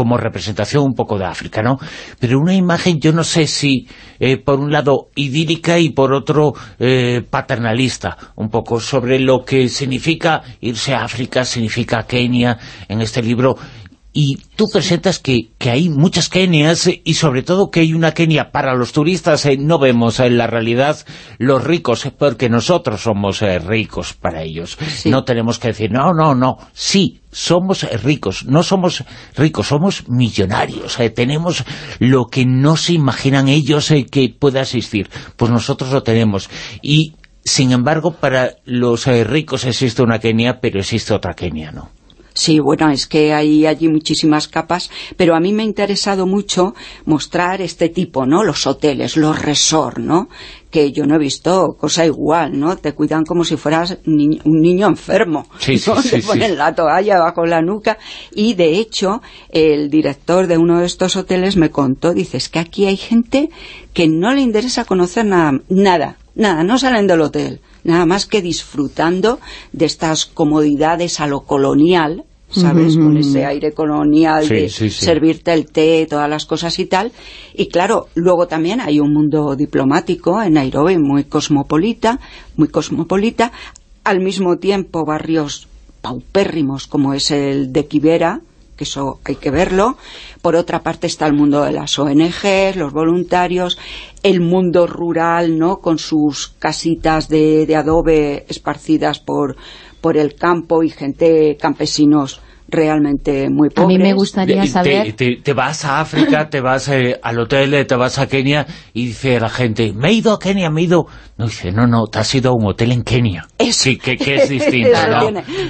como representación un poco de África, ¿no? Pero una imagen, yo no sé si eh, por un lado idílica y por otro eh, paternalista, un poco sobre lo que significa irse a África, significa Kenia en este libro, y tú presentas que, que, hay muchas Kenias y sobre todo que hay una Kenia para los turistas, eh, no vemos en la realidad los ricos, porque nosotros somos ricos para ellos. No tenemos que decir, no, no, no, sí, somos ricos, no somos ricos, somos millonarios, eh, tenemos lo que no se imaginan ellos eh, que pueda existir, pues nosotros lo tenemos. Y, sin embargo, para los eh, ricos existe una Kenia, pero existe otra Kenia, ¿no? Sí, bueno, es que hay allí muchísimas capas, pero a mí me ha interesado mucho mostrar este tipo, ¿no? Los hoteles, los resort, ¿no? Que yo no he visto cosa igual, ¿no? Te cuidan como si fueras un niño enfermo, sí, sí, Te ponen la toalla bajo la nuca y, de hecho, el director de uno de estos hoteles me contó, dice, es que aquí hay gente que no le interesa conocer nada, nada, nada, no salen del hotel nada más que disfrutando de estas comodidades a lo colonial, ¿sabes? Con ese aire colonial de servirte el té, todas las cosas y tal. Y claro, luego también hay un mundo diplomático en Nairobi muy cosmopolita, muy cosmopolita, al mismo tiempo barrios paupérrimos como es el de Kibera, que eso hay que verlo. Por otra parte está el mundo de las ONG, los voluntarios, el mundo rural, ¿no?, con sus casitas de, de adobe esparcidas por, por el campo y gente, campesinos realmente muy pobres. A mí me gustaría saber... Te, vas a África, te vas eh, al hotel, te vas a Kenia y dice la gente, me he ido a Kenia, me he ido... No, dice, no, no, te has ido a un hotel en Kenia. sí, que, es distinto,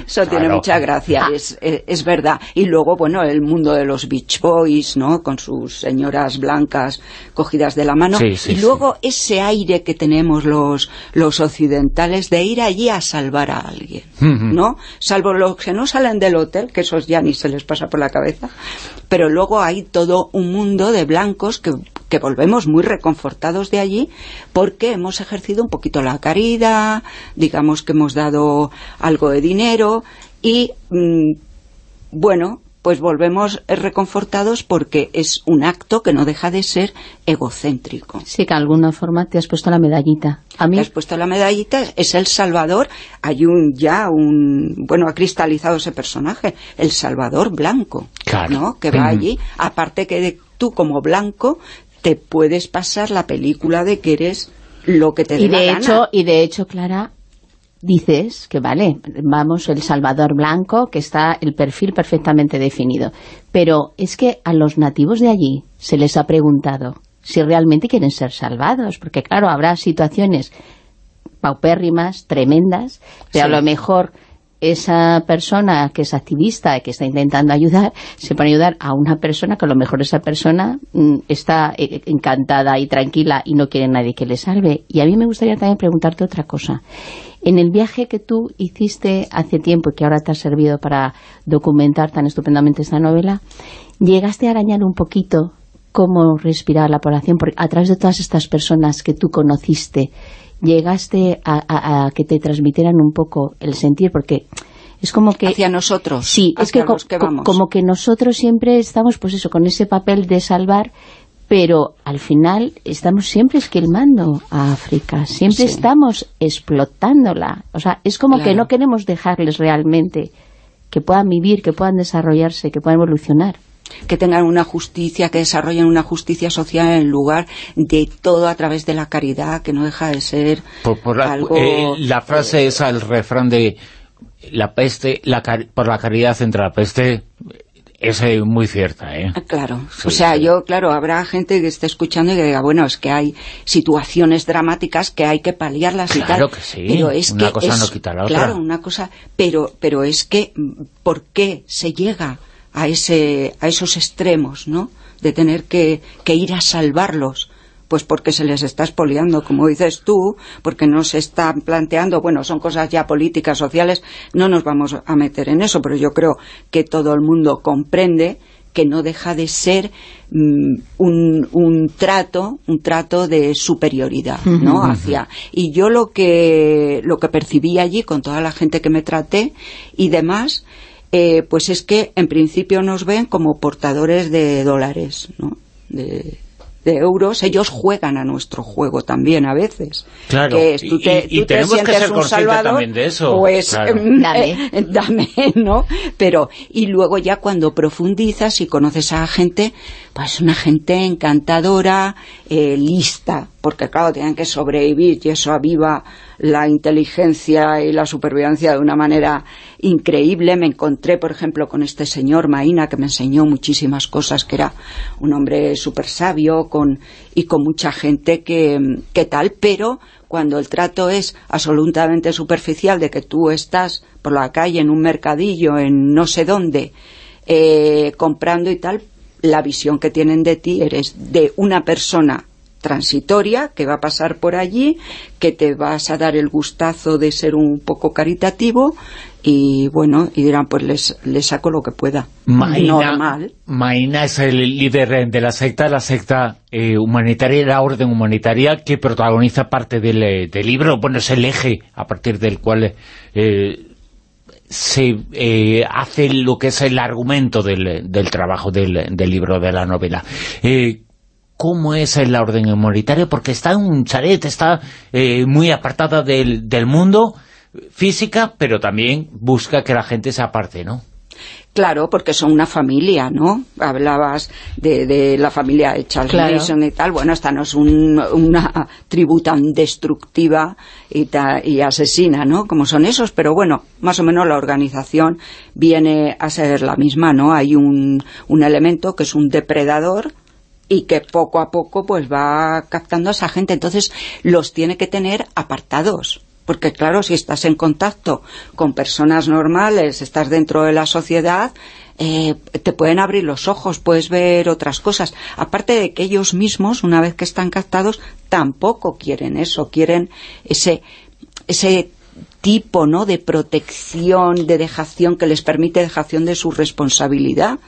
Eso, tiene, mucha gracia, ah. es, es, verdad. Y luego, bueno, el mundo de los Beach Boys, ¿no?, con sus señoras blancas cogidas de la mano. y luego ese aire que tenemos los, los occidentales de ir allí a salvar a alguien, ¿no? Salvo los que no salen del hotel, que ya ni se les pasa por la cabeza, pero luego hay todo un mundo de blancos que, volvemos muy reconfortados de allí porque hemos ejercido un poquito la caridad, digamos que hemos dado algo de dinero y, mm, bueno, pues volvemos reconfortados porque es un acto que no deja de ser egocéntrico. Sí, que de alguna forma te has puesto la medallita. A mí... Te has puesto la medallita, es El Salvador, hay un ya un... bueno, ha cristalizado ese personaje, El Salvador blanco, ¿no? Que va allí, aparte que tú como blanco te puedes pasar la película de que eres lo que te dé y de hecho Y de hecho, Clara, dices que vale, vamos, el Salvador Blanco, que está el perfil perfectamente definido. Pero es que a los nativos de allí se les ha preguntado si realmente quieren ser salvados, porque claro, habrá situaciones paupérrimas, tremendas, pero a lo mejor esa persona que es activista que está intentando ayudar, se pone a ayudar a una persona que a lo mejor esa persona mm, está eh, encantada y tranquila y no quiere nadie que le salve. Y a mí me gustaría también preguntarte otra cosa. En el viaje que tú hiciste hace tiempo y que ahora te ha servido para documentar tan estupendamente esta novela, llegaste a arañar un poquito cómo respirar la población, porque a través de todas estas personas que tú conociste, llegaste a, que te transmitieran un poco el sentir, porque Es como que... Hacia nosotros. Sí, es que, como que nosotros siempre estamos, pues eso, con ese papel de salvar, pero al final estamos siempre esquilmando a África, siempre estamos explotándola. O sea, es como que no queremos dejarles realmente que puedan vivir, que puedan desarrollarse, que puedan evolucionar que tengan una justicia, que desarrollen una justicia social en lugar de todo a través de la caridad, que no deja de ser la, algo... Eh, la frase esa, el refrán de la peste, la, por la caridad entre la peste, es eh, muy cierta, ¿eh? Ah, claro, o sea, yo, claro, habrá gente que esté escuchando y que diga, bueno, es que hay situaciones dramáticas que hay que paliarlas y tal. que sí, pero es una cosa no quita la otra. Claro, una cosa, pero, pero es que, ¿por qué se llega a, ese, a esos extremos, ¿no? De tener que, que ir a salvarlos pues porque se les está expoliando, como dices tú, porque no se están planteando, bueno, son cosas ya políticas, sociales, no nos vamos a meter en eso, pero yo creo que todo el mundo comprende que no deja de ser mm, un, un, trato, un trato de superioridad, ¿no? Hacia y yo lo que lo que percibí allí con toda la gente que me traté y demás eh, pues es que en principio nos ven como portadores de dólares, ¿no? De, euros, ellos juegan a nuestro juego también a veces. Claro, y, tenemos que ser conscientes también de eso. Pues em, dame. Eh, dame, ¿no? Pero, y luego ya cuando profundizas y conoces a gente, pues una gente encantadora, eh, lista, porque claro, tienen que sobrevivir y eso aviva la inteligencia y la supervivencia de una manera increíble. Me encontré, por ejemplo, con este señor Maína, que me enseñó muchísimas cosas, que era un hombre súper sabio con, y con mucha gente que, que tal, pero cuando el trato es absolutamente superficial de que tú estás por la calle en un mercadillo, en no sé dónde, eh, comprando y tal, la visión que tienen de ti eres de una persona transitoria que va a pasar por allí, que te vas a dar el gustazo de ser un poco caritativo y bueno, y dirán, pues les, les saco lo que pueda. Maina, Normal. Maina es el líder de la secta, la secta eh, humanitaria, la orden humanitaria que protagoniza parte del, eh, del, libro, bueno, es el eje a partir del cual eh, se eh, hace lo que es el argumento del, del trabajo del, del, libro, de la novela. Eh, cómo es la orden humanitaria, porque está en un chalet, está eh, muy apartada del, del mundo física, pero también busca que la gente se aparte, ¿no? Claro, porque son una familia, ¿no? Hablabas de, de la familia de Charles Mason y tal. Bueno, esta no es una tribu tan destructiva y, y, asesina, ¿no? Como son esos, pero bueno, más o menos la organización viene a ser la misma, ¿no? Hay un, un elemento que es un depredador y que poco a poco pues va captando a esa gente. Entonces los tiene que tener apartados. Porque claro, si estás en contacto con personas normales, estás dentro de la sociedad, eh, te pueden abrir los ojos, puedes ver otras cosas. Aparte de que ellos mismos, una vez que están captados, tampoco quieren eso, quieren ese, ese tipo ¿no? de protección, de dejación que les permite dejación de su responsabilidad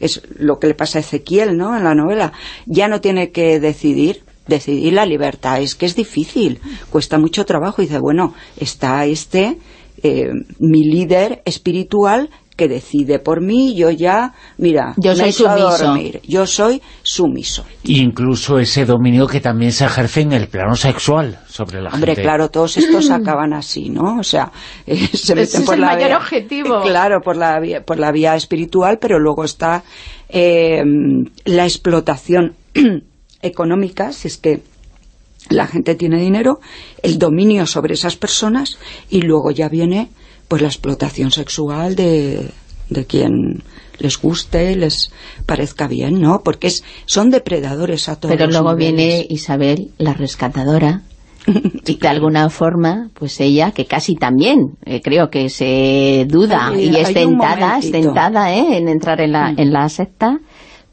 es lo que le pasa a Ezequiel, ¿no?, en la novela, ya no tiene que decidir, decidir la libertad, es que es difícil, cuesta mucho trabajo, y dice, bueno, está este, eh, mi líder espiritual que decide por mí, yo ya, mira, yo soy sumiso. yo soy sumiso. Incluso ese dominio que también se ejerce en el plano sexual sobre la Hombre, claro, todos estos acaban así, ¿no? O sea, eh, se meten por la vía, objetivo. Claro, por la vía, por la vía espiritual, pero luego está eh, la explotación económica, si es que la gente tiene dinero, el dominio sobre esas personas y luego ya viene pues la explotación sexual de, de quien les guste, les parezca bien, ¿no? Porque es, son depredadores a todos Pero luego viene Isabel, la rescatadora, y de alguna forma, pues ella, que casi también eh, creo que se duda y es tentada, es tentada ¿eh? en entrar en la, en la secta,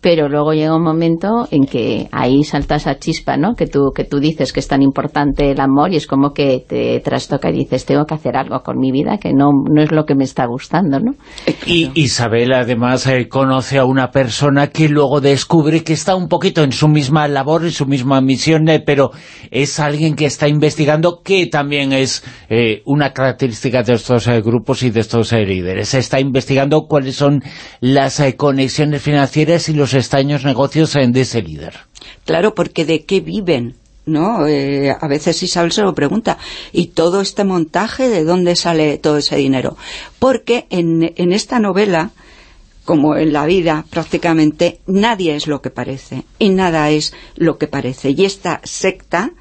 pero luego llega un momento en que ahí salta esa chispa, ¿no? Que tú, que tú dices que es tan importante el amor y es como que te trastoca y dices, tengo que hacer algo con mi vida que no, no es lo que me está gustando, ¿no? Y Isabel además eh, conoce a una persona que luego descubre que está un poquito en su misma labor, en su misma misión, eh, pero es alguien que está investigando que también es eh, una característica de estos grupos y de estos líderes. Está investigando cuáles son las conexiones financieras y los extraños negocios de ese líder. Claro, porque ¿de qué viven? ¿no? Eh, a veces Isabel se lo pregunta, ¿y todo este montaje de dónde sale todo ese dinero? Porque en, en, esta novela, como en la vida prácticamente, nadie es lo que parece, y nada es lo que parece. Y esta secta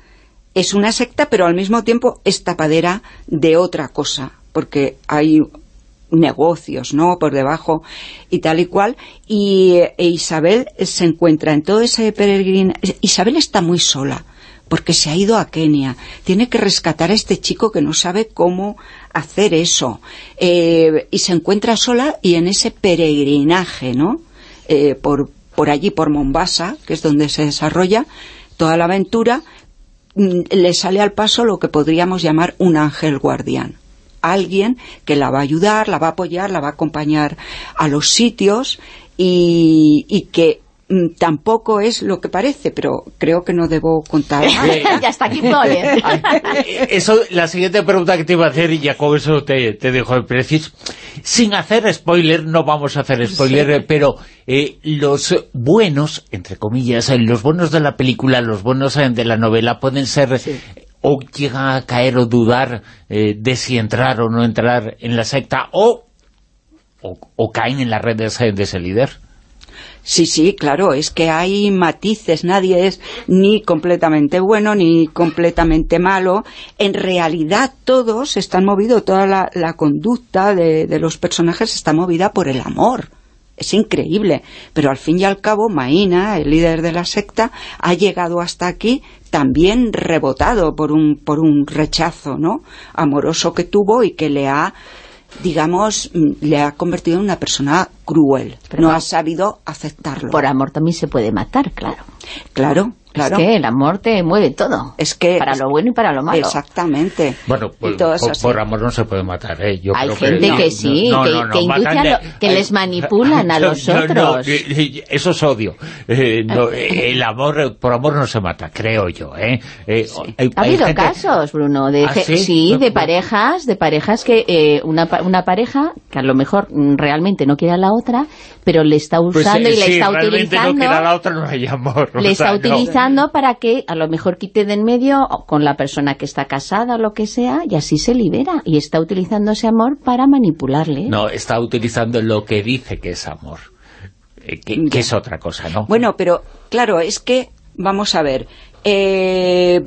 es una secta, pero al mismo tiempo es tapadera de otra cosa, porque hay negocios, ¿no?, por debajo y tal y cual, y e Isabel se encuentra en todo ese peregrino... Isabel está muy sola, porque se ha ido a Kenia, tiene que rescatar a este chico que no sabe cómo hacer eso, eh, y se encuentra sola y en ese peregrinaje, ¿no?, eh, por, por allí, por Mombasa, que es donde se desarrolla toda la aventura, mm, le sale al paso lo que podríamos llamar un ángel guardián alguien que la va a ayudar, la va a apoyar, la va a acompañar a los sitios y, y que mm, tampoco es lo que parece, pero creo que no debo contar. Ya está aquí Eso, la siguiente pregunta que te iba a hacer, y ya con eso te, te dejo el precis, sin hacer spoiler, no vamos a hacer spoiler, pero eh, los buenos, entre comillas, eh, los buenos de la película, los buenos eh, de la novela, pueden ser o llegan a caer o dudar eh, de si entrar o no entrar en la secta o, o, caen en las redes de ese líder. Sí, sí, claro, es que hay matices, nadie es ni completamente bueno ni completamente malo. En realidad todos están movidos, toda la, conducta de, de, los personajes está movida por el amor. Es increíble, pero al fin y al cabo Maína, el líder de la secta, ha llegado hasta aquí también rebotado por un, por un rechazo ¿no? amoroso que tuvo y que le ha digamos, mm, le ha convertido en una persona cruel. no ha sabido aceptarlo. Por amor también se puede matar, claro. Claro, es que el amor te mueve todo. Es que para lo bueno y para lo malo. Exactamente. Bueno, pues, por, amor no se puede matar, ¿eh? Hay gente que, sí, que, les manipulan a los otros. eso es odio. Eh, el amor, por amor no se mata, creo yo, ¿eh? eh ha habido casos, Bruno, de, ¿Ah, sí? de parejas, de parejas que eh, una, una pareja que a lo mejor realmente no quiere a la otra, pero le está pues, usando y le está utilizando. No a la otra no hay amor. Le está utilizando para que a lo mejor quite de en medio con la persona que está casada o lo que sea y así se libera y está utilizando ese amor para manipularle. No, está utilizando lo que dice que es amor, eh, que, es otra cosa, ¿no? Bueno, pero claro, es que, vamos a ver, eh,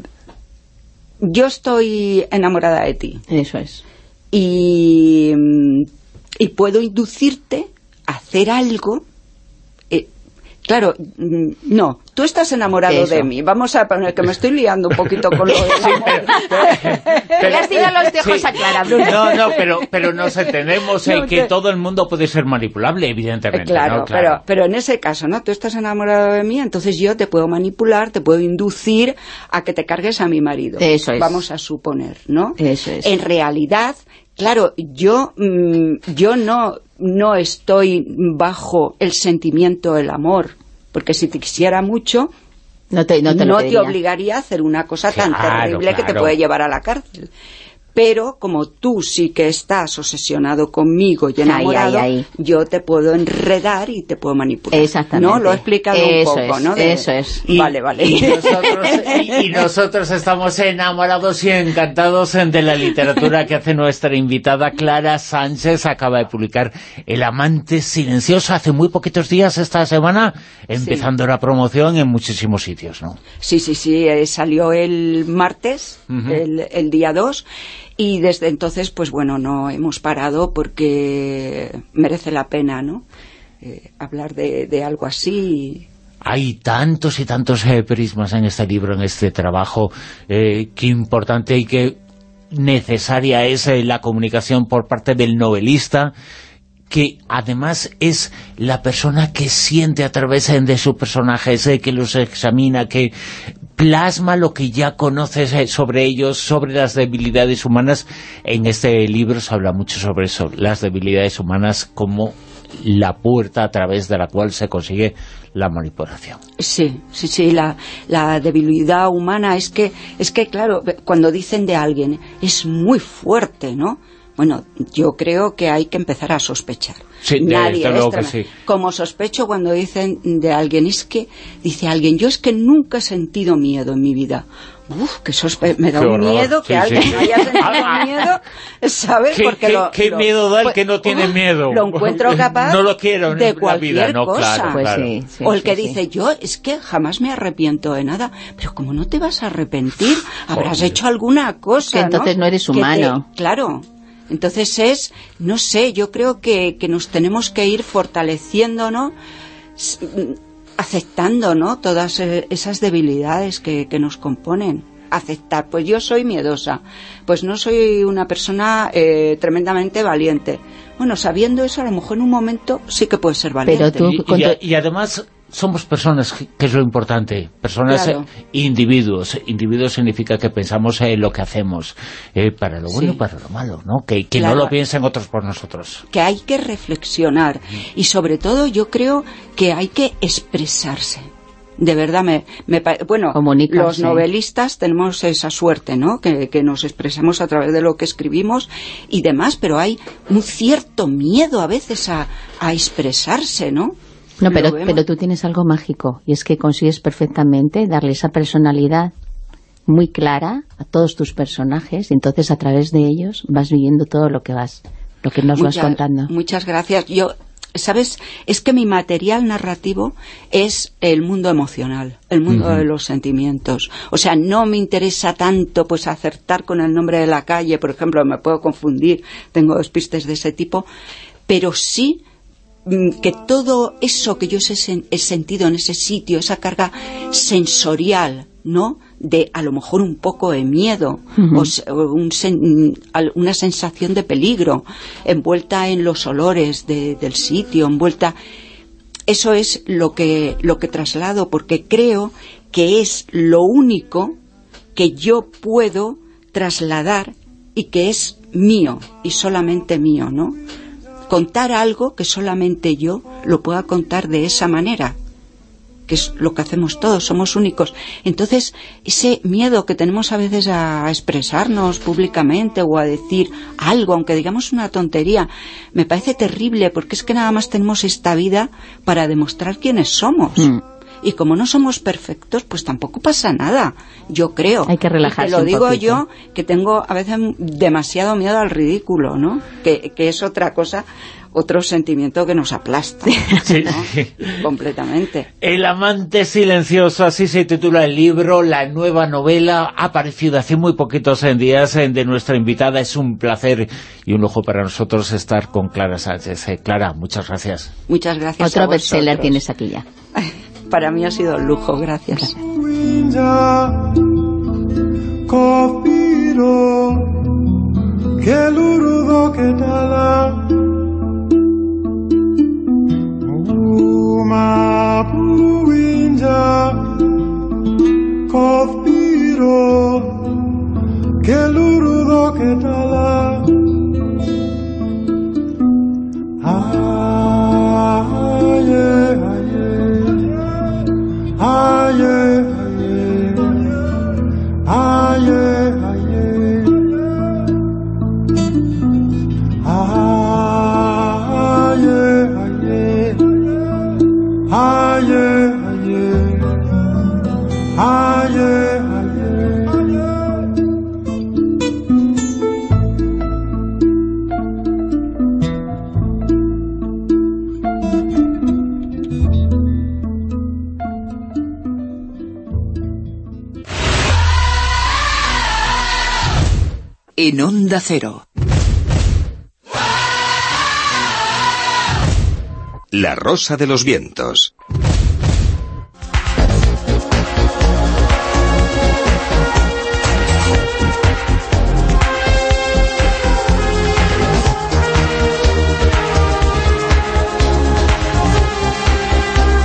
yo estoy enamorada de ti. Eso es. Y, y puedo inducirte a hacer algo Claro, mm, no, tú estás enamorado de mí. Vamos a poner que me estoy liando un poquito con lo de pero, pero, los tejos a Clara, Bruno. No, no, pero, pero nos entendemos en que todo el mundo puede ser manipulable, evidentemente. Claro, Pero, pero en ese caso, ¿no? Tú estás enamorado de mí, entonces yo te puedo manipular, te puedo inducir a que te cargues a mi marido. Eso es. Vamos a suponer, ¿no? Eso es. En realidad, claro, yo, mm, yo no no estoy bajo el sentimiento del amor, porque si te quisiera mucho, no te, obligaría a hacer una cosa tan terrible que te puede llevar a la cárcel pero como tú sí que estás obsesionado conmigo y enamorado, yo te puedo enredar y te puedo manipular. Exactamente. ¿No? Lo he explicado un poco, ¿no? eso es. vale, vale. Y nosotros, estamos enamorados y encantados de la literatura que hace nuestra invitada Clara Sánchez. Acaba de publicar El amante silencioso hace muy poquitos días esta semana, empezando la promoción en muchísimos sitios, ¿no? Sí, sí, sí. Eh, salió el martes, el, el día 2 y desde entonces, pues bueno, no hemos parado porque merece la pena, ¿no? Eh, hablar de, algo así. Hay tantos y tantos eh, prismas en este libro, en este trabajo, eh, qué importante y qué necesaria es la comunicación por parte del novelista, que además es la persona que siente a través de sus personajes, que los examina, que plasma lo que ya conoces eh, sobre ellos, sobre las debilidades humanas. En este libro se habla mucho sobre eso, las debilidades humanas como la puerta a través de la cual se consigue la manipulación. Sí, sí, sí, la, la, debilidad humana es que, es que, claro, cuando dicen de alguien, es muy fuerte, ¿no? Bueno, yo creo que hay que empezar a sospechar. Sí, Nadie que sí. Como sospecho cuando dicen de alguien, es que, dice alguien, yo es que nunca he sentido miedo en mi vida. Uf, que sospe me da un miedo que alguien haya sentido miedo, ¿sabes? ¿Qué, Porque lo, qué miedo da el que no tiene miedo? Lo encuentro capaz no lo quiero de cualquier vida, no, cosa. Claro, pues claro. Sí, o el que dice, yo es que jamás me arrepiento de nada. Pero como no te vas a arrepentir, habrás hecho alguna cosa, Que entonces no, eres humano. Te, claro, entonces es, no sé, yo creo que, que nos tenemos que ir fortaleciendo, ¿no? aceptando, ¿no? Todas eh, esas debilidades que, que, nos componen. Aceptar, pues yo soy miedosa, pues no soy una persona eh, tremendamente valiente. Bueno, sabiendo eso, a lo mejor en un momento sí que puede ser valiente. Pero tú, y, y, y además somos personas, que es lo importante, personas Claro. eh, individuos. Individuos significa que pensamos en lo que hacemos, eh, para lo bueno Sí. y para lo malo, ¿no? Que, que Claro. no lo piensen otros por nosotros. que hay que reflexionar y sobre todo yo creo que hay que expresarse. De verdad, me, me bueno, los novelistas tenemos esa suerte, ¿no? Que, que nos expresamos a través de lo que escribimos y demás, pero hay un cierto miedo a veces a, a expresarse, ¿no? No, pero, pero tú tienes algo mágico y es que consigues perfectamente darle esa personalidad muy clara a todos tus personajes y entonces a través de ellos vas viviendo todo lo que vas, lo que nos vas contando. Muchas gracias. Yo, ¿sabes? Es que mi material narrativo es el mundo emocional, el mundo de los sentimientos. O sea, no me interesa tanto pues acertar con el nombre de la calle, por ejemplo, me puedo confundir, tengo despistes de ese tipo, pero sí que todo eso que yo he, sen- he sentido en ese sitio, esa carga sensorial, ¿no? De a lo mejor un poco de miedo o, un sen- mm, una sensación de peligro, envuelta en los olores de- del sitio, envuelta... Eso es lo que, lo que traslado, porque creo que es lo único que yo puedo trasladar y que es mío y solamente mío, ¿no? Contar algo que solamente yo lo pueda contar de esa manera, que es lo que hacemos todos, somos únicos. Entonces, ese miedo que tenemos a veces a expresarnos públicamente o a decir algo, aunque digamos una tontería, me parece terrible porque es que nada más tenemos esta vida para demostrar quiénes somos. Mm. Y como no somos perfectos, pues tampoco pasa nada, yo creo. Hay que relajarse Y te lo digo poquito. yo, que tengo a veces demasiado miedo al ridículo, ¿no? Que, que es otra cosa, otro sentimiento que nos aplasta. ¿no? Completamente. El amante silencioso, así se titula el libro, la nueva novela, ha aparecido hace muy poquitos en días de nuestra invitada. Es un placer y un lujo para nosotros estar con Clara Sánchez. Eh, Clara, muchas gracias. Muchas gracias Otro bestseller tienes aquí ya. Para mí ha sido un lujo, gracias. heart. en Onda Cero. La Rosa de los Vientos.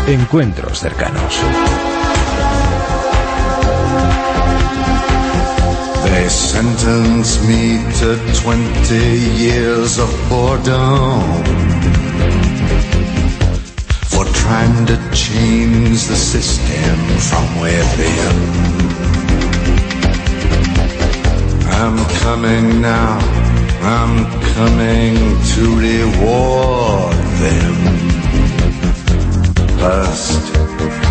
Encuentros cercanos. They sentence me to 20 years of boredom for trying to change the system from within. I'm coming now, I'm coming to reward them. First,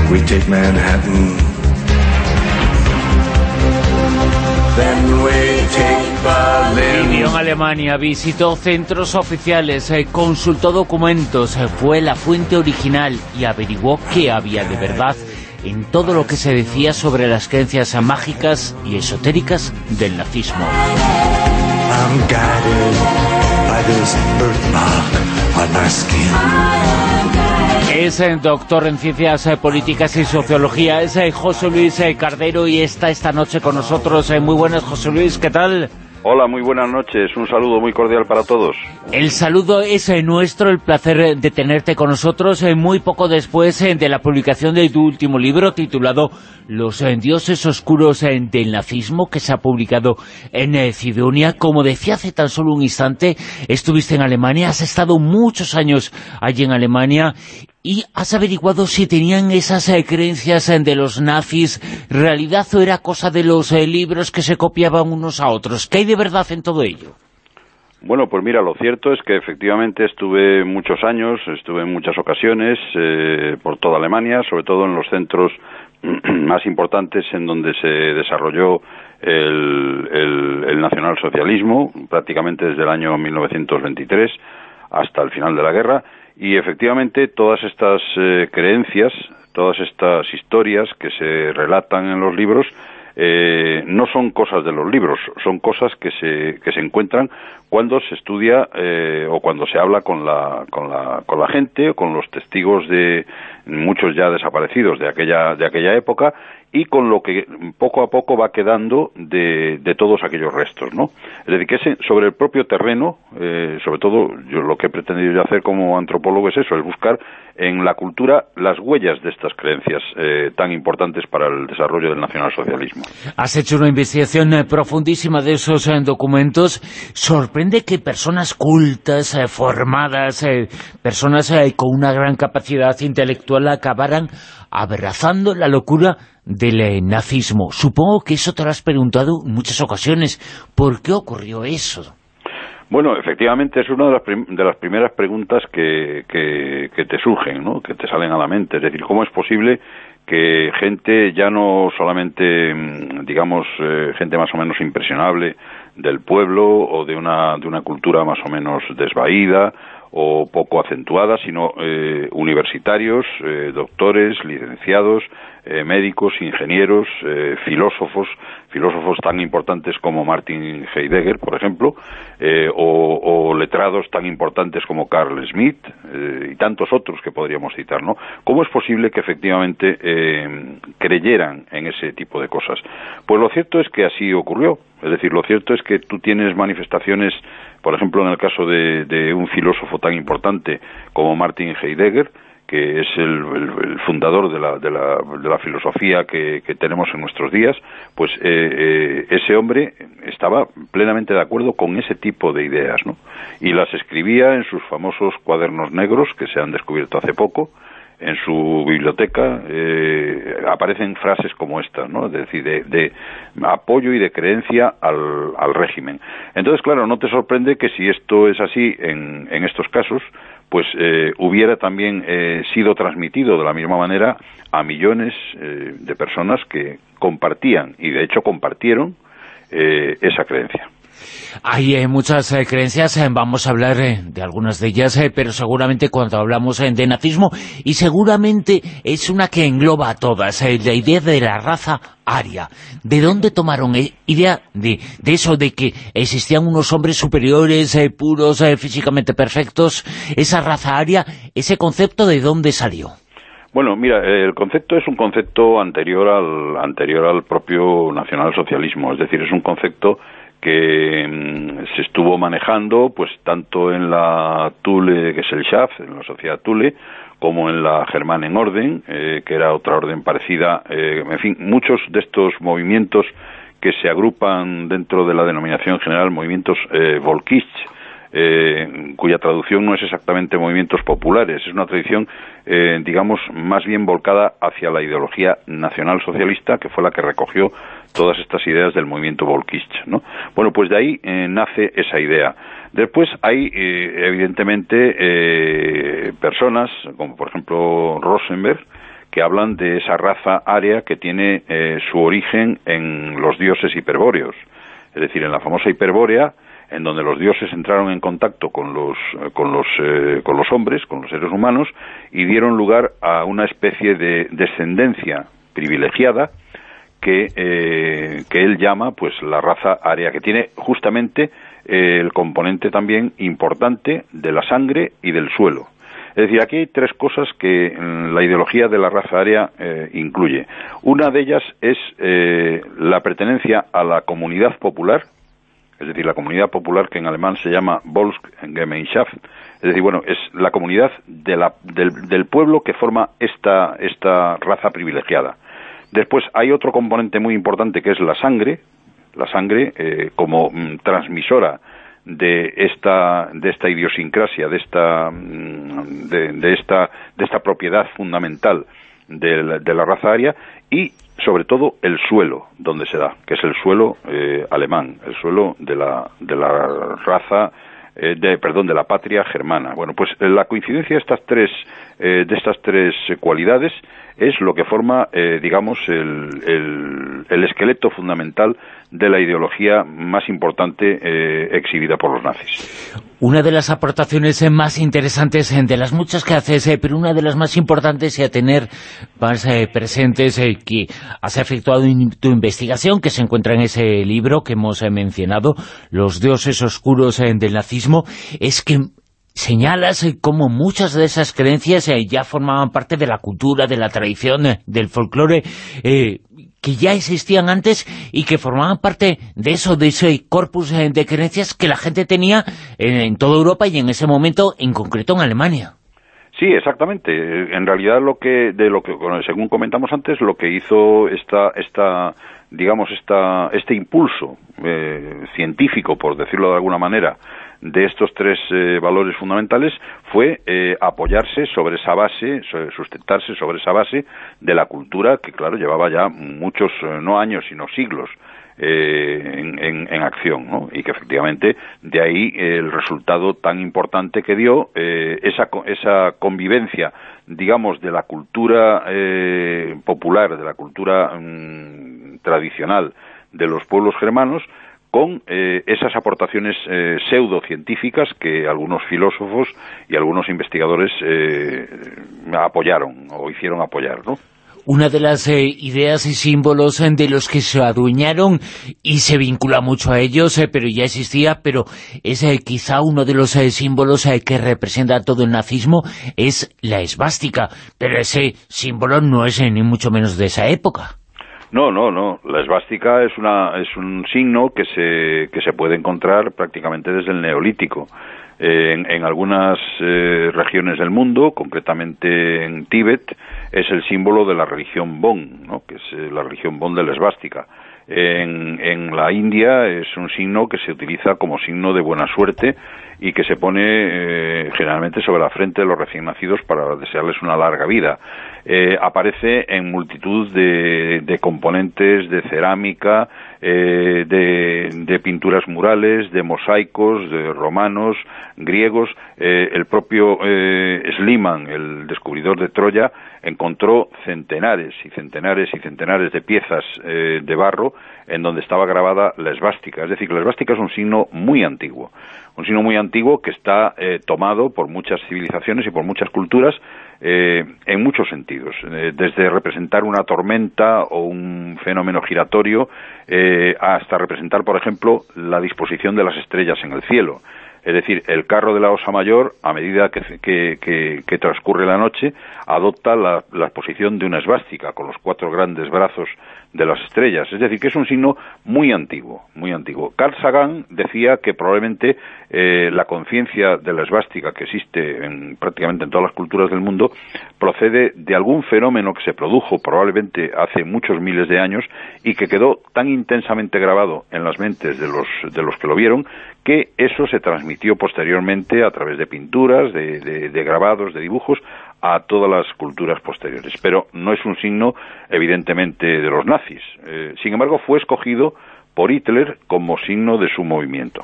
we take Manhattan. Vivió en Alemania, visitó centros oficiales, eh, consultó documentos, eh, fue la fuente original y averiguó qué había de verdad en todo lo que se decía sobre las creencias mágicas y esotéricas del nazismo. I'm Es eh, doctor en Ciencias eh, Políticas y Sociología, es eh, José Luis Cardero y está esta noche con nosotros. Muy buenas, José Luis, ¿qué tal? Hola, muy buenas noches. Un saludo muy cordial para todos. El saludo es eh, nuestro, el placer eh, de tenerte con nosotros eh, muy poco después de la publicación de tu último libro titulado Los dioses oscuros del nazismo que se ha publicado en Cidonia. Como decía hace tan solo un instante, estuviste en Alemania, has estado muchos años allí en Alemania y has averiguado si tenían esas eh, creencias de los nazis realidad o era cosa de los eh, libros que se copiaban unos a otros. ¿Qué hay de verdad en todo ello? Bueno, pues mira, lo cierto es que efectivamente estuve muchos años, estuve en muchas ocasiones eh, por toda Alemania, sobre todo en los centros más importantes en donde se desarrolló el, el, el nacionalsocialismo, prácticamente desde el año 1923 hasta el final de la guerra, y efectivamente todas estas eh, creencias, todas estas historias que se relatan en los libros, eh, no son cosas de los libros, son cosas que se, que se encuentran cuando se estudia eh, o cuando se habla con la, con la, con la gente o con los testigos de muchos ya desaparecidos de aquella, de aquella época y con lo que poco a poco va quedando de, de todos aquellos restos, ¿no? Es decir, que sobre el propio terreno, eh, sobre todo yo lo que he pretendido yo hacer como antropólogo es eso, es buscar en la cultura las huellas de estas creencias eh, tan importantes para el desarrollo del nacionalsocialismo. Has hecho una investigación eh, profundísima de esos documentos. Sorprende que personas cultas, formadas, personas con una gran capacidad intelectual acabaran abrazando la locura del nazismo. Supongo que eso te lo has preguntado en muchas ocasiones. ¿Por qué ocurrió eso? Bueno, efectivamente es una de las, prim- de las primeras preguntas que, que, que te surgen, ¿no? que te salen a la mente. Es decir, ¿cómo es posible que gente ya no solamente, mm, digamos, eh, gente más o menos impresionable del pueblo o de una, de una cultura más o menos desvaída o poco acentuada, sino eh, universitarios, eh, doctores, licenciados, eh, médicos, ingenieros, eh, filósofos, filósofos tan importantes como Martin Heidegger, por ejemplo, eh, o, o letrados tan importantes como Carl Smith eh, y tantos otros que podríamos citar, ¿no? ¿Cómo es posible que efectivamente creyeran en ese tipo de cosas? Pues lo cierto es que así ocurrió. Es decir, lo cierto es que tú tienes manifestaciones, por ejemplo, en el caso de, de un filósofo tan importante como Martin Heidegger, que es el, fundador de la, de la, de la filosofía que, que tenemos en nuestros días, pues eh, eh, ese hombre estaba plenamente de acuerdo con ese tipo de ideas, ¿no? Y las escribía en sus famosos cuadernos negros, que se han descubierto hace poco, en su biblioteca eh, aparecen frases como estas, ¿no? Es decir, de, de apoyo y de creencia al, al régimen. Entonces, claro, no te sorprende que si esto es así en, estos casos, pues eh, hubiera también eh, sido transmitido de la misma manera a millones eh, de personas que compartían, y de hecho compartieron, eh, esa creencia. Hay muchas eh, creencias, eh, vamos a hablar eh, de algunas de ellas, pero seguramente cuando hablamos de nazismo, y seguramente es una que engloba a todas, la idea de la raza aria. ¿De dónde tomaron idea de, de eso, de que existían unos hombres superiores, puros, físicamente perfectos? Esa raza aria, ese concepto, ¿de dónde salió? Bueno, mira, el concepto es un concepto anterior al anterior al propio nacionalsocialismo, es decir, es un concepto que mm, se estuvo manejando pues tanto en la Thule, que es el SHAF, en la sociedad Thule, como en la en Orden, eh, que era otra orden parecida. Eh, en fin, muchos de estos movimientos que se agrupan dentro de la denominación general movimientos eh, eh, cuya traducción no es exactamente movimientos populares, es una tradición, eh, digamos, más bien volcada hacia la ideología nacional socialista, que fue la que recogió todas estas ideas del movimiento volkist. ¿no? Bueno, pues de ahí eh, nace esa idea. Después hay, evidentemente, personas, como por ejemplo Rosenberg, que hablan de esa raza aria que tiene su origen en los dioses hiperbóreos. Es decir, en la famosa hiperbórea, en donde los dioses entraron en contacto con los, con los, eh, con los hombres, con los seres humanos, y dieron lugar a una especie de descendencia privilegiada que, eh, que él llama pues la raza aria, que tiene justamente eh, el componente también importante de la sangre y del suelo. Es decir, aquí hay tres cosas que mm, la ideología de la raza aria incluye. Una de ellas es la pertenencia a la comunidad popular, es decir, la comunidad popular que en alemán se llama Volksgemeinschaft, es decir, bueno, es la comunidad del, pueblo que forma esta, esta raza privilegiada. Después hay otro componente muy importante que es la sangre, la sangre eh, como mm, transmisora de esta de esta idiosincrasia de esta mm, de, esta de esta propiedad fundamental de de la raza aria y sobre todo el suelo donde se da, que es el suelo eh, alemán, el suelo de la, de la raza, eh, de, perdón, de la patria germana. Bueno, pues la coincidencia de estas tres, eh, de estas tres cualidades es lo que forma, digamos, el, el, esqueleto fundamental de la ideología más importante exhibida por los nazis. Una de las aportaciones eh, más interesantes, eh, de las muchas que haces, eh, pero una de las más importantes y a tener más presentes que has efectuado tu investigación, que se encuentra en ese libro que hemos mencionado, Los dioses oscuros del nazismo, es que señalas cómo muchas de esas creencias ya formaban parte de la cultura, de la tradición, del folclore, que ya existían antes y que formaban parte de eso, de ese corpus eh, de creencias que la gente tenía en, toda Europa y en ese momento, en concreto en Alemania. Sí, exactamente. En realidad, lo que, de lo que, según comentamos antes, lo que hizo esta, esta digamos, esta, este impulso eh, científico, por decirlo de alguna manera, de estos tres eh, valores fundamentales fue eh, apoyarse sobre esa base, sustentarse sobre esa base de la cultura que, claro, llevaba ya muchos, eh, no años, sino siglos en, en, acción, ¿no? Y que efectivamente de ahí el resultado tan importante que dio esa, esa convivencia, digamos, de la cultura popular, de la cultura mm, tradicional de los pueblos germanos, con eh, esas aportaciones eh, pseudocientíficas que algunos filósofos y algunos investigadores eh, apoyaron o hicieron apoyar, ¿no? Una de las eh, ideas y símbolos de los que se adueñaron y se vincula mucho a ellos, pero ya existía, pero es quizá uno de los símbolos que representa todo el nazismo, es la esvástica, pero ese símbolo no es ni mucho menos de esa época. No, no, no. La esvástica es, una, es un signo que se, que se puede encontrar prácticamente desde el Neolítico. en, en, algunas eh, regiones del mundo, concretamente en Tíbet, es el símbolo de la religión Bon, ¿no? que es eh, la religión Bon de la esvástica. En, en, la India es un signo que se utiliza como signo de buena suerte y que se pone eh, generalmente sobre la frente de los recién nacidos para desearles una larga vida. Eh, aparece en multitud de, de componentes de cerámica, eh, de, de, pinturas murales, de mosaicos, de romanos, griegos. Eh, el propio eh, Sliman, el descubridor de Troya, encontró centenares y centenares y centenares de piezas eh, de barro en donde estaba grabada la esvástica. Es decir, que la esvástica es un signo muy antiguo, un signo muy antiguo que está tomado por muchas civilizaciones y por muchas culturas eh, en muchos sentidos, eh, desde representar una tormenta o un fenómeno giratorio hasta representar, por ejemplo, la disposición de las estrellas en el cielo. Es decir, el carro de la Osa Mayor, a medida que, que, transcurre la noche, adopta la, la, posición de una esvástica, con los cuatro grandes brazos de las estrellas. Es decir, que es un signo muy antiguo, muy antiguo. Carl Sagan decía que probablemente eh, la conciencia de la esvástica que existe en, prácticamente en todas las culturas del mundo procede de algún fenómeno que se produjo probablemente hace muchos miles de años y que quedó tan intensamente grabado en las mentes de los, de los que lo vieron que eso se transmitió posteriormente a través de pinturas, de, de grabados, de dibujos a todas las culturas posteriores. Pero no es un signo, evidentemente, de los nazis. Eh, sin embargo, fue escogido por Hitler como signo de su movimiento.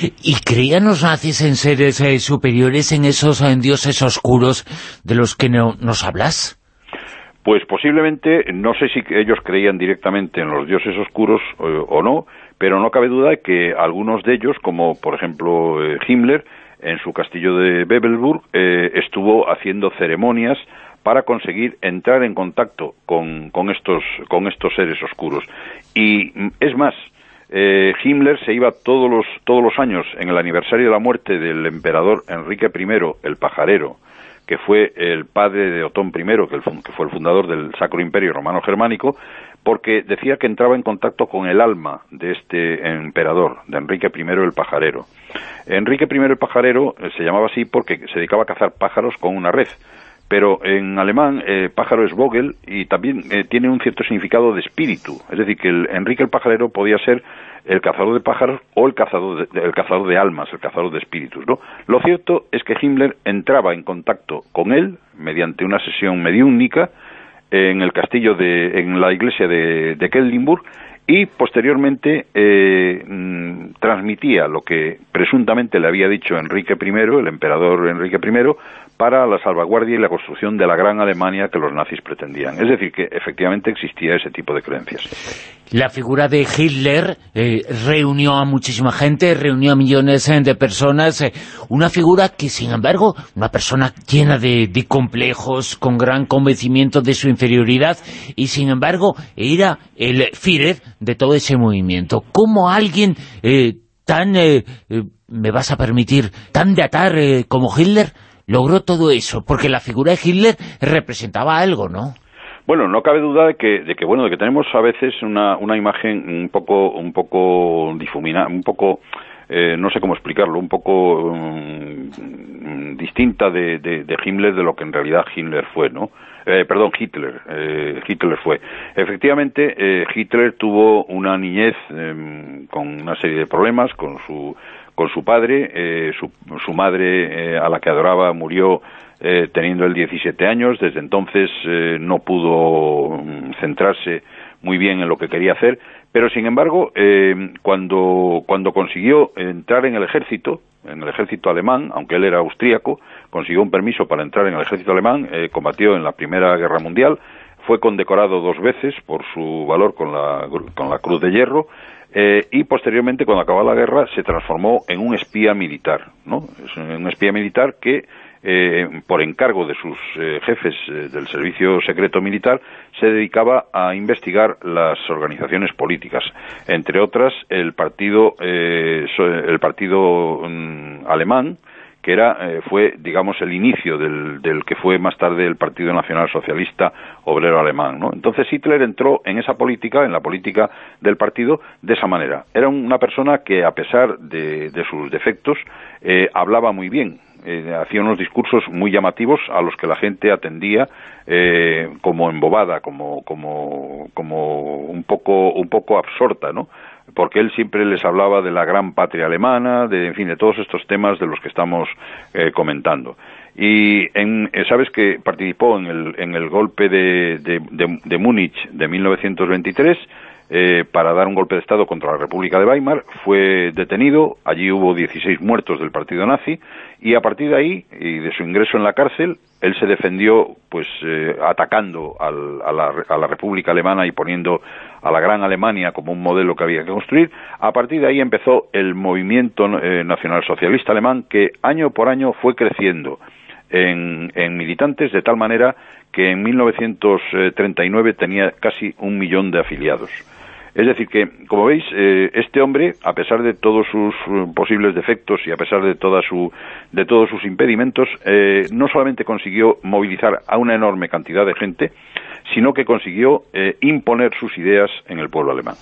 ¿Y creían los nazis en seres eh, superiores, en esos dioses oscuros de los que nos hablas? Pues posiblemente, no sé si ellos creían directamente en los dioses oscuros eh, o no, pero no cabe duda de que algunos de ellos, como por ejemplo Himmler, en su castillo de Bebelburg, eh, estuvo haciendo ceremonias para conseguir entrar en contacto con, con, estos, con estos seres oscuros. Y mm, es más, eh, Himmler se iba todos los, todos los años en el aniversario de la muerte del emperador Enrique I, el pajarero, que fue el padre de Otón I, que, que fue el fundador del Sacro Imperio Romano Germánico, porque decía que entraba en contacto con el alma de este emperador, de Enrique I el pajarero. Enrique I el pajarero eh, se llamaba así porque se dedicaba a cazar pájaros con una red, pero en alemán eh, pájaro es Vogel y también eh, tiene un cierto significado de espíritu, es decir, que el Enrique el pajarero podía ser el cazador de pájaros o el cazador de, el cazador de almas, el cazador de espíritus, ¿no? Lo cierto es que Himmler entraba en contacto con él mediante una sesión mediúnica en el castillo de, en la iglesia de, de y posteriormente eh, mm, transmitía lo que presuntamente le había dicho Enrique I, el emperador Enrique I, para la salvaguardia y la construcción de la gran Alemania que los nazis pretendían. Es decir, que efectivamente existía ese tipo de creencias. La figura de Hitler eh, reunió a muchísima gente, reunió a millones eh, de personas, eh, una figura que, sin embargo, una persona llena de, complejos, con gran convencimiento de su inferioridad, y sin embargo, era el Führer de todo ese movimiento. ¿Cómo alguien tan, me vas a permitir, tan de atar como Hitler logró todo eso? Porque la figura de Hitler representaba algo, ¿no? Bueno, no cabe duda de que, de que bueno, de que tenemos a veces una, una imagen un poco, un poco difuminada, un poco, eh, no sé cómo explicarlo, un poco mm, distinta de, de, Himmler de lo que en realidad Himmler fue, ¿no? Eh, perdón, Hitler, eh, Hitler fue. Efectivamente, Hitler tuvo una niñez em, con una serie de problemas con su con su padre, eh, su, su, madre eh, a la que adoraba murió eh, teniendo él 17 años, desde entonces no pudo mm, centrarse muy bien en lo que quería hacer, pero sin embargo, cuando, cuando consiguió entrar en el ejército, en el ejército alemán, aunque él era austríaco, consiguió un permiso para entrar en el ejército alemán, combatió en la Primera Guerra Mundial, fue condecorado dos veces por su valor con la, con la Cruz de Hierro, eh, y posteriormente, cuando acabó la guerra, se transformó en un espía militar, ¿no? Un espía militar que, eh, por encargo de sus eh, jefes del servicio secreto militar, se dedicaba a investigar las organizaciones políticas, entre otras el partido, el partido mm, alemán, que era, eh, fue, digamos, el inicio del, del, que fue más tarde el Partido Nacional Socialista Obrero Alemán. ¿no? Entonces Hitler entró en esa política, en la política del partido, de esa manera. Era una persona que, a pesar de, de sus defectos, eh, hablaba muy bien, eh, hacía unos discursos muy llamativos a los que la gente atendía eh, como embobada, como, como, como un poco, un poco absorta, ¿no? Porque él siempre les hablaba de la gran patria alemana, de, en fin, de todos estos temas de los que estamos eh, comentando. Y en, eh, sabes que participó en el, golpe de, de, de, Múnich de 1923 eh, para dar un golpe de Estado contra la República de Weimar, fue detenido, allí hubo 16 muertos del partido nazi, y a partir de ahí, y de su ingreso en la cárcel, él se defendió pues eh, atacando al, a, la, a, la, República Alemana y poniendo a la Gran Alemania como un modelo que había que construir. A partir de ahí empezó el movimiento eh, nacionalsocialista alemán que año por año fue creciendo en, en militantes de tal manera que en 1939 tenía casi un millón de afiliados. Es decir, que, como veis, eh, este hombre, a pesar de todos sus eh, posibles defectos y a pesar de, todos sus impedimentos, eh, no solamente consiguió movilizar a una enorme cantidad de gente, sino que consiguió imponer sus ideas en el pueblo alemán.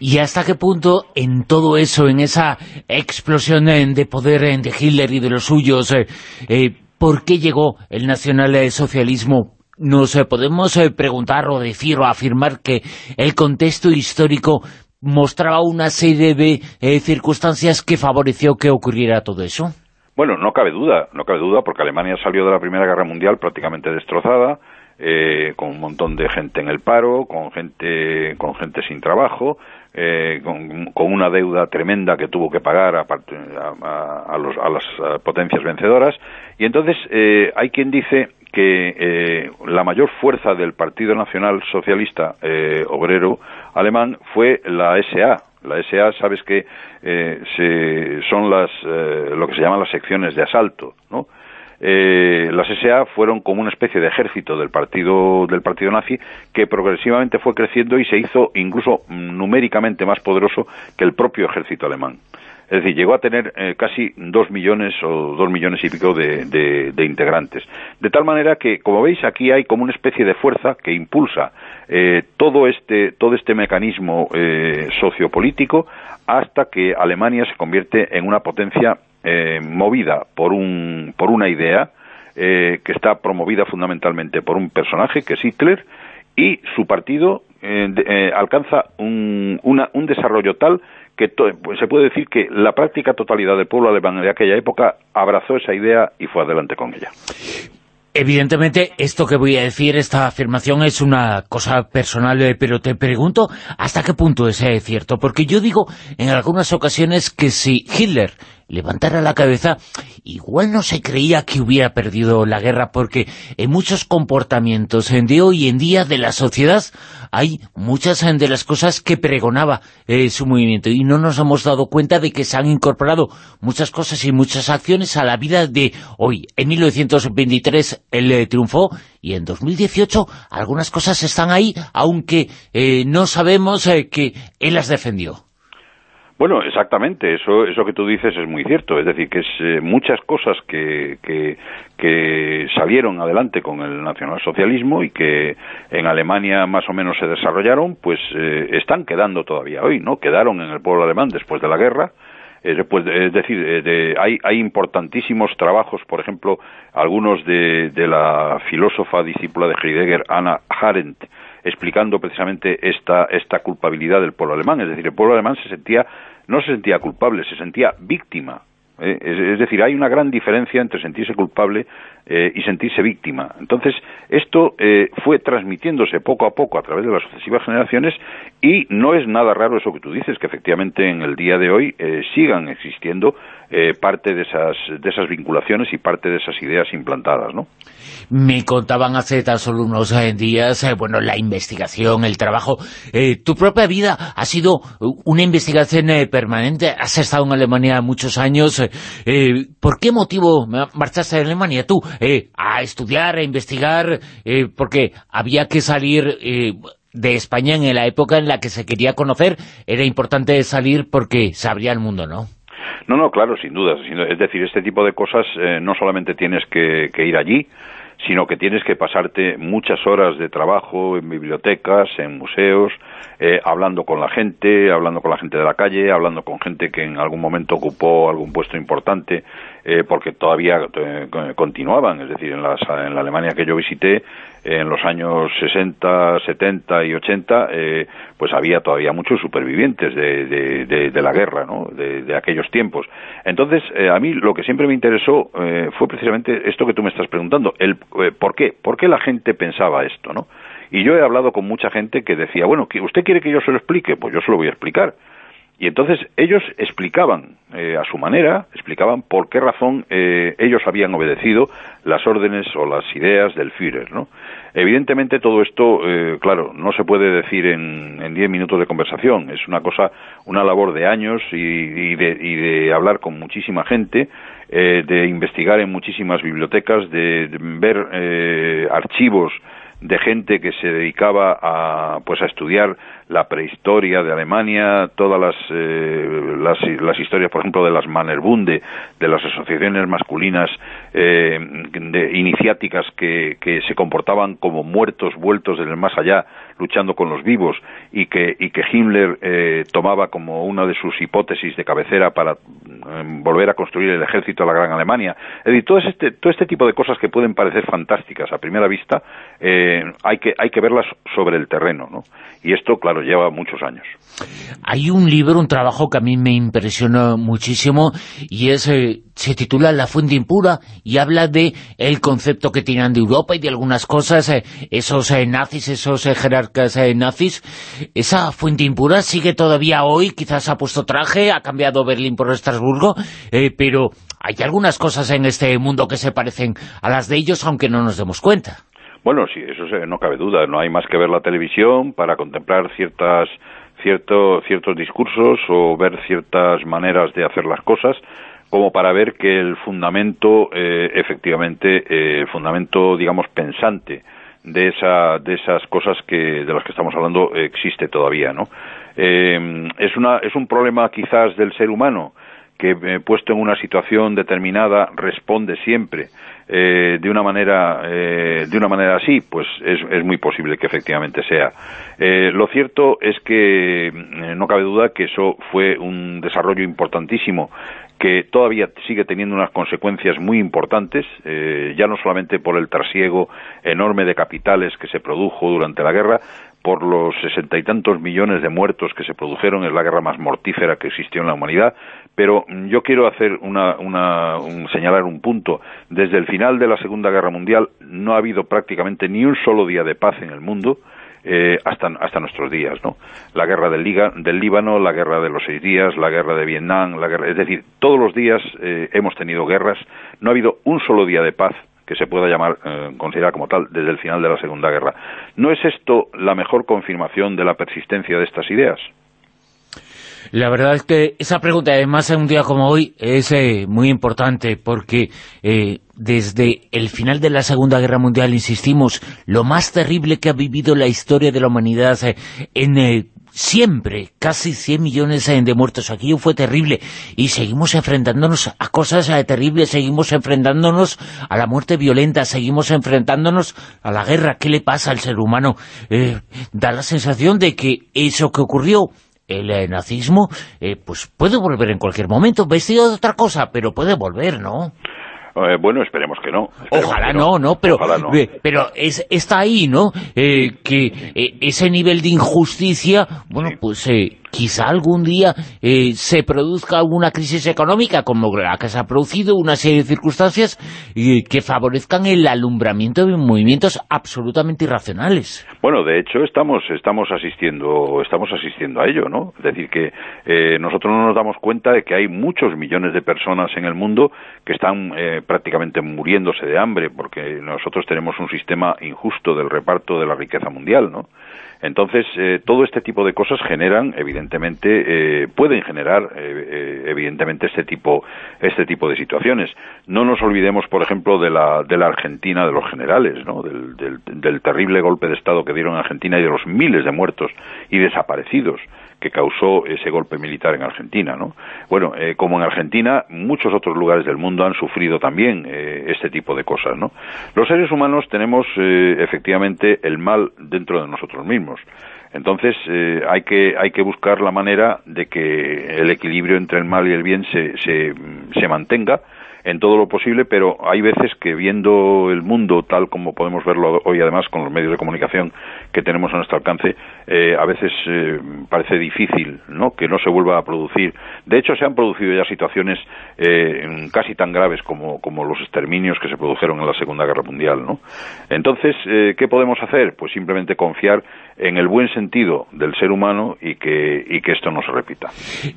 ¿Y hasta qué punto en todo eso, en esa explosión de poder de Hitler y de los suyos, por qué llegó el nacionalsocialismo nos eh, podemos eh, preguntar o decir o afirmar que el contexto histórico mostraba una serie de eh, circunstancias que favoreció que ocurriera todo eso? Bueno, no cabe duda, no cabe duda, porque Alemania salió de la Primera Guerra Mundial prácticamente destrozada, con un montón de gente en el paro, con gente, con gente sin trabajo, con, una deuda tremenda que tuvo que pagar a, a, las potencias vencedoras. Y entonces hay quien dice que eh, la mayor fuerza del Partido Nacional Socialista eh, Obrero Alemán fue la SA. La SA, sabes que eh, son las, lo que se llaman las secciones de asalto, ¿no? las SA fueron como una especie de ejército del partido del partido nazi que progresivamente fue creciendo y se hizo incluso numéricamente más poderoso que el propio ejército alemán. Es decir, llegó a tener eh, casi dos millones o dos millones y pico de, integrantes. De tal manera que, como veis, aquí hay como una especie de fuerza que impulsa eh, todo, este, todo este mecanismo eh, sociopolítico hasta que Alemania se convierte en una potencia movida por, un, por una idea que está promovida fundamentalmente por un personaje que es Hitler y su partido alcanza un, un desarrollo tal que se puede decir que la práctica totalidad del pueblo alemán de aquella época abrazó esa idea y fue adelante con ella. Evidentemente, esto que voy a decir, esta afirmación es una cosa personal, eh, pero te pregunto hasta qué punto es eh, cierto, porque yo digo en algunas ocasiones que si Hitler levantara la cabeza, igual no se creía que hubiera perdido la guerra, porque en muchos comportamientos de hoy en día de la sociedad hay muchas de las cosas que pregonaba eh, su movimiento, y no nos hemos dado cuenta de que se han incorporado muchas cosas y muchas acciones a la vida de hoy. En 1923 él eh, triunfó, y en 2018 algunas cosas están ahí, aunque eh, no sabemos que él las defendió. Bueno, exactamente, eso, eso que tú dices es muy cierto, es decir, que es eh, muchas cosas que, que, salieron adelante con el nacionalsocialismo y que en Alemania más o menos se desarrollaron, pues eh, están quedando todavía hoy, ¿no? Quedaron en el pueblo alemán después de la guerra, eh, es decir, hay, hay importantísimos trabajos, por ejemplo, algunos de, de la filósofa discípula de Heidegger, Anna Arendt, explicando precisamente esta, esta culpabilidad del pueblo alemán. Es decir, el pueblo alemán se sentía, no se sentía culpable, se sentía víctima. ¿eh? es, decir, hay una gran diferencia entre sentirse culpable eh, y sentirse víctima. Entonces, esto eh, fue transmitiéndose poco a poco a través de las sucesivas generaciones y no es nada raro eso que tú dices, que efectivamente en el día de hoy sigan existiendo parte de esas, de esas vinculaciones y parte de esas ideas implantadas, ¿no? Me contaban hace tan solo unos eh, días, eh, bueno, la investigación, el trabajo. Eh, tu propia vida ha sido una investigación permanente. Has estado en Alemania muchos años. ¿Por qué motivo marchaste a Alemania tú? a estudiar, a investigar, porque había que salir de España en la época en la que se quería conocer. Era importante salir porque se abría el mundo, ¿no? No, no, claro, sin duda. Es decir, este tipo de cosas no solamente tienes que ir allí, sino que tienes que pasarte muchas horas de trabajo en bibliotecas, en museos, eh, hablando con la gente, hablando con la gente de la calle, hablando con gente que en algún momento ocupó algún puesto importante, eh, porque todavía eh, continuaban, es decir, en, las, en la Alemania que yo visité, en los años 60, 70 y 80, pues había todavía muchos supervivientes de, de, la guerra, ¿no? de, aquellos tiempos. Entonces, a mí lo que siempre me interesó fue precisamente esto que tú me estás preguntando, el ¿por qué? ¿Por qué la gente pensaba esto, no? Y yo he hablado con mucha gente que decía, bueno, ¿usted quiere que yo se lo explique? Pues yo se lo voy a explicar. Y entonces ellos explicaban eh, a su manera, explicaban por qué razón eh, ellos habían obedecido las órdenes o las ideas del Führer, ¿no? Evidentemente todo esto, eh, claro, no se puede decir en, diez minutos de conversación, es una cosa, una labor de años y, de, y de, hablar con muchísima gente, de investigar en muchísimas bibliotecas, de ver archivos de gente que se dedicaba a, pues, a estudiar la prehistoria de Alemania, todas las, eh, las, las, historias, por ejemplo, de las Mannerbunde, de las asociaciones masculinas eh, de, iniciáticas que, que se comportaban como muertos vueltos del más allá, luchando con los vivos, y que, y que Himmler eh, tomaba como una de sus hipótesis de cabecera para mm, volver a construir el ejército de la Gran Alemania. Todo este, todo este tipo de cosas que pueden parecer fantásticas a primera vista, eh, hay, que, hay que verlas sobre el terreno, ¿no? Y esto, claro, lleva muchos años. Hay un libro, un trabajo que a mí me impresionó muchísimo y es eh, se titula La fuente impura y habla de el concepto que tienen de Europa y de algunas cosas, eh, esos eh, nazis, esos jerarcas nazis. Esa fuente impura sigue todavía hoy, quizás ha puesto traje, ha cambiado Berlín por Estrasburgo, pero hay algunas cosas en este mundo que se parecen a las de ellos, aunque no nos demos cuenta. Bueno, sí, eso no cabe duda. No hay más que ver la televisión para contemplar ciertas cierto, ciertos discursos o ver ciertas maneras de hacer las cosas como para ver que el fundamento, eh, efectivamente, eh, el fundamento, digamos, pensante de, esa, de esas cosas que, de las que estamos hablando existe todavía, ¿no? Eh, es, una, es un problema quizás del ser humano que puesto en una situación determinada responde siempre eh, de una manera eh, de una manera así pues es, es muy posible que efectivamente sea eh, lo cierto es que no cabe duda que eso fue un desarrollo importantísimo que todavía sigue teniendo unas consecuencias muy importantes, ya no solamente por el trasiego enorme de capitales que se produjo durante la guerra, por los sesenta y tantos millones de muertos que se produjeron, es la guerra más mortífera que existió en la humanidad, pero yo quiero hacer una, una señalar un punto. Desde el final de la Segunda Guerra Mundial no ha habido prácticamente ni un solo día de paz en el mundo, eh, hasta, hasta nuestros días, ¿no? La guerra del, Líbano, la guerra de los seis días, la guerra de Vietnam, la guerra, es decir, todos los días eh, hemos tenido guerras, no ha habido un solo día de paz que se pueda llamar, eh, considerar como tal, desde el final de la Segunda Guerra. ¿No es esto la mejor confirmación de la persistencia de estas ideas? La verdad es que esa pregunta, además en un día como hoy, es eh, muy importante porque eh, desde el final de la Segunda Guerra Mundial, insistimos, lo más terrible que ha vivido la historia de la humanidad eh, en siempre, casi 100 millones de muertos. Aquí fue terrible y seguimos enfrentándonos a cosas terribles, seguimos enfrentándonos a la muerte violenta, seguimos enfrentándonos a la guerra. ¿Qué le pasa al ser humano? da la sensación de que eso que ocurrió el eh, nazismo, eh, pues puede volver en cualquier momento, vestido de otra cosa, pero puede volver, ¿no? Eh, bueno, esperemos que no. Ojalá no, no, pero, pero es, está ahí, ¿no? que ese nivel de injusticia, bueno, pues quizá algún día eh, se produzca alguna crisis económica como la que se ha producido, una serie de circunstancias que favorezcan el alumbramiento de movimientos absolutamente irracionales. Bueno, de hecho estamos estamos asistiendo estamos asistiendo a ello, ¿no? Es decir que eh, nosotros no nos damos cuenta de que hay muchos millones de personas en el mundo que están eh, prácticamente muriéndose de hambre porque nosotros tenemos un sistema injusto del reparto de la riqueza mundial, ¿no? Entonces, eh, todo este tipo de cosas generan, evidentemente, eh, pueden generar, eh, evidentemente, este tipo, este tipo de situaciones. No nos olvidemos, por ejemplo, de la, de la Argentina de los generales, ¿no? Del, del, del terrible golpe de Estado que dieron en Argentina y de los miles de muertos y desaparecidos que causó ese golpe militar en Argentina, ¿no? Bueno, eh, como en Argentina, muchos otros lugares del mundo han sufrido también eh, este tipo de cosas, ¿no? Los seres humanos tenemos eh, efectivamente el mal dentro de nosotros mismos. Entonces hay que hay que buscar la manera de que el equilibrio entre el mal y el bien se, se, se mantenga en todo lo posible, pero hay veces que viendo el mundo tal como podemos verlo hoy además con los medios de comunicación que tenemos a nuestro alcance, eh, a veces eh, parece difícil ¿no? que no se vuelva a producir. De hecho, se han producido ya situaciones eh, casi tan graves como, como los exterminios que se produjeron en la Segunda Guerra Mundial. ¿no? Entonces, ¿qué podemos hacer? Pues simplemente confiar en el buen sentido del ser humano y que, y que esto no se repita.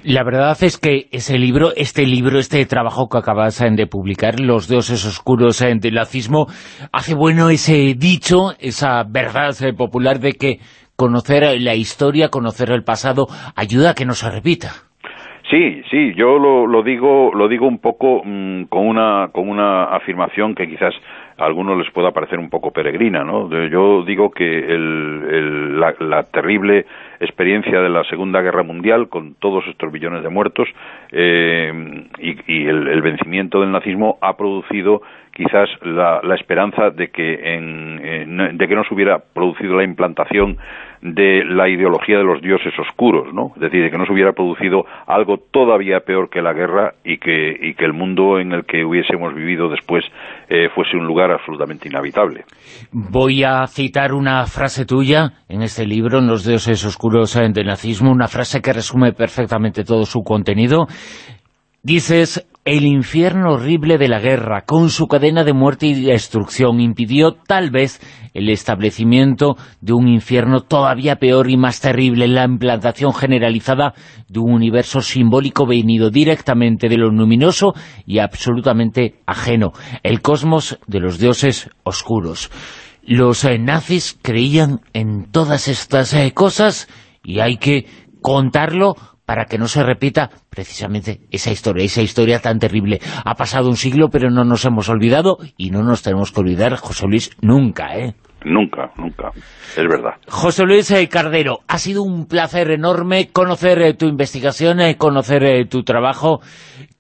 La verdad es que ese libro, este libro, este trabajo que acabas de publicar, Los dioses oscuros del nazismo, hace bueno ese dicho, esa verdad popular de que conocer la historia, conocer el pasado, ayuda a que no se repita. Sí, sí, yo lo, lo digo, lo digo un poco mm, con una con una afirmación que quizás a algunos les pueda parecer un poco peregrina, ¿no? Yo digo que el, la, terrible experiencia de la Segunda Guerra Mundial, con todos estos billones de muertos, eh, y, el, vencimiento del nazismo ha producido quizás la, esperanza de que, de que no se hubiera producido la implantación de la ideología de los dioses oscuros, ¿no? Es decir, de que no se hubiera producido algo todavía peor que la guerra y que, y que el mundo en el que hubiésemos vivido después eh, fuese un lugar absolutamente inhabitable. Voy a citar una frase tuya en este libro, en Los dioses oscuros del nazismo, una frase que resume perfectamente todo su contenido. Dices, el infierno horrible de la guerra, con su cadena de muerte y destrucción, impidió tal vez el establecimiento de un infierno todavía peor y más terrible, la implantación generalizada de un universo simbólico venido directamente de lo luminoso y absolutamente ajeno, el cosmos de los dioses oscuros. Los eh, nazis creían en todas estas eh, cosas y hay que contarlo para que no se repita precisamente esa historia, esa historia tan terrible. Ha pasado un siglo, pero no nos hemos olvidado y no nos tenemos que olvidar, José Luis, nunca, ¿eh? Nunca, nunca, es verdad. José Luis eh, Cardero, ha sido un placer enorme conocer eh, tu investigación, eh, conocer tu trabajo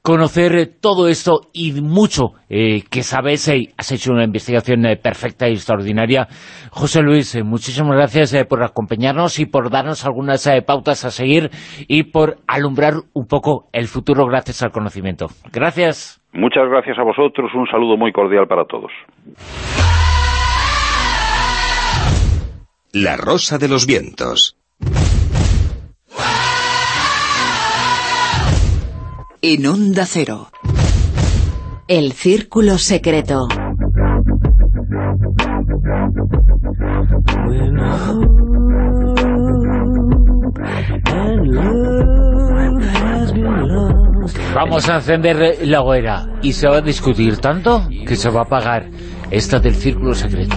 conocer todo esto y mucho eh, que sabes, has hecho una investigación perfecta y extraordinaria. José Luis, muchísimas gracias por acompañarnos y por darnos algunas pautas a seguir y por alumbrar un poco el futuro gracias al conocimiento. Gracias. Muchas gracias a vosotros, un saludo muy cordial para todos. La Rosa de los Vientos en Onda Cero. El Círculo Secreto. Vamos a encender la hoguera y se va a discutir tanto que se va a apagar esta del Círculo Secreto.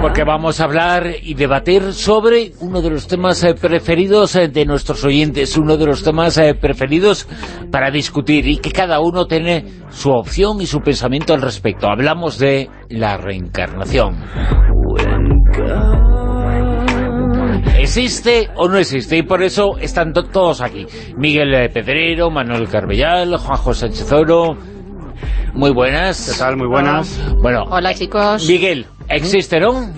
Porque vamos a hablar y debatir sobre uno de los temas eh, preferidos eh, de nuestros oyentes, uno de los temas eh, preferidos para discutir y que cada uno tiene su opción y su pensamiento al respecto. Hablamos de la reencarnación. ¿Existe o no existe? Y por eso están todos aquí. Miguel Pedrero, Manuel Carbellal, Juanjo Sánchez Oro. Muy buenas. ¿Qué tal? Muy buenas. Bueno. Hola, chicos. Miguel, ¿Existe, no?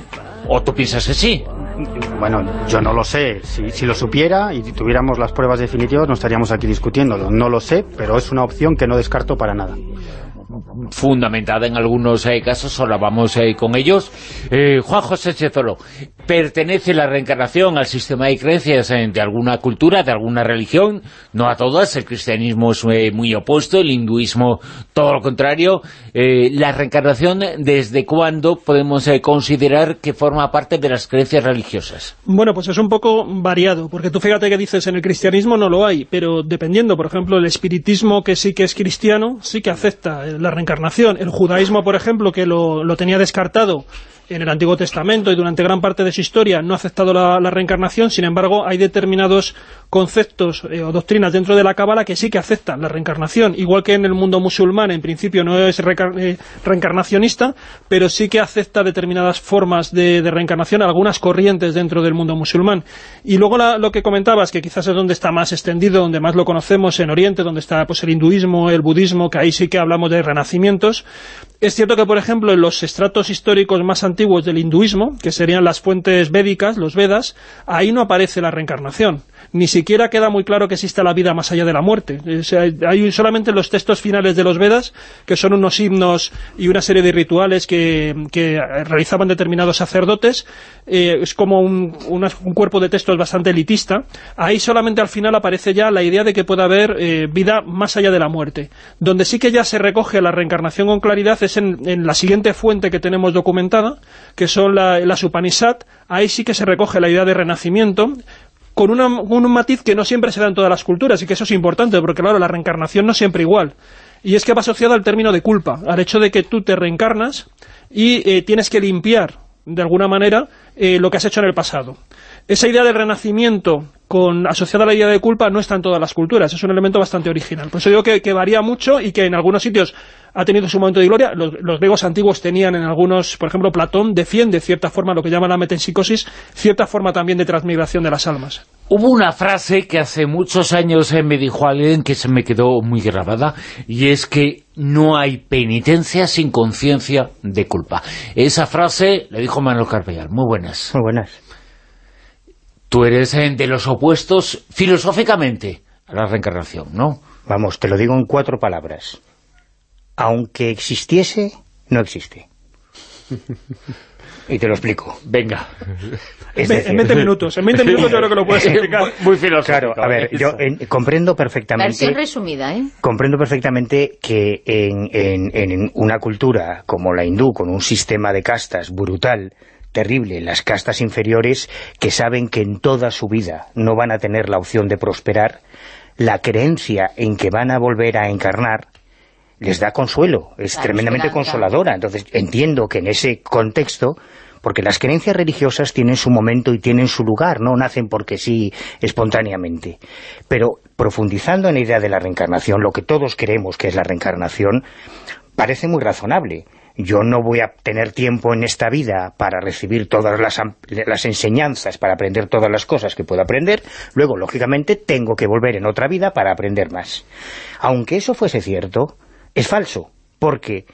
¿O tú piensas que sí? Bueno, yo no lo sé. Si, si, lo supiera y tuviéramos las pruebas definitivas no estaríamos aquí discutiéndolo. No lo sé, pero es una opción que no descarto para nada fundamentada en algunos eh, casos, ahora vamos eh, con ellos. Eh, Juan José Chezolo, ¿pertenece la reencarnación al sistema de creencias de alguna cultura, de alguna religión? No a todas, el cristianismo es muy opuesto, el hinduismo todo lo contrario. ¿La reencarnación desde cuándo podemos considerar que forma parte de las creencias religiosas? Bueno, pues es un poco variado, porque tú fíjate que dices en el cristianismo no lo hay, pero dependiendo, por ejemplo, el espiritismo que sí que es cristiano, sí que acepta la reencarnación. El judaísmo, por ejemplo, que lo, lo tenía descartado en el Antiguo Testamento y durante gran parte de su historia no ha aceptado la, reencarnación, sin embargo hay determinados conceptos eh, o doctrinas dentro de la Cábala que sí que aceptan la reencarnación, igual que en el mundo musulmán en principio no es eh, reencarnacionista, pero sí que acepta determinadas formas de, reencarnación, algunas corrientes dentro del mundo musulmán. Y luego lo que comentabas, que quizás es donde está más extendido, donde más lo conocemos en Oriente, donde está pues el hinduismo, el budismo, que ahí sí que hablamos de renacimientos, es cierto que, por ejemplo, en los estratos históricos más antiguos del hinduismo, que serían las fuentes védicas, los Vedas, ahí no aparece la reencarnación ni siquiera queda muy claro que exista la vida más allá de la muerte. hay solamente los textos finales de los Vedas, que son unos himnos y una serie de rituales que, realizaban determinados sacerdotes. Eh, es como un, cuerpo de textos bastante elitista. Ahí solamente al final aparece ya la idea de que pueda haber eh, vida más allá de la muerte. Donde sí que ya se recoge la reencarnación con claridad es en, la siguiente fuente que tenemos documentada, que son la, las. Ahí sí que se recoge la idea de renacimiento, con, un matiz que no siempre se da en todas las culturas y que eso es importante, porque claro, la reencarnación no es siempre igual. Y es que va asociado al término de culpa, al hecho de que tú te reencarnas y eh, tienes que limpiar, de alguna manera, eh, lo que has hecho en el pasado. Esa idea del renacimiento con asociada a la idea de culpa no está en todas las culturas, es un elemento bastante original. Por eso digo que, que varía mucho y que en algunos sitios ha tenido su momento de gloria. Los, griegos antiguos tenían en algunos, por ejemplo, Platón defiende cierta forma, lo que llama la metempsicosis, cierta forma también de transmigración de las almas. Hubo una frase que hace muchos años me dijo alguien que se me quedó muy grabada, y es que no hay penitencia sin conciencia de culpa. Esa frase le dijo Manuel Carpellal. Muy buenas. Muy buenas. Tú eres eh, de los opuestos filosóficamente a la reencarnación, ¿no? Vamos, te lo digo en cuatro palabras aunque existiese, no existe. Y te lo explico. Venga. en 20 minutos. En 20 minutos yo creo que lo puedes explicar. Muy filosófico. Claro, a ver, yo comprendo perfectamente... Versión resumida, ¿eh? Comprendo perfectamente que en, en, una cultura como la hindú, con un sistema de castas brutal, terrible, las castas inferiores, que saben que en toda su vida no van a tener la opción de prosperar, la creencia en que van a volver a encarnar les da consuelo, es tremendamente consoladora. Entonces entiendo que en ese contexto, porque las creencias religiosas tienen su momento y tienen su lugar, no nacen porque sí espontáneamente. Pero profundizando en la idea de la reencarnación, lo que todos creemos que es la reencarnación, parece muy razonable. Yo no voy a tener tiempo en esta vida para recibir todas las, las, enseñanzas, para aprender todas las cosas que puedo aprender, luego, lógicamente, tengo que volver en otra vida para aprender más. Aunque eso fuese cierto, es falso, porque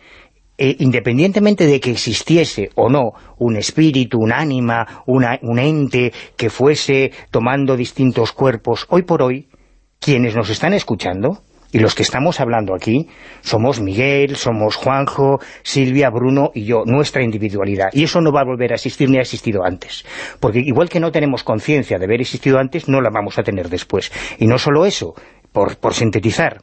eh, independientemente de que existiese o no un espíritu, un ánima, un ente que fuese tomando distintos cuerpos, hoy por hoy, quienes nos están escuchando, y los que estamos hablando aquí, somos Miguel, somos Juanjo, Silvia, Bruno y yo, nuestra individualidad. Y eso no va a volver a existir ni ha existido antes. Porque igual que no tenemos conciencia de haber existido antes, no la vamos a tener después. Y no solo eso, por, por sintetizar,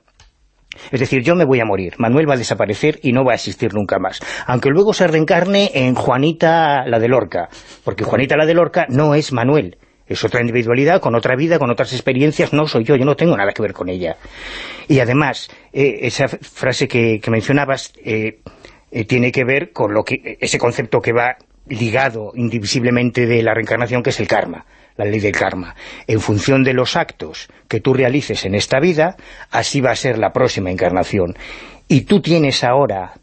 es decir, yo me voy a morir, Manuel va a desaparecer y no va a existir nunca más. Aunque luego se reencarne en Juanita la de Lorca, porque Juanita la de Lorca no es Manuel, es otra individualidad, con otra vida, con otras experiencias, no soy yo, yo no tengo nada que ver con ella. Y además, eh, esa frase que, mencionabas eh, eh, tiene que ver con lo que ese concepto que va ligado indivisiblemente de la reencarnación, que es el karma la ley del karma. En función de los actos que tú realices en esta vida, así va a ser la próxima encarnación. Y tú tienes ahora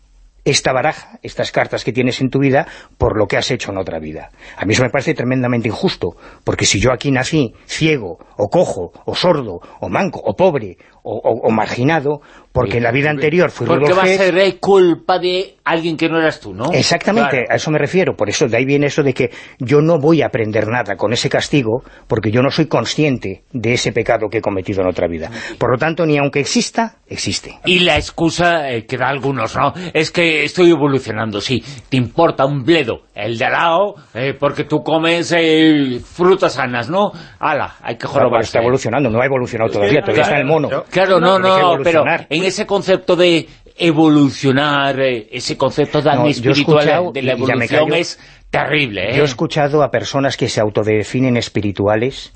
esta baraja, estas cartas que tienes en tu vida, por lo que has hecho en otra vida. A mí eso me parece tremendamente injusto, porque si yo aquí nací ciego, o cojo, o sordo, o manco, o pobre, o, marginado, porque en la vida anterior fui Porque va a ser culpa de alguien que no eras tú, ¿no? Exactamente, a eso me refiero. Por eso de ahí viene eso de que yo no voy a aprender nada con ese castigo, porque yo no soy consciente de ese pecado que he cometido en otra vida. Por lo tanto, ni aunque exista, existe. Y la excusa eh, que da algunos, ¿no? Es que estoy evolucionando, sí. Te importa un bledo el de lado, eh, porque tú comes eh, frutas sanas, ¿no? Ala, hay que jorobarse. está evolucionando, no ha evolucionado todavía, todavía está el mono. Claro, no, no, pero en ese concepto de evolucionar, eh, ese concepto tan espiritual de la evolución es terrible. Yo he escuchado a personas que se autodefinen espirituales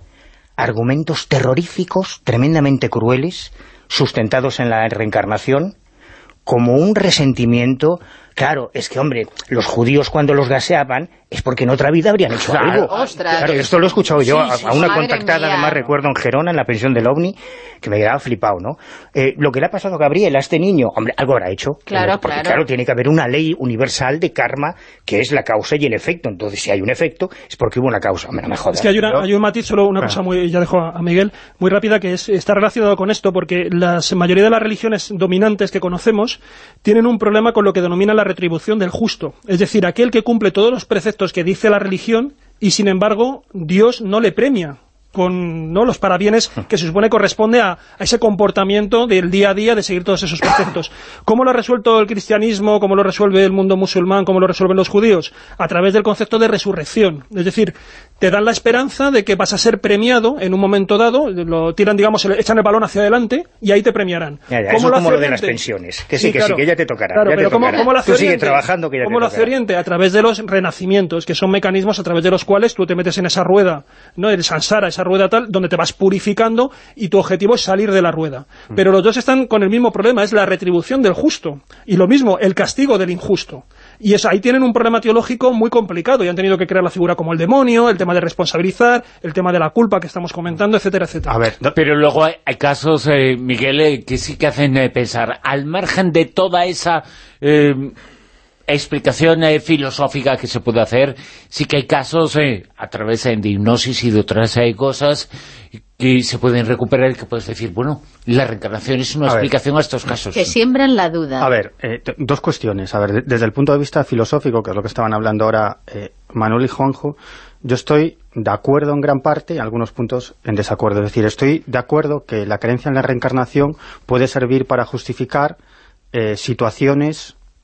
argumentos terroríficos, tremendamente crueles, sustentados en la reencarnación, como un resentimiento Claro, es que, hombre, los judíos cuando los gaseaban es porque en otra vida habrían hecho algo. Claro, esto lo he escuchado yo a, una contactada, además recuerdo en Gerona, en la pensión del OVNI, que me quedaba flipado, ¿no? Eh, lo que le ha pasado a Gabriel, a este niño, hombre, algo habrá hecho. Claro, porque, claro. tiene que haber una ley universal de karma que es la causa y el efecto. Entonces, si hay un efecto, es porque hubo una causa. Hombre, no me jodas. Es que hay, una, hay un matiz, solo una cosa muy, ya dejo a, Miguel, muy rápida, que es, está relacionado con esto, porque la mayoría de las religiones dominantes que conocemos tienen un problema con lo que denominan la retribución del justo, es decir, aquel que cumple todos los preceptos que dice la religión y sin embargo Dios no le premia con ¿no? los parabienes que se supone corresponde a, ese comportamiento del día a día de seguir todos esos preceptos. ¿Cómo lo ha resuelto el cristianismo? ¿Cómo lo resuelve el mundo musulmán? ¿Cómo lo resuelven los judíos? A través del concepto de resurrección. Es decir, te dan la esperanza de que vas a ser premiado en un momento dado, lo tiran, digamos, echan el balón hacia adelante y ahí te premiarán. Ya, ya, eso es como lo de las pensiones, que sí, que sí, que ya te tocará. Claro, pero ¿cómo, lo hace tú sigue trabajando que ya ¿Cómo lo hace Oriente? A través de los renacimientos, que son mecanismos a través de los cuales tú te metes en esa rueda, ¿no? el sansara, esa rueda tal, donde te vas purificando y tu objetivo es salir de la rueda. Mm. Pero los dos están con el mismo problema, es la retribución del justo. Y lo mismo, el castigo del injusto. Y eso, ahí tienen un problema teológico muy complicado y han tenido que crear la figura como el demonio, el tema de responsabilizar, el tema de la culpa que estamos comentando, etcétera, etcétera. A ver, pero luego hay, casos, eh, Miguel, eh, que sí que hacen eh, pensar, al margen de toda esa explicación filosófica que se puede hacer, sí que hay casos a través de hipnosis y de otras cosas que se pueden recuperar y que puedes decir, bueno, la reencarnación es una explicación a estos casos. Que siembran la duda. A ver, eh, dos cuestiones. A ver, desde el punto de vista filosófico, que es lo que estaban hablando ahora eh, Manuel y Juanjo, yo estoy de acuerdo en gran parte, en algunos puntos en desacuerdo. Es decir, estoy de acuerdo que la creencia en la reencarnación puede servir para justificar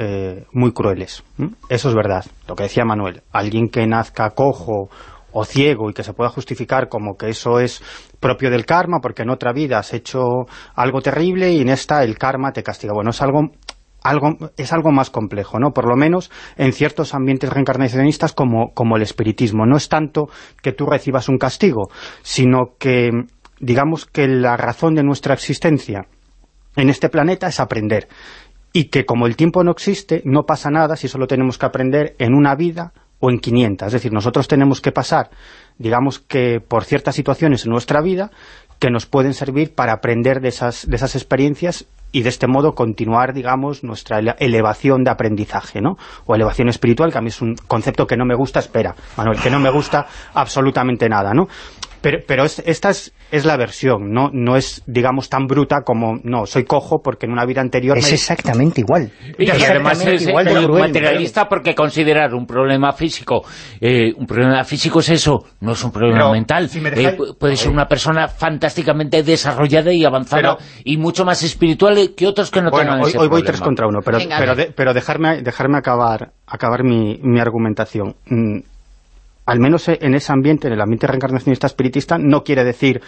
eh, muy crueles. Eso es verdad, lo que decía Manuel. Alguien que nazca cojo o ciego y que se pueda justificar como que eso es propio del karma porque en otra vida has hecho algo terrible y en esta el karma te castiga. Bueno, es algo algo, es algo más complejo, ¿no? Por lo menos en ciertos ambientes reencarnacionistas como, como el espiritismo. No es tanto que tú recibas un castigo, sino que, digamos que la razón de nuestra existencia en este planeta es aprender. Y que como el tiempo no existe, no pasa nada si solo tenemos que aprender en una vida o en 500. Es decir, nosotros tenemos que pasar, digamos que por ciertas situaciones en nuestra vida que nos pueden servir para aprender de esas, de esas experiencias y de este modo continuar, digamos, nuestra elevación de aprendizaje, ¿no? O elevación espiritual, que a mí es un concepto que no me gusta, espera, Manuel, que no me gusta absolutamente nada, ¿no? Pero, pero esta es, es, la versión, no, no es, digamos, tan bruta como, no, soy cojo porque en una vida anterior... Es exactamente igual. Y, además es igual de materialista porque considerar un problema físico, eh, un problema físico es eso, no es un problema mental. Eh, puede ser una persona fantásticamente desarrollada y avanzada y mucho más espiritual que otros que no tengan hoy, hoy voy tres contra uno, pero, pero, pero dejarme, dejarme acabar, acabar mi, mi argumentación. Mm, al menos en ese ambiente, en el ambiente reencarnacionista espiritista, no quiere decir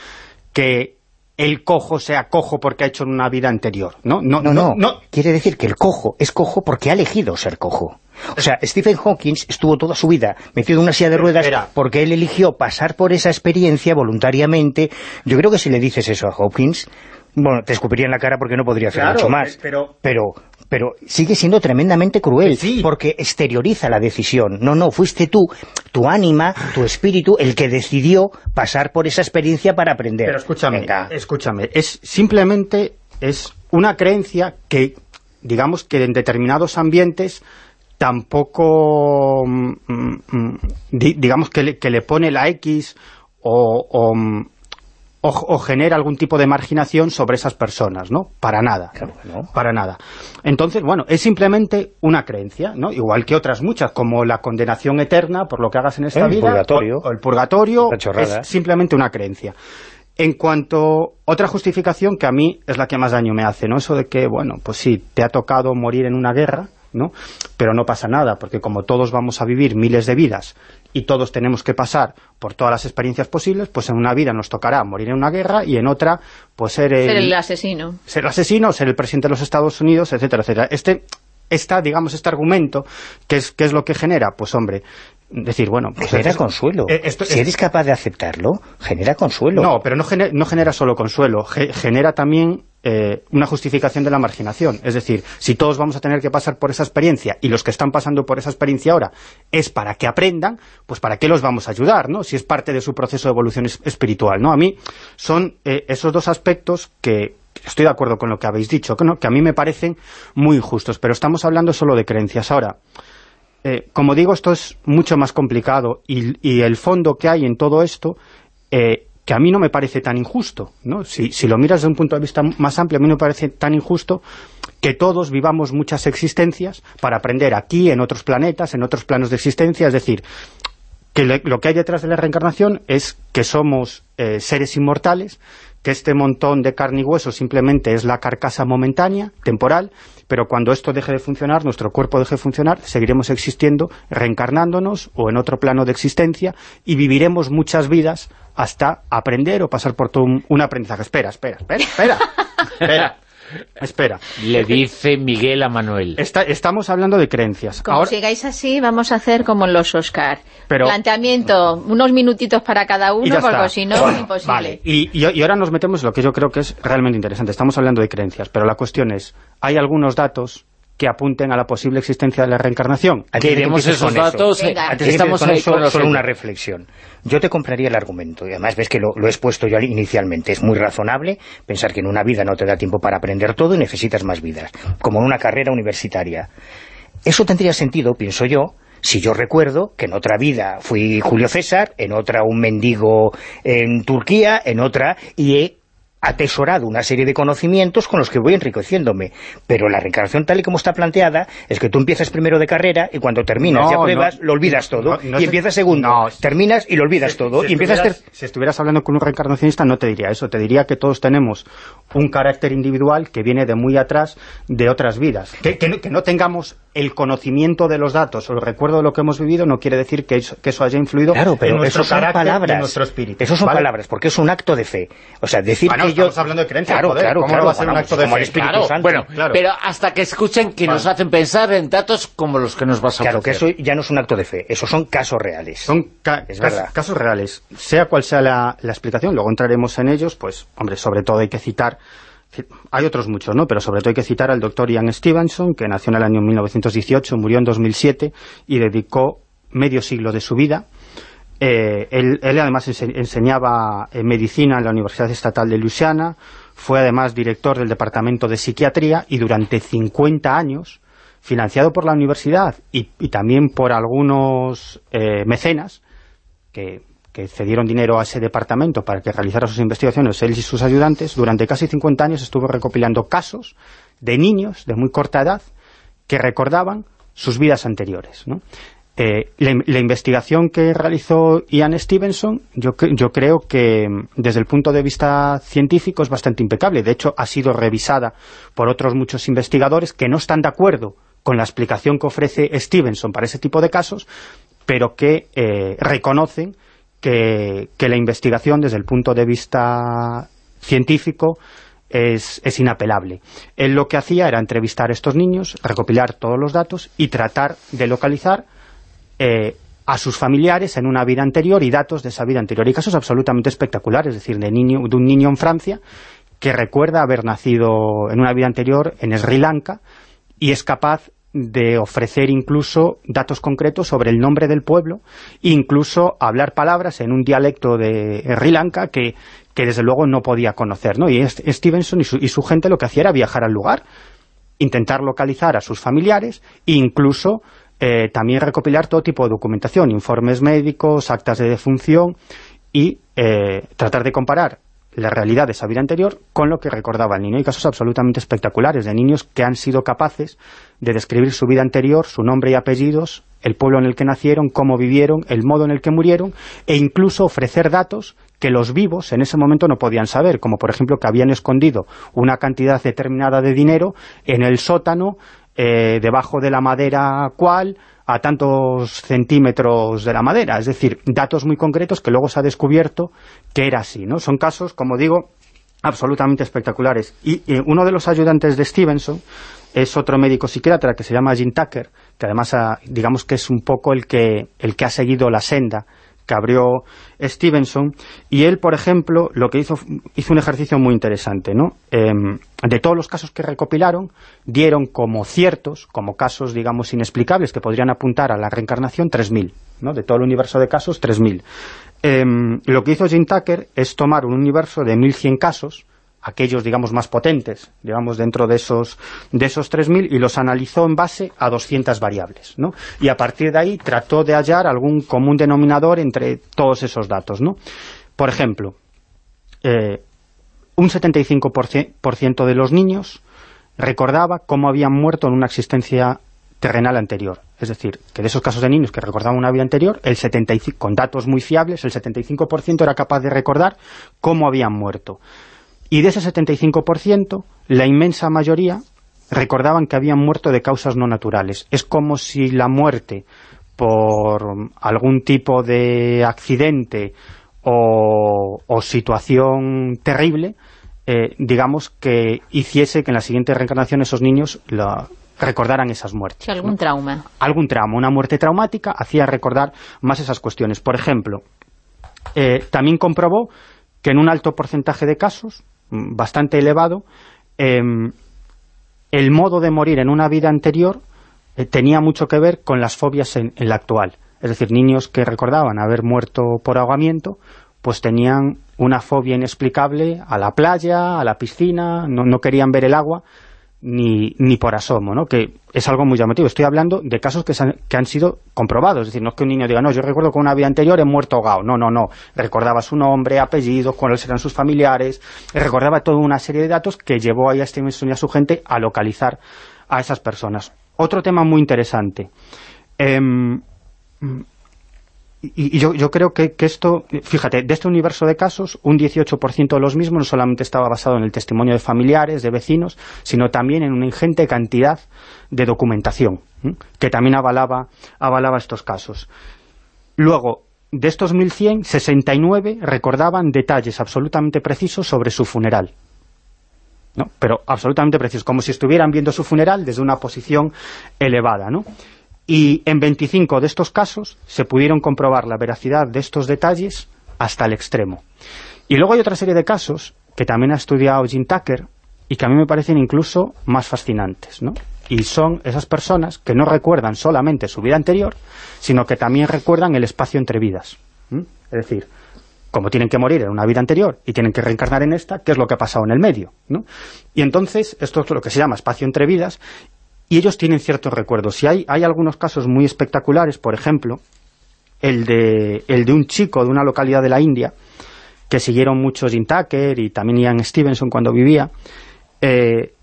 que el cojo sea cojo porque ha hecho una vida anterior, ¿no? No, no, no, Quiere decir que el cojo es cojo porque ha elegido ser cojo. O sea, Stephen Hawking estuvo toda su vida metido en una silla de ruedas porque él eligió pasar por esa experiencia voluntariamente. Yo creo que si le dices eso a Hawkins, bueno, te escupiría en la cara porque no podría hacer mucho más. Pero, pero, pero sigue siendo tremendamente cruel, porque exterioriza la decisión. No, no, fuiste tú, tu ánima, tu espíritu, el que decidió pasar por esa experiencia para aprender. Pero escúchame, escúchame, es simplemente es una creencia que, digamos que en determinados ambientes tampoco, mm, mm, mm, digamos que le, que le pone la X o, o, genera algún tipo de marginación sobre esas personas, ¿no? Para nada, para nada. Entonces, bueno, es simplemente una creencia, ¿no? Igual que otras muchas, como la condenación eterna por lo que hagas en esta vida, purgatorio. O, el purgatorio, es simplemente una creencia. En cuanto otra justificación que a mí es la que más daño me hace, ¿no? Eso de que, bueno, pues sí, te ha tocado morir en una guerra, ¿no? Pero no pasa nada, porque como todos vamos a vivir miles de vidas y todos tenemos que pasar por todas las experiencias posibles, pues en una vida nos tocará morir en una guerra y en otra, pues ser el... Ser el asesino. Ser el asesino, ser el presidente de los Estados Unidos, etcétera, etcétera. Este, esta, digamos, este argumento, ¿qué es, qué es lo que genera? Pues hombre, decir, bueno... Pues genera consuelo. Eh, si eres capaz de aceptarlo, genera consuelo. No, pero no genera, no genera solo consuelo, genera también eh, una justificación de la marginación. Es decir, si todos vamos a tener que pasar por esa experiencia y los que están pasando por esa experiencia ahora es para que aprendan, pues ¿para qué los vamos a ayudar? ¿no? Si es parte de su proceso de evolución espiritual. ¿no? A mí son eh, esos dos aspectos que, estoy de acuerdo con lo que habéis dicho, que, que a mí me parecen muy injustos, pero estamos hablando solo de creencias. Ahora, eh, como digo, esto es mucho más complicado y, el fondo que hay en todo esto, eh, que a mí no me parece tan injusto, ¿no? Si, si, lo miras desde un punto de vista más amplio, a mí no me parece tan injusto que todos vivamos muchas existencias para aprender aquí, en otros planetas, en otros planos de existencia, es decir, que lo que hay detrás de la reencarnación es que somos eh, seres inmortales, que este montón de carne y hueso simplemente es la carcasa momentánea, temporal, pero cuando esto deje de funcionar, nuestro cuerpo deje de funcionar, seguiremos existiendo, reencarnándonos o en otro plano de existencia y viviremos muchas vidas hasta aprender o pasar por todo un, aprendizaje. Espera, espera, espera, espera, espera. Espera. Le dice Miguel a Manuel. estamos hablando de creencias. Como sigáis así, vamos a hacer como en los Oscar. Planteamiento, unos minutitos para cada uno, porque si no, es imposible. Y, ahora nos metemos en lo que yo creo que es realmente interesante. Estamos hablando de creencias, pero la cuestión es, hay algunos datos que apunten a la posible existencia de la reencarnación. Queremos esos datos, estamos ahí con solo una reflexión. Yo te compraría el argumento, y además ves que lo, he expuesto yo inicialmente, es muy razonable pensar que en una vida no te da tiempo para aprender todo y necesitas más vidas, como en una carrera universitaria. Eso tendría sentido, pienso yo, si yo recuerdo que en otra vida fui Julio César, en otra un mendigo en Turquía, en otra, y he atesorado una serie de conocimientos con los que voy enriqueciéndome. Pero la reencarnación tal y como está planteada es que tú empiezas primero de carrera y cuando terminas y apruebas lo olvidas todo. y empiezas segundo, terminas y lo olvidas todo. y empiezas si estuvieras hablando con un reencarnacionista no te diría eso, te diría que todos tenemos un carácter individual que viene de muy atrás de otras vidas. Que, que no tengamos el conocimiento de los datos o el recuerdo de lo que hemos vivido no quiere decir que eso, que eso haya influido claro, pero en nuestro son palabras, nuestro espíritu. Eso son palabras, porque es un acto de fe. O sea, decir estamos hablando de creencia, claro, claro, ¿cómo va a ser un acto de fe? Espíritu Santo? Bueno, pero hasta que escuchen que nos hacen pensar en datos como los que nos vas a Claro, que eso ya no es un acto de fe, esos son casos reales. Son es verdad. casos reales. Sea cual sea la, la explicación, luego entraremos en ellos, pues, hombre, sobre todo hay que citar hay otros muchos, ¿no? Pero sobre todo hay que citar al doctor Ian Stevenson, que nació en el año 1918, murió en 2007 y dedicó medio siglo de su vida. Eh, él, además enseñaba en medicina en la Universidad Estatal de Luisiana, fue además director del Departamento de Psiquiatría y durante 50 años, financiado por la universidad y, también por algunos eh, mecenas, que que cedieron dinero a ese departamento para que realizara sus investigaciones, él y sus ayudantes, durante casi 50 años estuvo recopilando casos de niños de muy corta edad que recordaban sus vidas anteriores. Eh, la, investigación que realizó Ian Stevenson, yo, creo que desde el punto de vista científico es bastante impecable. De hecho, ha sido revisada por otros muchos investigadores que no están de acuerdo con la explicación que ofrece Stevenson para ese tipo de casos, pero que eh, reconocen que, la investigación desde el punto de vista científico es, inapelable. Él lo que hacía era entrevistar a estos niños, recopilar todos los datos y tratar de localizar eh, a sus familiares en una vida anterior y datos de esa vida anterior. Y casos absolutamente espectaculares, es decir, de, niño, de un niño en Francia que recuerda haber nacido en una vida anterior en Sri Lanka y es capaz de ofrecer incluso datos concretos sobre el nombre del pueblo, incluso hablar palabras en un dialecto de Sri Lanka que, que desde luego no podía conocer, ¿no? Y Stevenson y su, y su gente lo que hacía era viajar al lugar, intentar localizar a sus familiares e incluso eh, también recopilar todo tipo de documentación, informes médicos, actas de defunción y eh, tratar de comparar la realidad de esa vida anterior con lo que recordaba el niño. Hay casos absolutamente espectaculares de niños que han sido capaces de describir su vida anterior, su nombre y apellidos, el pueblo en el que nacieron, cómo vivieron, el modo en el que murieron, e incluso ofrecer datos que los vivos en ese momento no podían saber, como por ejemplo que habían escondido una cantidad determinada de dinero en el sótano, eh, debajo de la madera cual, a tantos centímetros de la madera, es decir, datos muy concretos que luego se ha descubierto que era así, ¿no? Son casos, como digo, absolutamente espectaculares. Y, uno de los ayudantes de Stevenson es otro médico psiquiatra que se llama Jim Tucker, que además digamos que es un poco el que, el que ha seguido la senda que abrió Stevenson, y él, por ejemplo, lo que hizo, hizo un ejercicio muy interesante, ¿no? Em, de todos los casos que recopilaron, dieron como ciertos, como casos, digamos, inexplicables, que podrían apuntar a la reencarnación, 3.000, ¿no? De todo el universo de casos, 3.000. Em, lo que hizo Jim Tucker es tomar un universo de 1.100 casos, aquellos, digamos, más potentes, digamos, dentro de esos, de esos 3.000 y los analizó en base a 200 variables, ¿no? Y a partir de ahí trató de hallar algún común denominador entre todos esos datos, ¿no? Por ejemplo, eh, un 75% de los niños recordaba cómo habían muerto en una existencia terrenal anterior. Es decir, que de esos casos de niños que recordaban una vida anterior, el 75, con datos muy fiables, el 75% era capaz de recordar cómo habían muerto. Y de ese 75%, la inmensa mayoría recordaban que habían muerto de causas no naturales. Es como si la muerte por algún tipo de accidente o, situación terrible eh, digamos, que hiciese que en la siguiente reencarnación esos niños la, recordaran esas muertes. algún trauma. Algún trauma, una muerte traumática hacía recordar más esas cuestiones. Por ejemplo, eh, también comprobó que en un alto porcentaje de casos, bastante elevado, em, el modo de morir en una vida anterior eh, tenía mucho que ver con las fobias en, la actual. Es decir, niños que recordaban haber muerto por ahogamiento, pues tenían una fobia inexplicable a la playa, a la piscina, no querían ver el agua, ni, ni por asomo, ¿no? que es algo muy llamativo. Estoy hablando de casos que, que, han sido comprobados, es decir, no es que un niño diga, no, yo recuerdo que una vida anterior he muerto ahogado, no, no, no, recordaba su nombre, apellido, cuáles eran sus familiares, recordaba toda una serie de datos que llevó a y a su gente a localizar a esas personas. Otro tema muy interesante, em, y, yo, creo que, que, esto, fíjate, de este universo de casos, un 18% de los mismos no solamente estaba basado en el testimonio de familiares, de vecinos, sino también en una ingente cantidad de documentación, que también avalaba, avalaba estos casos. Luego, de estos 1.100, 69 recordaban detalles absolutamente precisos sobre su funeral. ¿no? Pero absolutamente precisos, como si estuvieran viendo su funeral desde una posición elevada, ¿no? Y en 25 de estos casos se pudieron comprobar la veracidad de estos detalles hasta el extremo. Y luego hay otra serie de casos que también ha estudiado Jim Tucker y que a mí me parecen incluso más fascinantes, ¿no? Y son esas personas que no recuerdan solamente su vida anterior, sino que también recuerdan el espacio entre vidas. Es decir, como tienen que morir en una vida anterior y tienen que reencarnar en esta, ¿qué es lo que ha pasado en el medio? ¿no? Y entonces, esto es lo que se llama espacio entre vidas, y ellos tienen ciertos recuerdos. Y hay, hay algunos casos muy espectaculares, por ejemplo, el de, el de un chico de una localidad de la India, que siguieron mucho Jim Tucker y también Ian Stevenson cuando vivía, eh,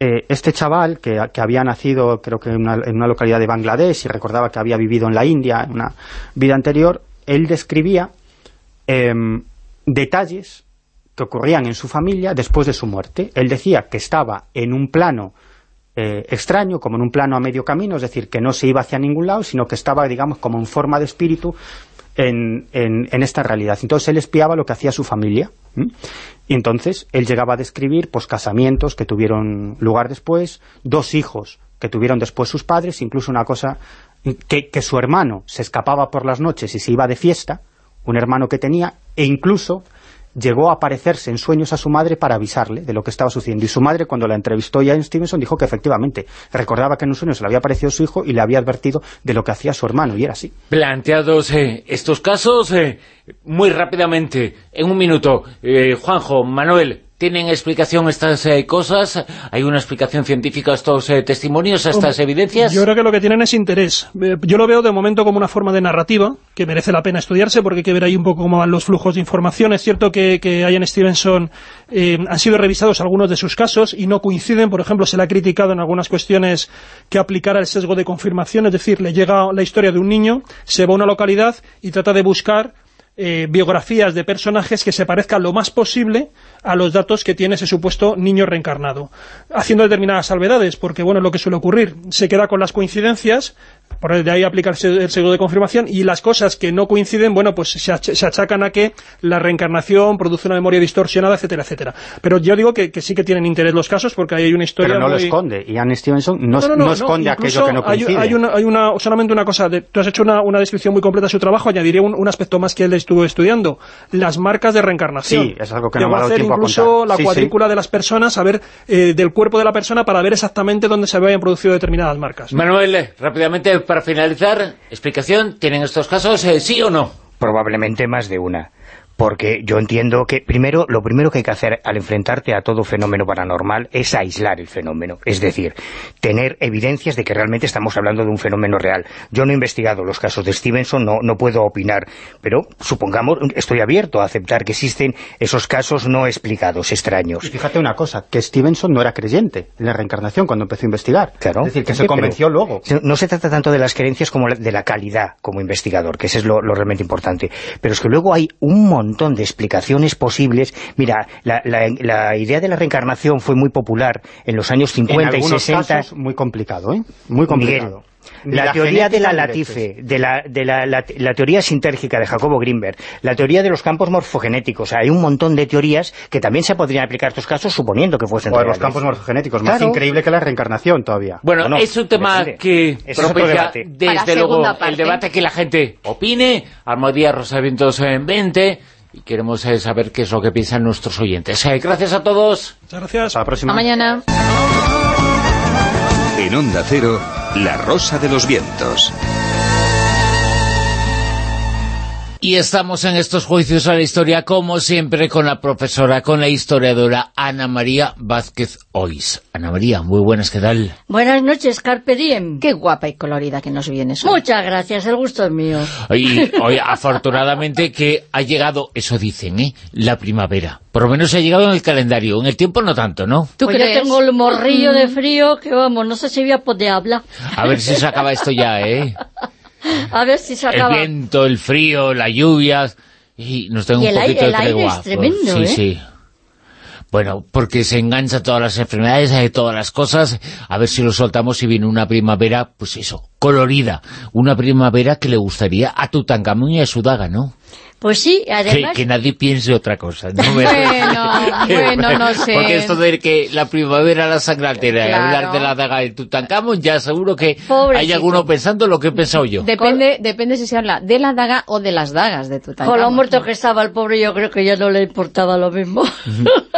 eh, este chaval, que, había nacido creo que en una, localidad de Bangladesh y recordaba que había vivido en la India en una vida anterior, él describía em, detalles que ocurrían en su familia después de su muerte. Él decía que estaba en un plano eh, extraño, como en un plano a medio camino, es decir, que no se iba hacia ningún lado, sino que estaba, digamos, como en forma de espíritu en, en, esta realidad. Entonces él espiaba lo que hacía su familia. Y entonces él llegaba a describir pues, casamientos que tuvieron lugar después, dos hijos que tuvieron después sus padres, incluso una cosa que, que su hermano se escapaba por las noches y se iba de fiesta, un hermano que tenía, e incluso llegó a aparecerse en sueños a su madre para avisarle de lo que estaba sucediendo. Y su madre, cuando la entrevistó ya en Stevenson, dijo que efectivamente recordaba que en un sueño se le había aparecido su hijo y le había advertido de lo que hacía su hermano, y era así. Planteados eh, estos casos, eh, muy rápidamente, en un minuto, eh, Juanjo, Manuel, ¿Tienen explicación estas eh, cosas? ¿Hay una explicación científica a estos eh, testimonios, a estas evidencias? Yo creo que lo que tienen es interés. Eh, yo lo veo de momento como una forma de narrativa, que merece la pena estudiarse, porque hay que ver ahí un poco cómo van los flujos de información. Es cierto que, que en Stevenson han sido revisados algunos de sus casos y no coinciden. Por ejemplo, se le ha criticado en algunas cuestiones que aplicara el sesgo de confirmación, es decir, le llega la historia de un niño, se va a una localidad y trata de buscar biografías de personajes que se parezcan lo más posible a los datos que tiene ese supuesto niño reencarnado, haciendo determinadas salvedades, porque bueno, lo que suele ocurrir, se queda con las coincidencias, por de ahí aplicarse el seguro de confirmación, y las cosas que no coinciden, bueno, pues se, achacan a que la reencarnación produce una memoria distorsionada, etcétera, etcétera. Pero yo digo que, sí que tienen interés los casos, porque hay una historia Pero no lo esconde, y Anne Stevenson no, esconde aquello que no coincide. Hay, una, hay una, solamente una cosa, tú has hecho una, descripción muy completa de su trabajo, añadiré un, aspecto más que él estuvo estudiando, las marcas de reencarnación. Sí, es algo que no me ha dado tiempo incluso la cuadrícula de las personas, a ver, eh, del cuerpo de la persona para ver exactamente dónde se habían producido determinadas marcas. Manuel, rápidamente, para finalizar, explicación, ¿tienen estos casos eh, sí o no? Probablemente más de una porque yo entiendo que primero lo primero que hay que hacer al enfrentarte a todo fenómeno paranormal es aislar el fenómeno, es decir, tener evidencias de que realmente estamos hablando de un fenómeno real. Yo no he investigado los casos de Stevenson, no, no puedo opinar, pero supongamos, estoy abierto a aceptar que existen esos casos no explicados, extraños. Y fíjate una cosa, que Stevenson no era creyente en la reencarnación cuando empezó a investigar. Claro. Es decir, que se convenció luego. No se trata tanto de las creencias como de la calidad como investigador, que eso es lo, lo realmente importante. Pero es que luego hay un montón montón de explicaciones posibles. Mira, la, idea de la reencarnación fue muy popular en los años 50 y 60. Casos muy complicado, ¿eh? Muy complicado. la teoría de la latife, de, la, de la, teoría sintérgica de Jacobo Greenberg, la teoría de los campos morfogenéticos, hay un montón de teorías que también se podrían aplicar a estos casos suponiendo que fuesen o los campos morfogenéticos, más increíble que la reencarnación todavía. Bueno, es un tema que propia, desde luego, el debate que la gente opine, Almodía Rosavientos en 20 y queremos eh, saber qué es lo que piensan nuestros oyentes. Eh, gracias a todos. Muchas gracias. Hasta la próxima. Hasta mañana. En Onda Cero, La Rosa de los Vientos. Y estamos en estos juicios a la historia, como siempre, con la profesora, con la historiadora Ana María Vázquez Ois. Ana María, muy buenas, ¿qué tal? Buenas noches, Carpe Diem. Qué guapa y colorida que nos vienes hoy. Muchas gracias, el gusto es mío. Y hoy, afortunadamente, que ha llegado, eso dicen, ¿eh? la primavera. Por lo menos ha llegado en el calendario, en el tiempo no tanto, ¿no? ¿Tú pues yo tengo el morrillo de frío que, vamos, no sé si voy a poder hablar. A ver si se acaba esto ya, ¿eh? A ver si se acaba. El viento, el frío, las lluvias... Y nos tengo un poquito el de tregua. Aire es tremendo, sí, ¿eh? sí. Bueno, porque se engancha todas las enfermedades, hay todas las cosas, a ver si lo soltamos y viene una primavera, pues eso, colorida. Una primavera que le gustaría a Tutankamón y a su daga, ¿no? Pues sí, además... Que, nadie piense otra cosa. ¿no? bueno, bueno, no sé. Porque esto de que la primavera la sangratera y hablar de la daga de Tutankamón, ya seguro que hay alguno pensando lo que he pensado yo. Depende, depende si se habla de la daga o de las dagas de Tutankamón. Con lo muerto que estaba el pobre, yo creo que ya no le importaba lo mismo.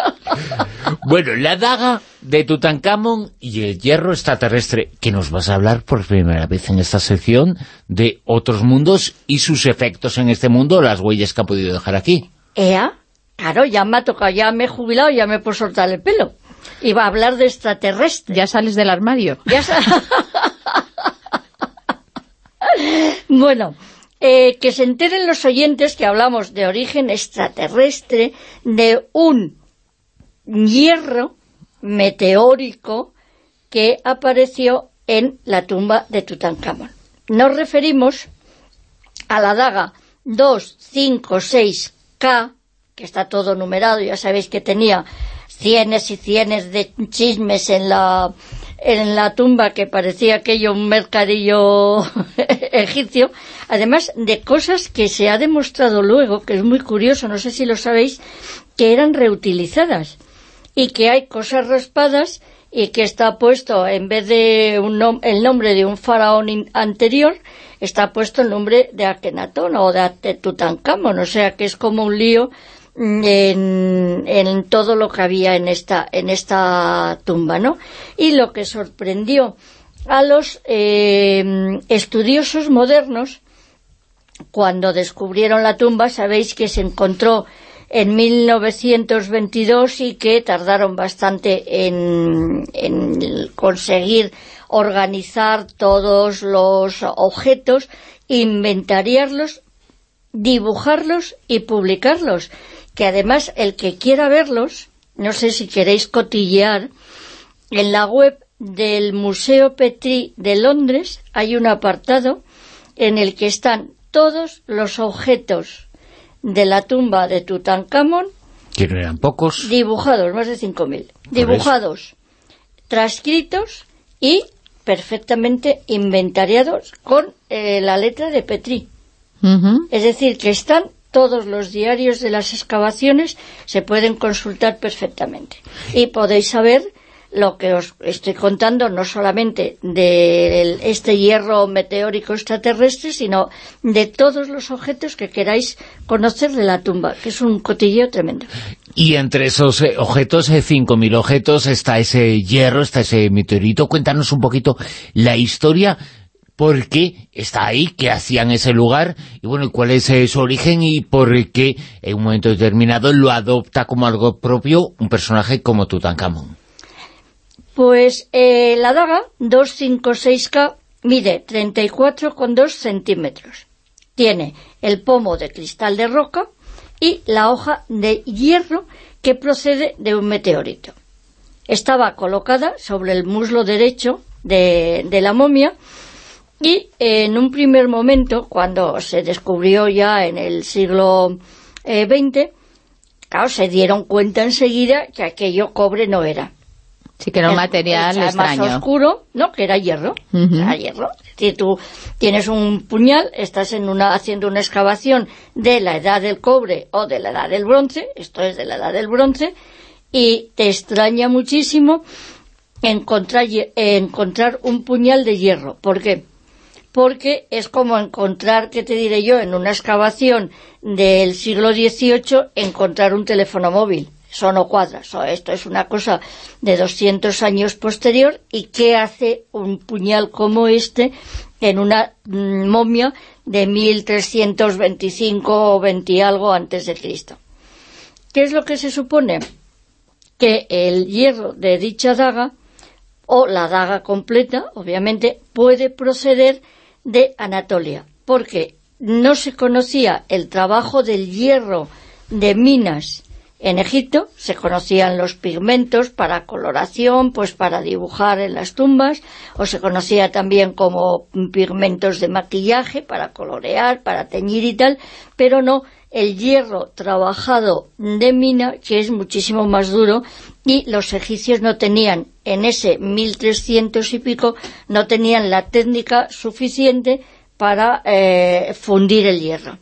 bueno, la daga de Tutankamón y el hierro extraterrestre, que nos vas a hablar por primera vez en esta sección de otros mundos y sus efectos en este mundo, las huellas que ha podido dejar aquí. ¿Ea? Claro, ya me ha tocado, ya me he jubilado, ya me he por soltar el pelo. Iba a hablar de extraterrestre. Ya sales del armario. Ya bueno, eh, que se enteren los oyentes que hablamos de origen extraterrestre, de un hierro meteórico que apareció en la tumba de Tutankamón. Nos referimos a la daga 256K, que está todo numerado, ya sabéis que tenía cienes y cienes de chismes en la, en la tumba que parecía aquello un mercadillo egipcio, además de cosas que se ha demostrado luego, que es muy curioso, no sé si lo sabéis, que eran reutilizadas y que hay cosas raspadas y que está puesto, en vez de un el nombre de un faraón anterior, está puesto el nombre de Akenatón o de Tutankamón, o sea que es como un lío mm, en, todo lo que había en esta, en esta tumba, ¿no? Y lo que sorprendió a los eh, estudiosos modernos cuando descubrieron la tumba, sabéis que se encontró en 1922 y que tardaron bastante en, conseguir organizar todos los objetos, inventariarlos, dibujarlos y publicarlos. Que además el que quiera verlos, no sé si queréis cotillear, en la web del Museo Petri de Londres hay un apartado en el que están todos los objetos de la tumba de Tutankamón. Que eran pocos. Dibujados, más de 5.000. Dibujados, transcritos y perfectamente inventariados con eh, la letra de Petri. Es decir, que están todos los diarios de las excavaciones, se pueden consultar perfectamente. Y podéis saber lo que os estoy contando no solamente de este hierro meteórico extraterrestre, sino de todos los objetos que queráis conocer de la tumba, que es un cotilleo tremendo. Y entre esos eh, objetos, eh, 5.000 objetos, está ese hierro, está ese meteorito. Cuéntanos un poquito la historia por qué está ahí, qué hacían en ese lugar, y bueno, cuál es eh, su origen y por qué en un momento determinado lo adopta como algo propio un personaje como Tutankamón. Pues eh, la daga 256K mide 34,2 centímetros. Tiene el pomo de cristal de roca y la hoja de hierro que procede de un meteorito. Estaba colocada sobre el muslo derecho de, la momia y en un primer momento, cuando se descubrió ya en el siglo XX, eh, se dieron cuenta enseguida que aquello cobre no era Sí, que era un material extraño. más oscuro, no, que era hierro. Era hierro. Si tú tienes un puñal, estás en una, haciendo una excavación de la edad del cobre o de la edad del bronce, esto es de la edad del bronce, y te extraña muchísimo encontrar, encontrar un puñal de hierro. ¿Por qué? Porque es como encontrar, ¿qué te diré yo?, en una excavación del siglo XVIII, encontrar un teléfono móvil eso no cuadra, esto es una cosa de 200 años posterior y ¿qué hace un puñal como este en una mm, momia de 1325 o 20 algo antes de Cristo? ¿Qué es lo que se supone? Que el hierro de dicha daga, o la daga completa, obviamente, puede proceder de Anatolia, porque no se conocía el trabajo del hierro de minas en Egipto se conocían los pigmentos para coloración, pues para dibujar en las tumbas, o se conocía también como pigmentos de maquillaje para colorear, para teñir y tal, pero no el hierro trabajado de mina, que es muchísimo más duro, y los egipcios no tenían, en ese 1300 y pico, no tenían la técnica suficiente para eh, fundir el hierro.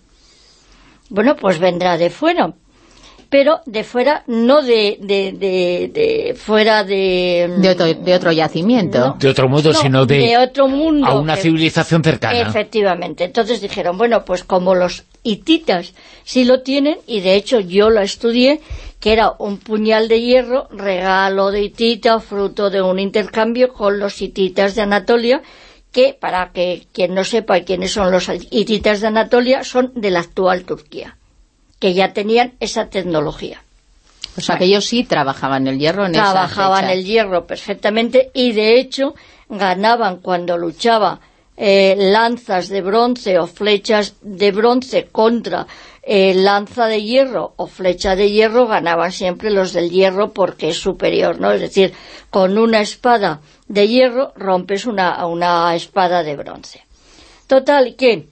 Bueno, pues vendrá de fuera pero de fuera, no de, de, de, fuera de... De otro, de otro yacimiento. de otro mundo, sino de... otro mundo. A una civilización cercana. Efectivamente. Entonces dijeron, bueno, pues como los hititas sí lo tienen, y de hecho yo lo estudié, que era un puñal de hierro, regalo de hitita, fruto de un intercambio con los hititas de Anatolia, que, para que quien no sepa quiénes son los hititas de Anatolia, son de la actual Turquía que ya tenían esa tecnología. O sea, que ellos sí trabajaban el hierro en Trabajaban el hierro perfectamente y, de hecho, ganaban cuando luchaba eh, lanzas de bronce o flechas de bronce contra eh, lanza de hierro o flecha de hierro, ganaban siempre los del hierro porque es superior, ¿no? Es decir, con una espada de hierro rompes una, una espada de bronce. Total, que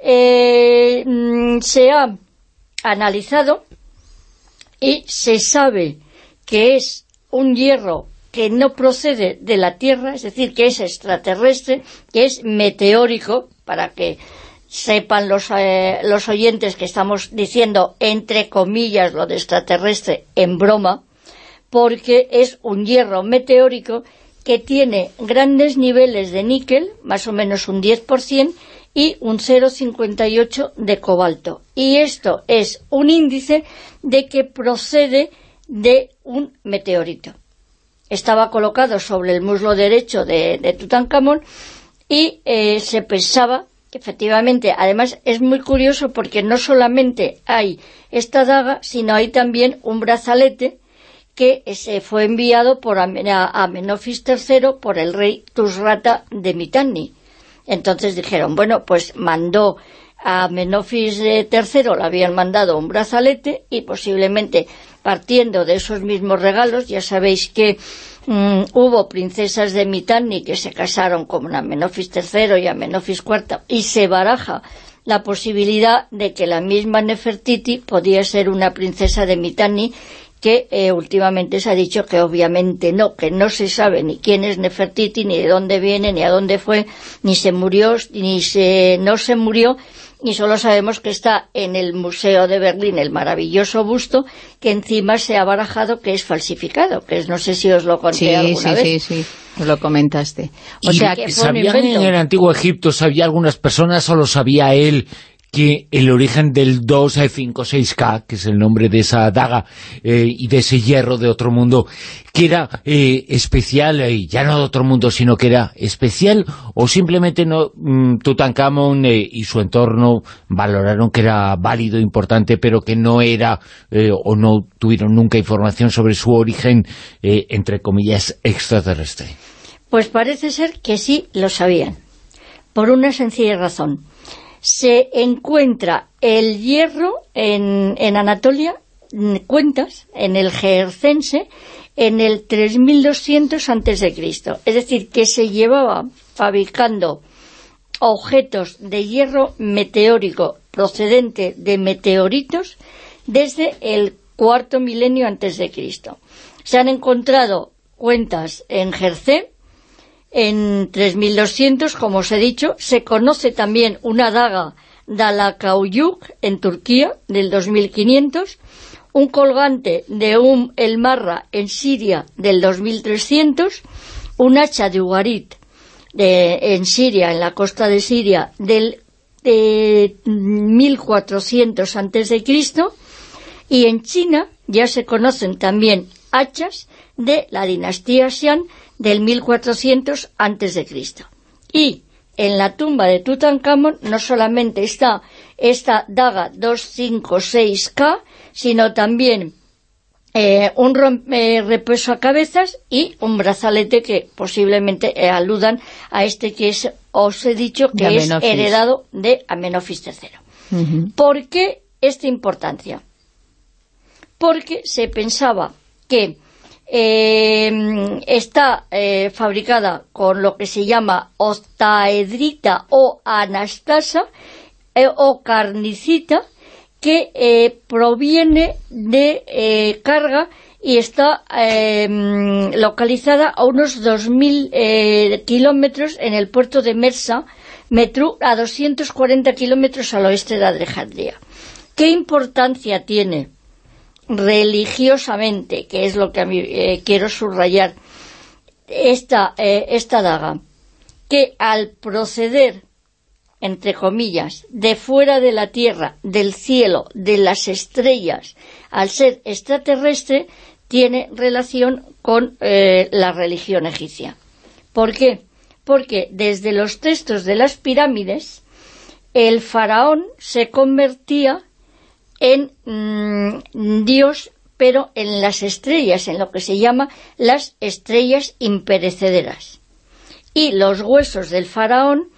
eh, mm, se ha analizado y se sabe que es un hierro que no procede de la Tierra, es decir, que es extraterrestre, que es meteórico, para que sepan los, eh, los oyentes que estamos diciendo, entre comillas, lo de extraterrestre en broma, porque es un hierro meteórico que tiene grandes niveles de níquel, más o menos un 10%, y un 0,58 de cobalto. Y esto es un índice de que procede de un meteorito. Estaba colocado sobre el muslo derecho de, Tutankamón y eh, se pensaba que efectivamente, además es muy curioso porque no solamente hay esta daga, sino hay también un brazalete que se fue enviado por Amenofis III por el rey Tusrata de Mitanni entonces dijeron, bueno, pues mandó a Menofis III, le habían mandado un brazalete y posiblemente partiendo de esos mismos regalos, ya sabéis que mm, hubo princesas de Mitanni que se casaron con Amenofis III y Amenofis IV y se baraja la posibilidad de que la misma Nefertiti podía ser una princesa de Mitanni que eh, últimamente se ha dicho que obviamente no, que no se sabe ni quién es Nefertiti, ni de dónde viene, ni a dónde fue, ni se murió, ni se, no se murió, y solo sabemos que está en el Museo de Berlín el maravilloso busto, que encima se ha barajado que es falsificado, que es, no sé si os lo conté sí, alguna sí, vez. Sí, sí, lo comentaste. O sea, que ¿Sabían en el antiguo Egipto, sabía algunas personas o lo sabía él, que el origen del 256K, que es el nombre de esa daga eh, y de ese hierro de otro mundo, que era eh, especial, y ya no de otro mundo, sino que era especial, o simplemente no mm, Tutankamón eh, y su entorno valoraron que era válido, importante, pero que no era, o no tuvieron nunca información sobre su origen, entre comillas, extraterrestre. Pues parece ser que sí lo sabían, por una sencilla razón se encuentra el hierro en, Anatolia, cuentas, en el Gercense, en el 3200 a.C. Es decir, que se llevaba fabricando objetos de hierro meteórico procedente de meteoritos desde el cuarto milenio antes de Cristo. Se han encontrado cuentas en Jersey, en 3200, como os he dicho. Se conoce también una daga de la Kauyuk en Turquía, del 2500, un colgante de un El Marra en Siria del 2300, un hacha de Ugarit en Siria, en la costa de Siria, del de 1400 a.C., y en China ya se conocen también hachas de la dinastía Xian del 1400 a.C. Y en la tumba de Tutankamón no solamente está esta daga 256K, sino también eh, un eh, repuesto a cabezas y un brazalete que posiblemente eh, aludan a este que es, os he dicho que es heredado de Amenofis III. ¿Por qué esta importancia? Porque se pensaba que eh, está eh, fabricada con lo que se llama octaedrita o anastasa eh, o carnicita que proviene de carga y está localizada a unos 2.000 kilómetros en el puerto de Mersa, Metru, a 240 kilómetros al oeste de Alejandría. ¿Qué importancia tiene? Religiosamente, que es lo que a mí eh, quiero subrayar, esta, eh, esta daga, que al proceder, entre comillas, de fuera de la tierra, del cielo, de las estrellas, al ser extraterrestre, tiene relación con eh, la religión egipcia. ¿Por qué? Porque desde los textos de las pirámides, el faraón se convertía en mm, Dios, pero en las estrellas, en lo que se llama las estrellas imperecederas. Y los huesos del faraón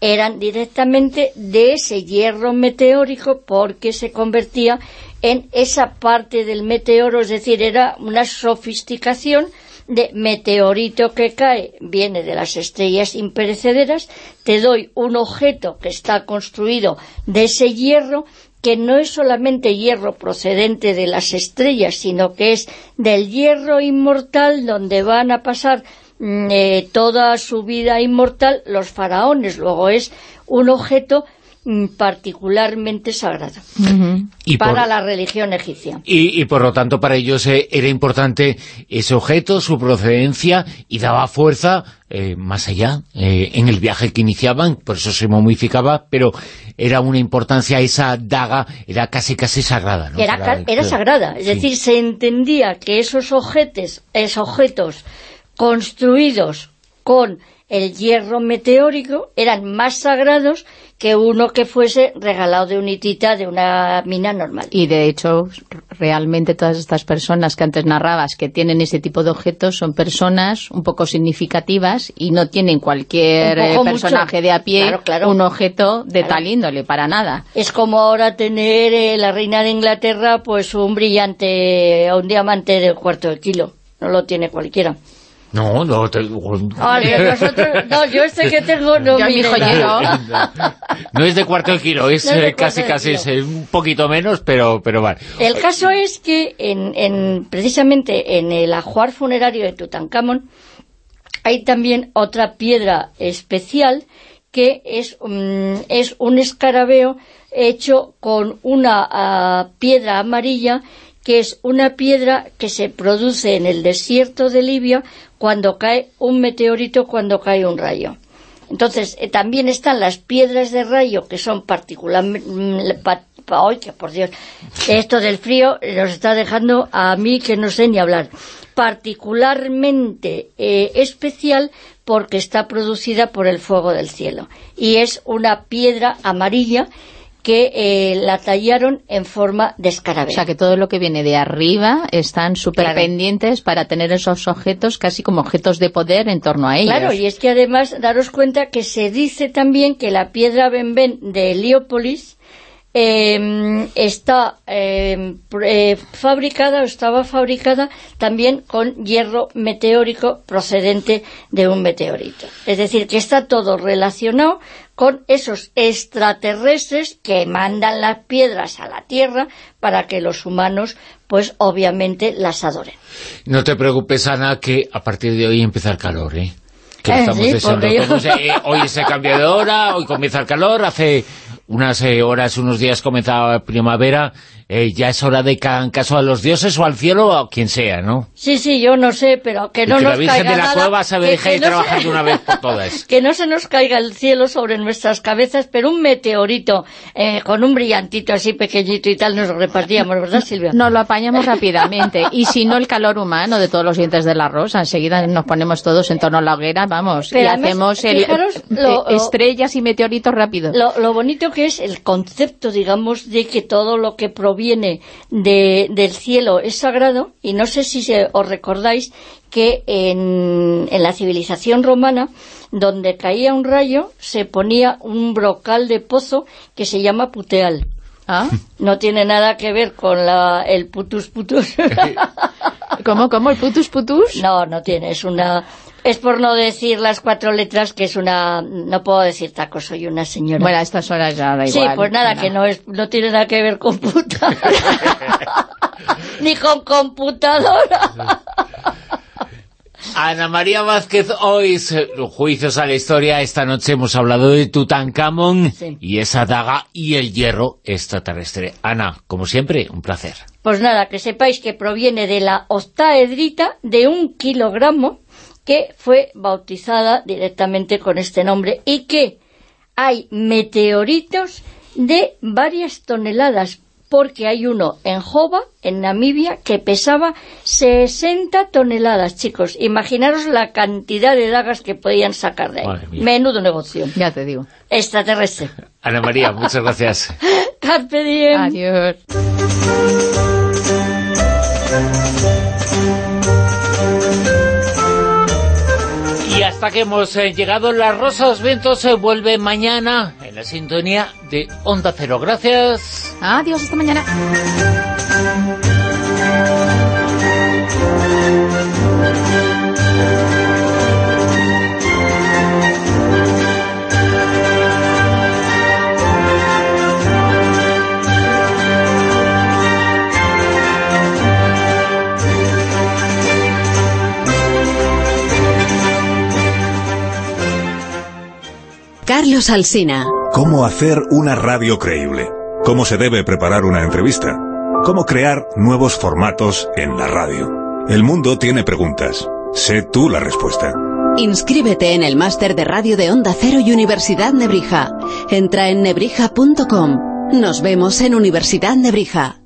eran directamente de ese hierro meteórico porque se convertía en esa parte del meteoro, es decir, era una sofisticación de meteorito que cae, viene de las estrellas imperecederas, te doy un objeto que está construido de ese hierro que no es solamente hierro procedente de las estrellas, sino que es del hierro inmortal donde van a pasar mm, eh, toda su vida inmortal los faraones. Luego es un objeto Mm, particularmente sagrado para la religión egipcia. Y, por lo tanto para ellos eh, era importante ese objeto, su procedencia y daba fuerza eh, más allá eh, en el viaje que iniciaban, por eso se momificaba, pero era una importancia, esa daga era casi casi sagrada. Era, era sagrada, es decir, se entendía que esos objetos, esos objetos construidos con el hierro meteórico eran más sagrados que uno que fuese regalado de un hitita de una mina normal. Y de hecho, realmente todas estas personas que antes narrabas que tienen ese tipo de objetos son personas un poco significativas y no tienen cualquier eh, personaje de a pie un objeto de tal índole, para nada. Es como ahora tener eh, la reina de Inglaterra pues un brillante, un diamante de cuarto de kilo. No lo tiene cualquiera. No, no, te... no, yo este que tengo no mi joyero. No es de cuarto de kilo, es, eh, casi casi es un poquito menos, pero pero vale. El caso es que en, en, precisamente en el ajuar funerario de Tutankamón hay también otra piedra especial que es, es un escarabeo hecho con una ah, piedra amarilla que es una piedra que se produce en el desierto de Libia cuando cae un meteorito, cuando cae un rayo. Entonces, eh, también están las piedras de rayo, que son particularmente... ¡Ay, que por Dios! Esto del frío nos está dejando a mí que no sé ni hablar. Particularmente eh, especial porque está producida por el fuego del cielo. Y es una piedra amarilla que eh, la tallaron en forma de escarabeo. O sea, que todo lo que viene de arriba están súper pendientes para tener esos objetos casi como objetos de poder en torno a ellos. Claro, y es que además daros cuenta que se dice también que la piedra Benben de Heliópolis em, está em, eh, fabricada o estaba fabricada también con hierro meteórico procedente de un meteorito. Es decir, que está todo relacionado con esos extraterrestres que mandan las piedras a la Tierra para que los humanos, pues obviamente, las adoren. No te preocupes, Ana, que a partir de hoy empieza el calor, ¿eh? Que eh, estamos deseando eh, hoy se cambia de hora, hoy comienza el calor, hace unas eh, horas, unos días comenzaba primavera eh, ya es hora de que hagan caso a los dioses o al cielo o a quien sea, ¿no? Sí, sí, yo no sé, pero que no que nos la Virgen de la Cueva se deje de trabajar de una vez por todas. que no se nos caiga el cielo sobre nuestras cabezas, pero un meteorito eh, con un brillantito así pequeñito y tal nos lo repartíamos, ¿verdad, Silvia? Nos lo apañamos rápidamente. Y si no, el calor humano de todos los dientes de la rosa, enseguida nos ponemos todos en torno a la hoguera, vamos, y hacemos el, estrellas y meteoritos rápidos. Lo, lo bonito que es el concepto, digamos, de que todo lo que viene del cielo es sagrado y no sé si os recordáis que en, la civilización romana donde caía un rayo se ponía un brocal de pozo que se llama puteal. ¿Ah? No tiene nada que ver con la, el putus putus. ¿Cómo, cómo? ¿El putus putus? No, no tiene, es una, es por no decir las cuatro letras, que es una... No puedo decir taco, soy una señora. Bueno, a estas horas ya da igual. Sí, pues nada, que no, es, no tiene nada que ver con puta. Ni con computadora. Ana María Vázquez, hoy juicios a la historia. Esta noche hemos hablado de Tutankamón y esa daga y el hierro extraterrestre. Ana, como siempre, un placer. Pues nada, que sepáis que proviene de la octaedrita de un kilogramo que fue bautizada directamente con este nombre y que hay meteoritos de varias toneladas, porque hay uno en Jova, en Namibia, que pesaba 60 toneladas, chicos. Imaginaros la cantidad de dagas que podían sacar de ahí. Menudo negocio. Ya te digo. Extraterrestre. Ana María, muchas gracias. Carpe diem. Adiós. Hasta que hemos eh, llegado. La Rosa de los Vientos se vuelve mañana en la sintonía de Onda Cero. Gracias. Adiós, hasta mañana. Carlos Alsina. ¿Cómo hacer una radio creíble? ¿Cómo se debe preparar una entrevista? ¿Cómo crear nuevos formatos en la radio? El mundo tiene preguntas. Sé tú la respuesta. Inscríbete en el máster de radio de Onda Cero y Universidad Nebrija. Entra en nebrija.com. Nos vemos en Universidad Nebrija.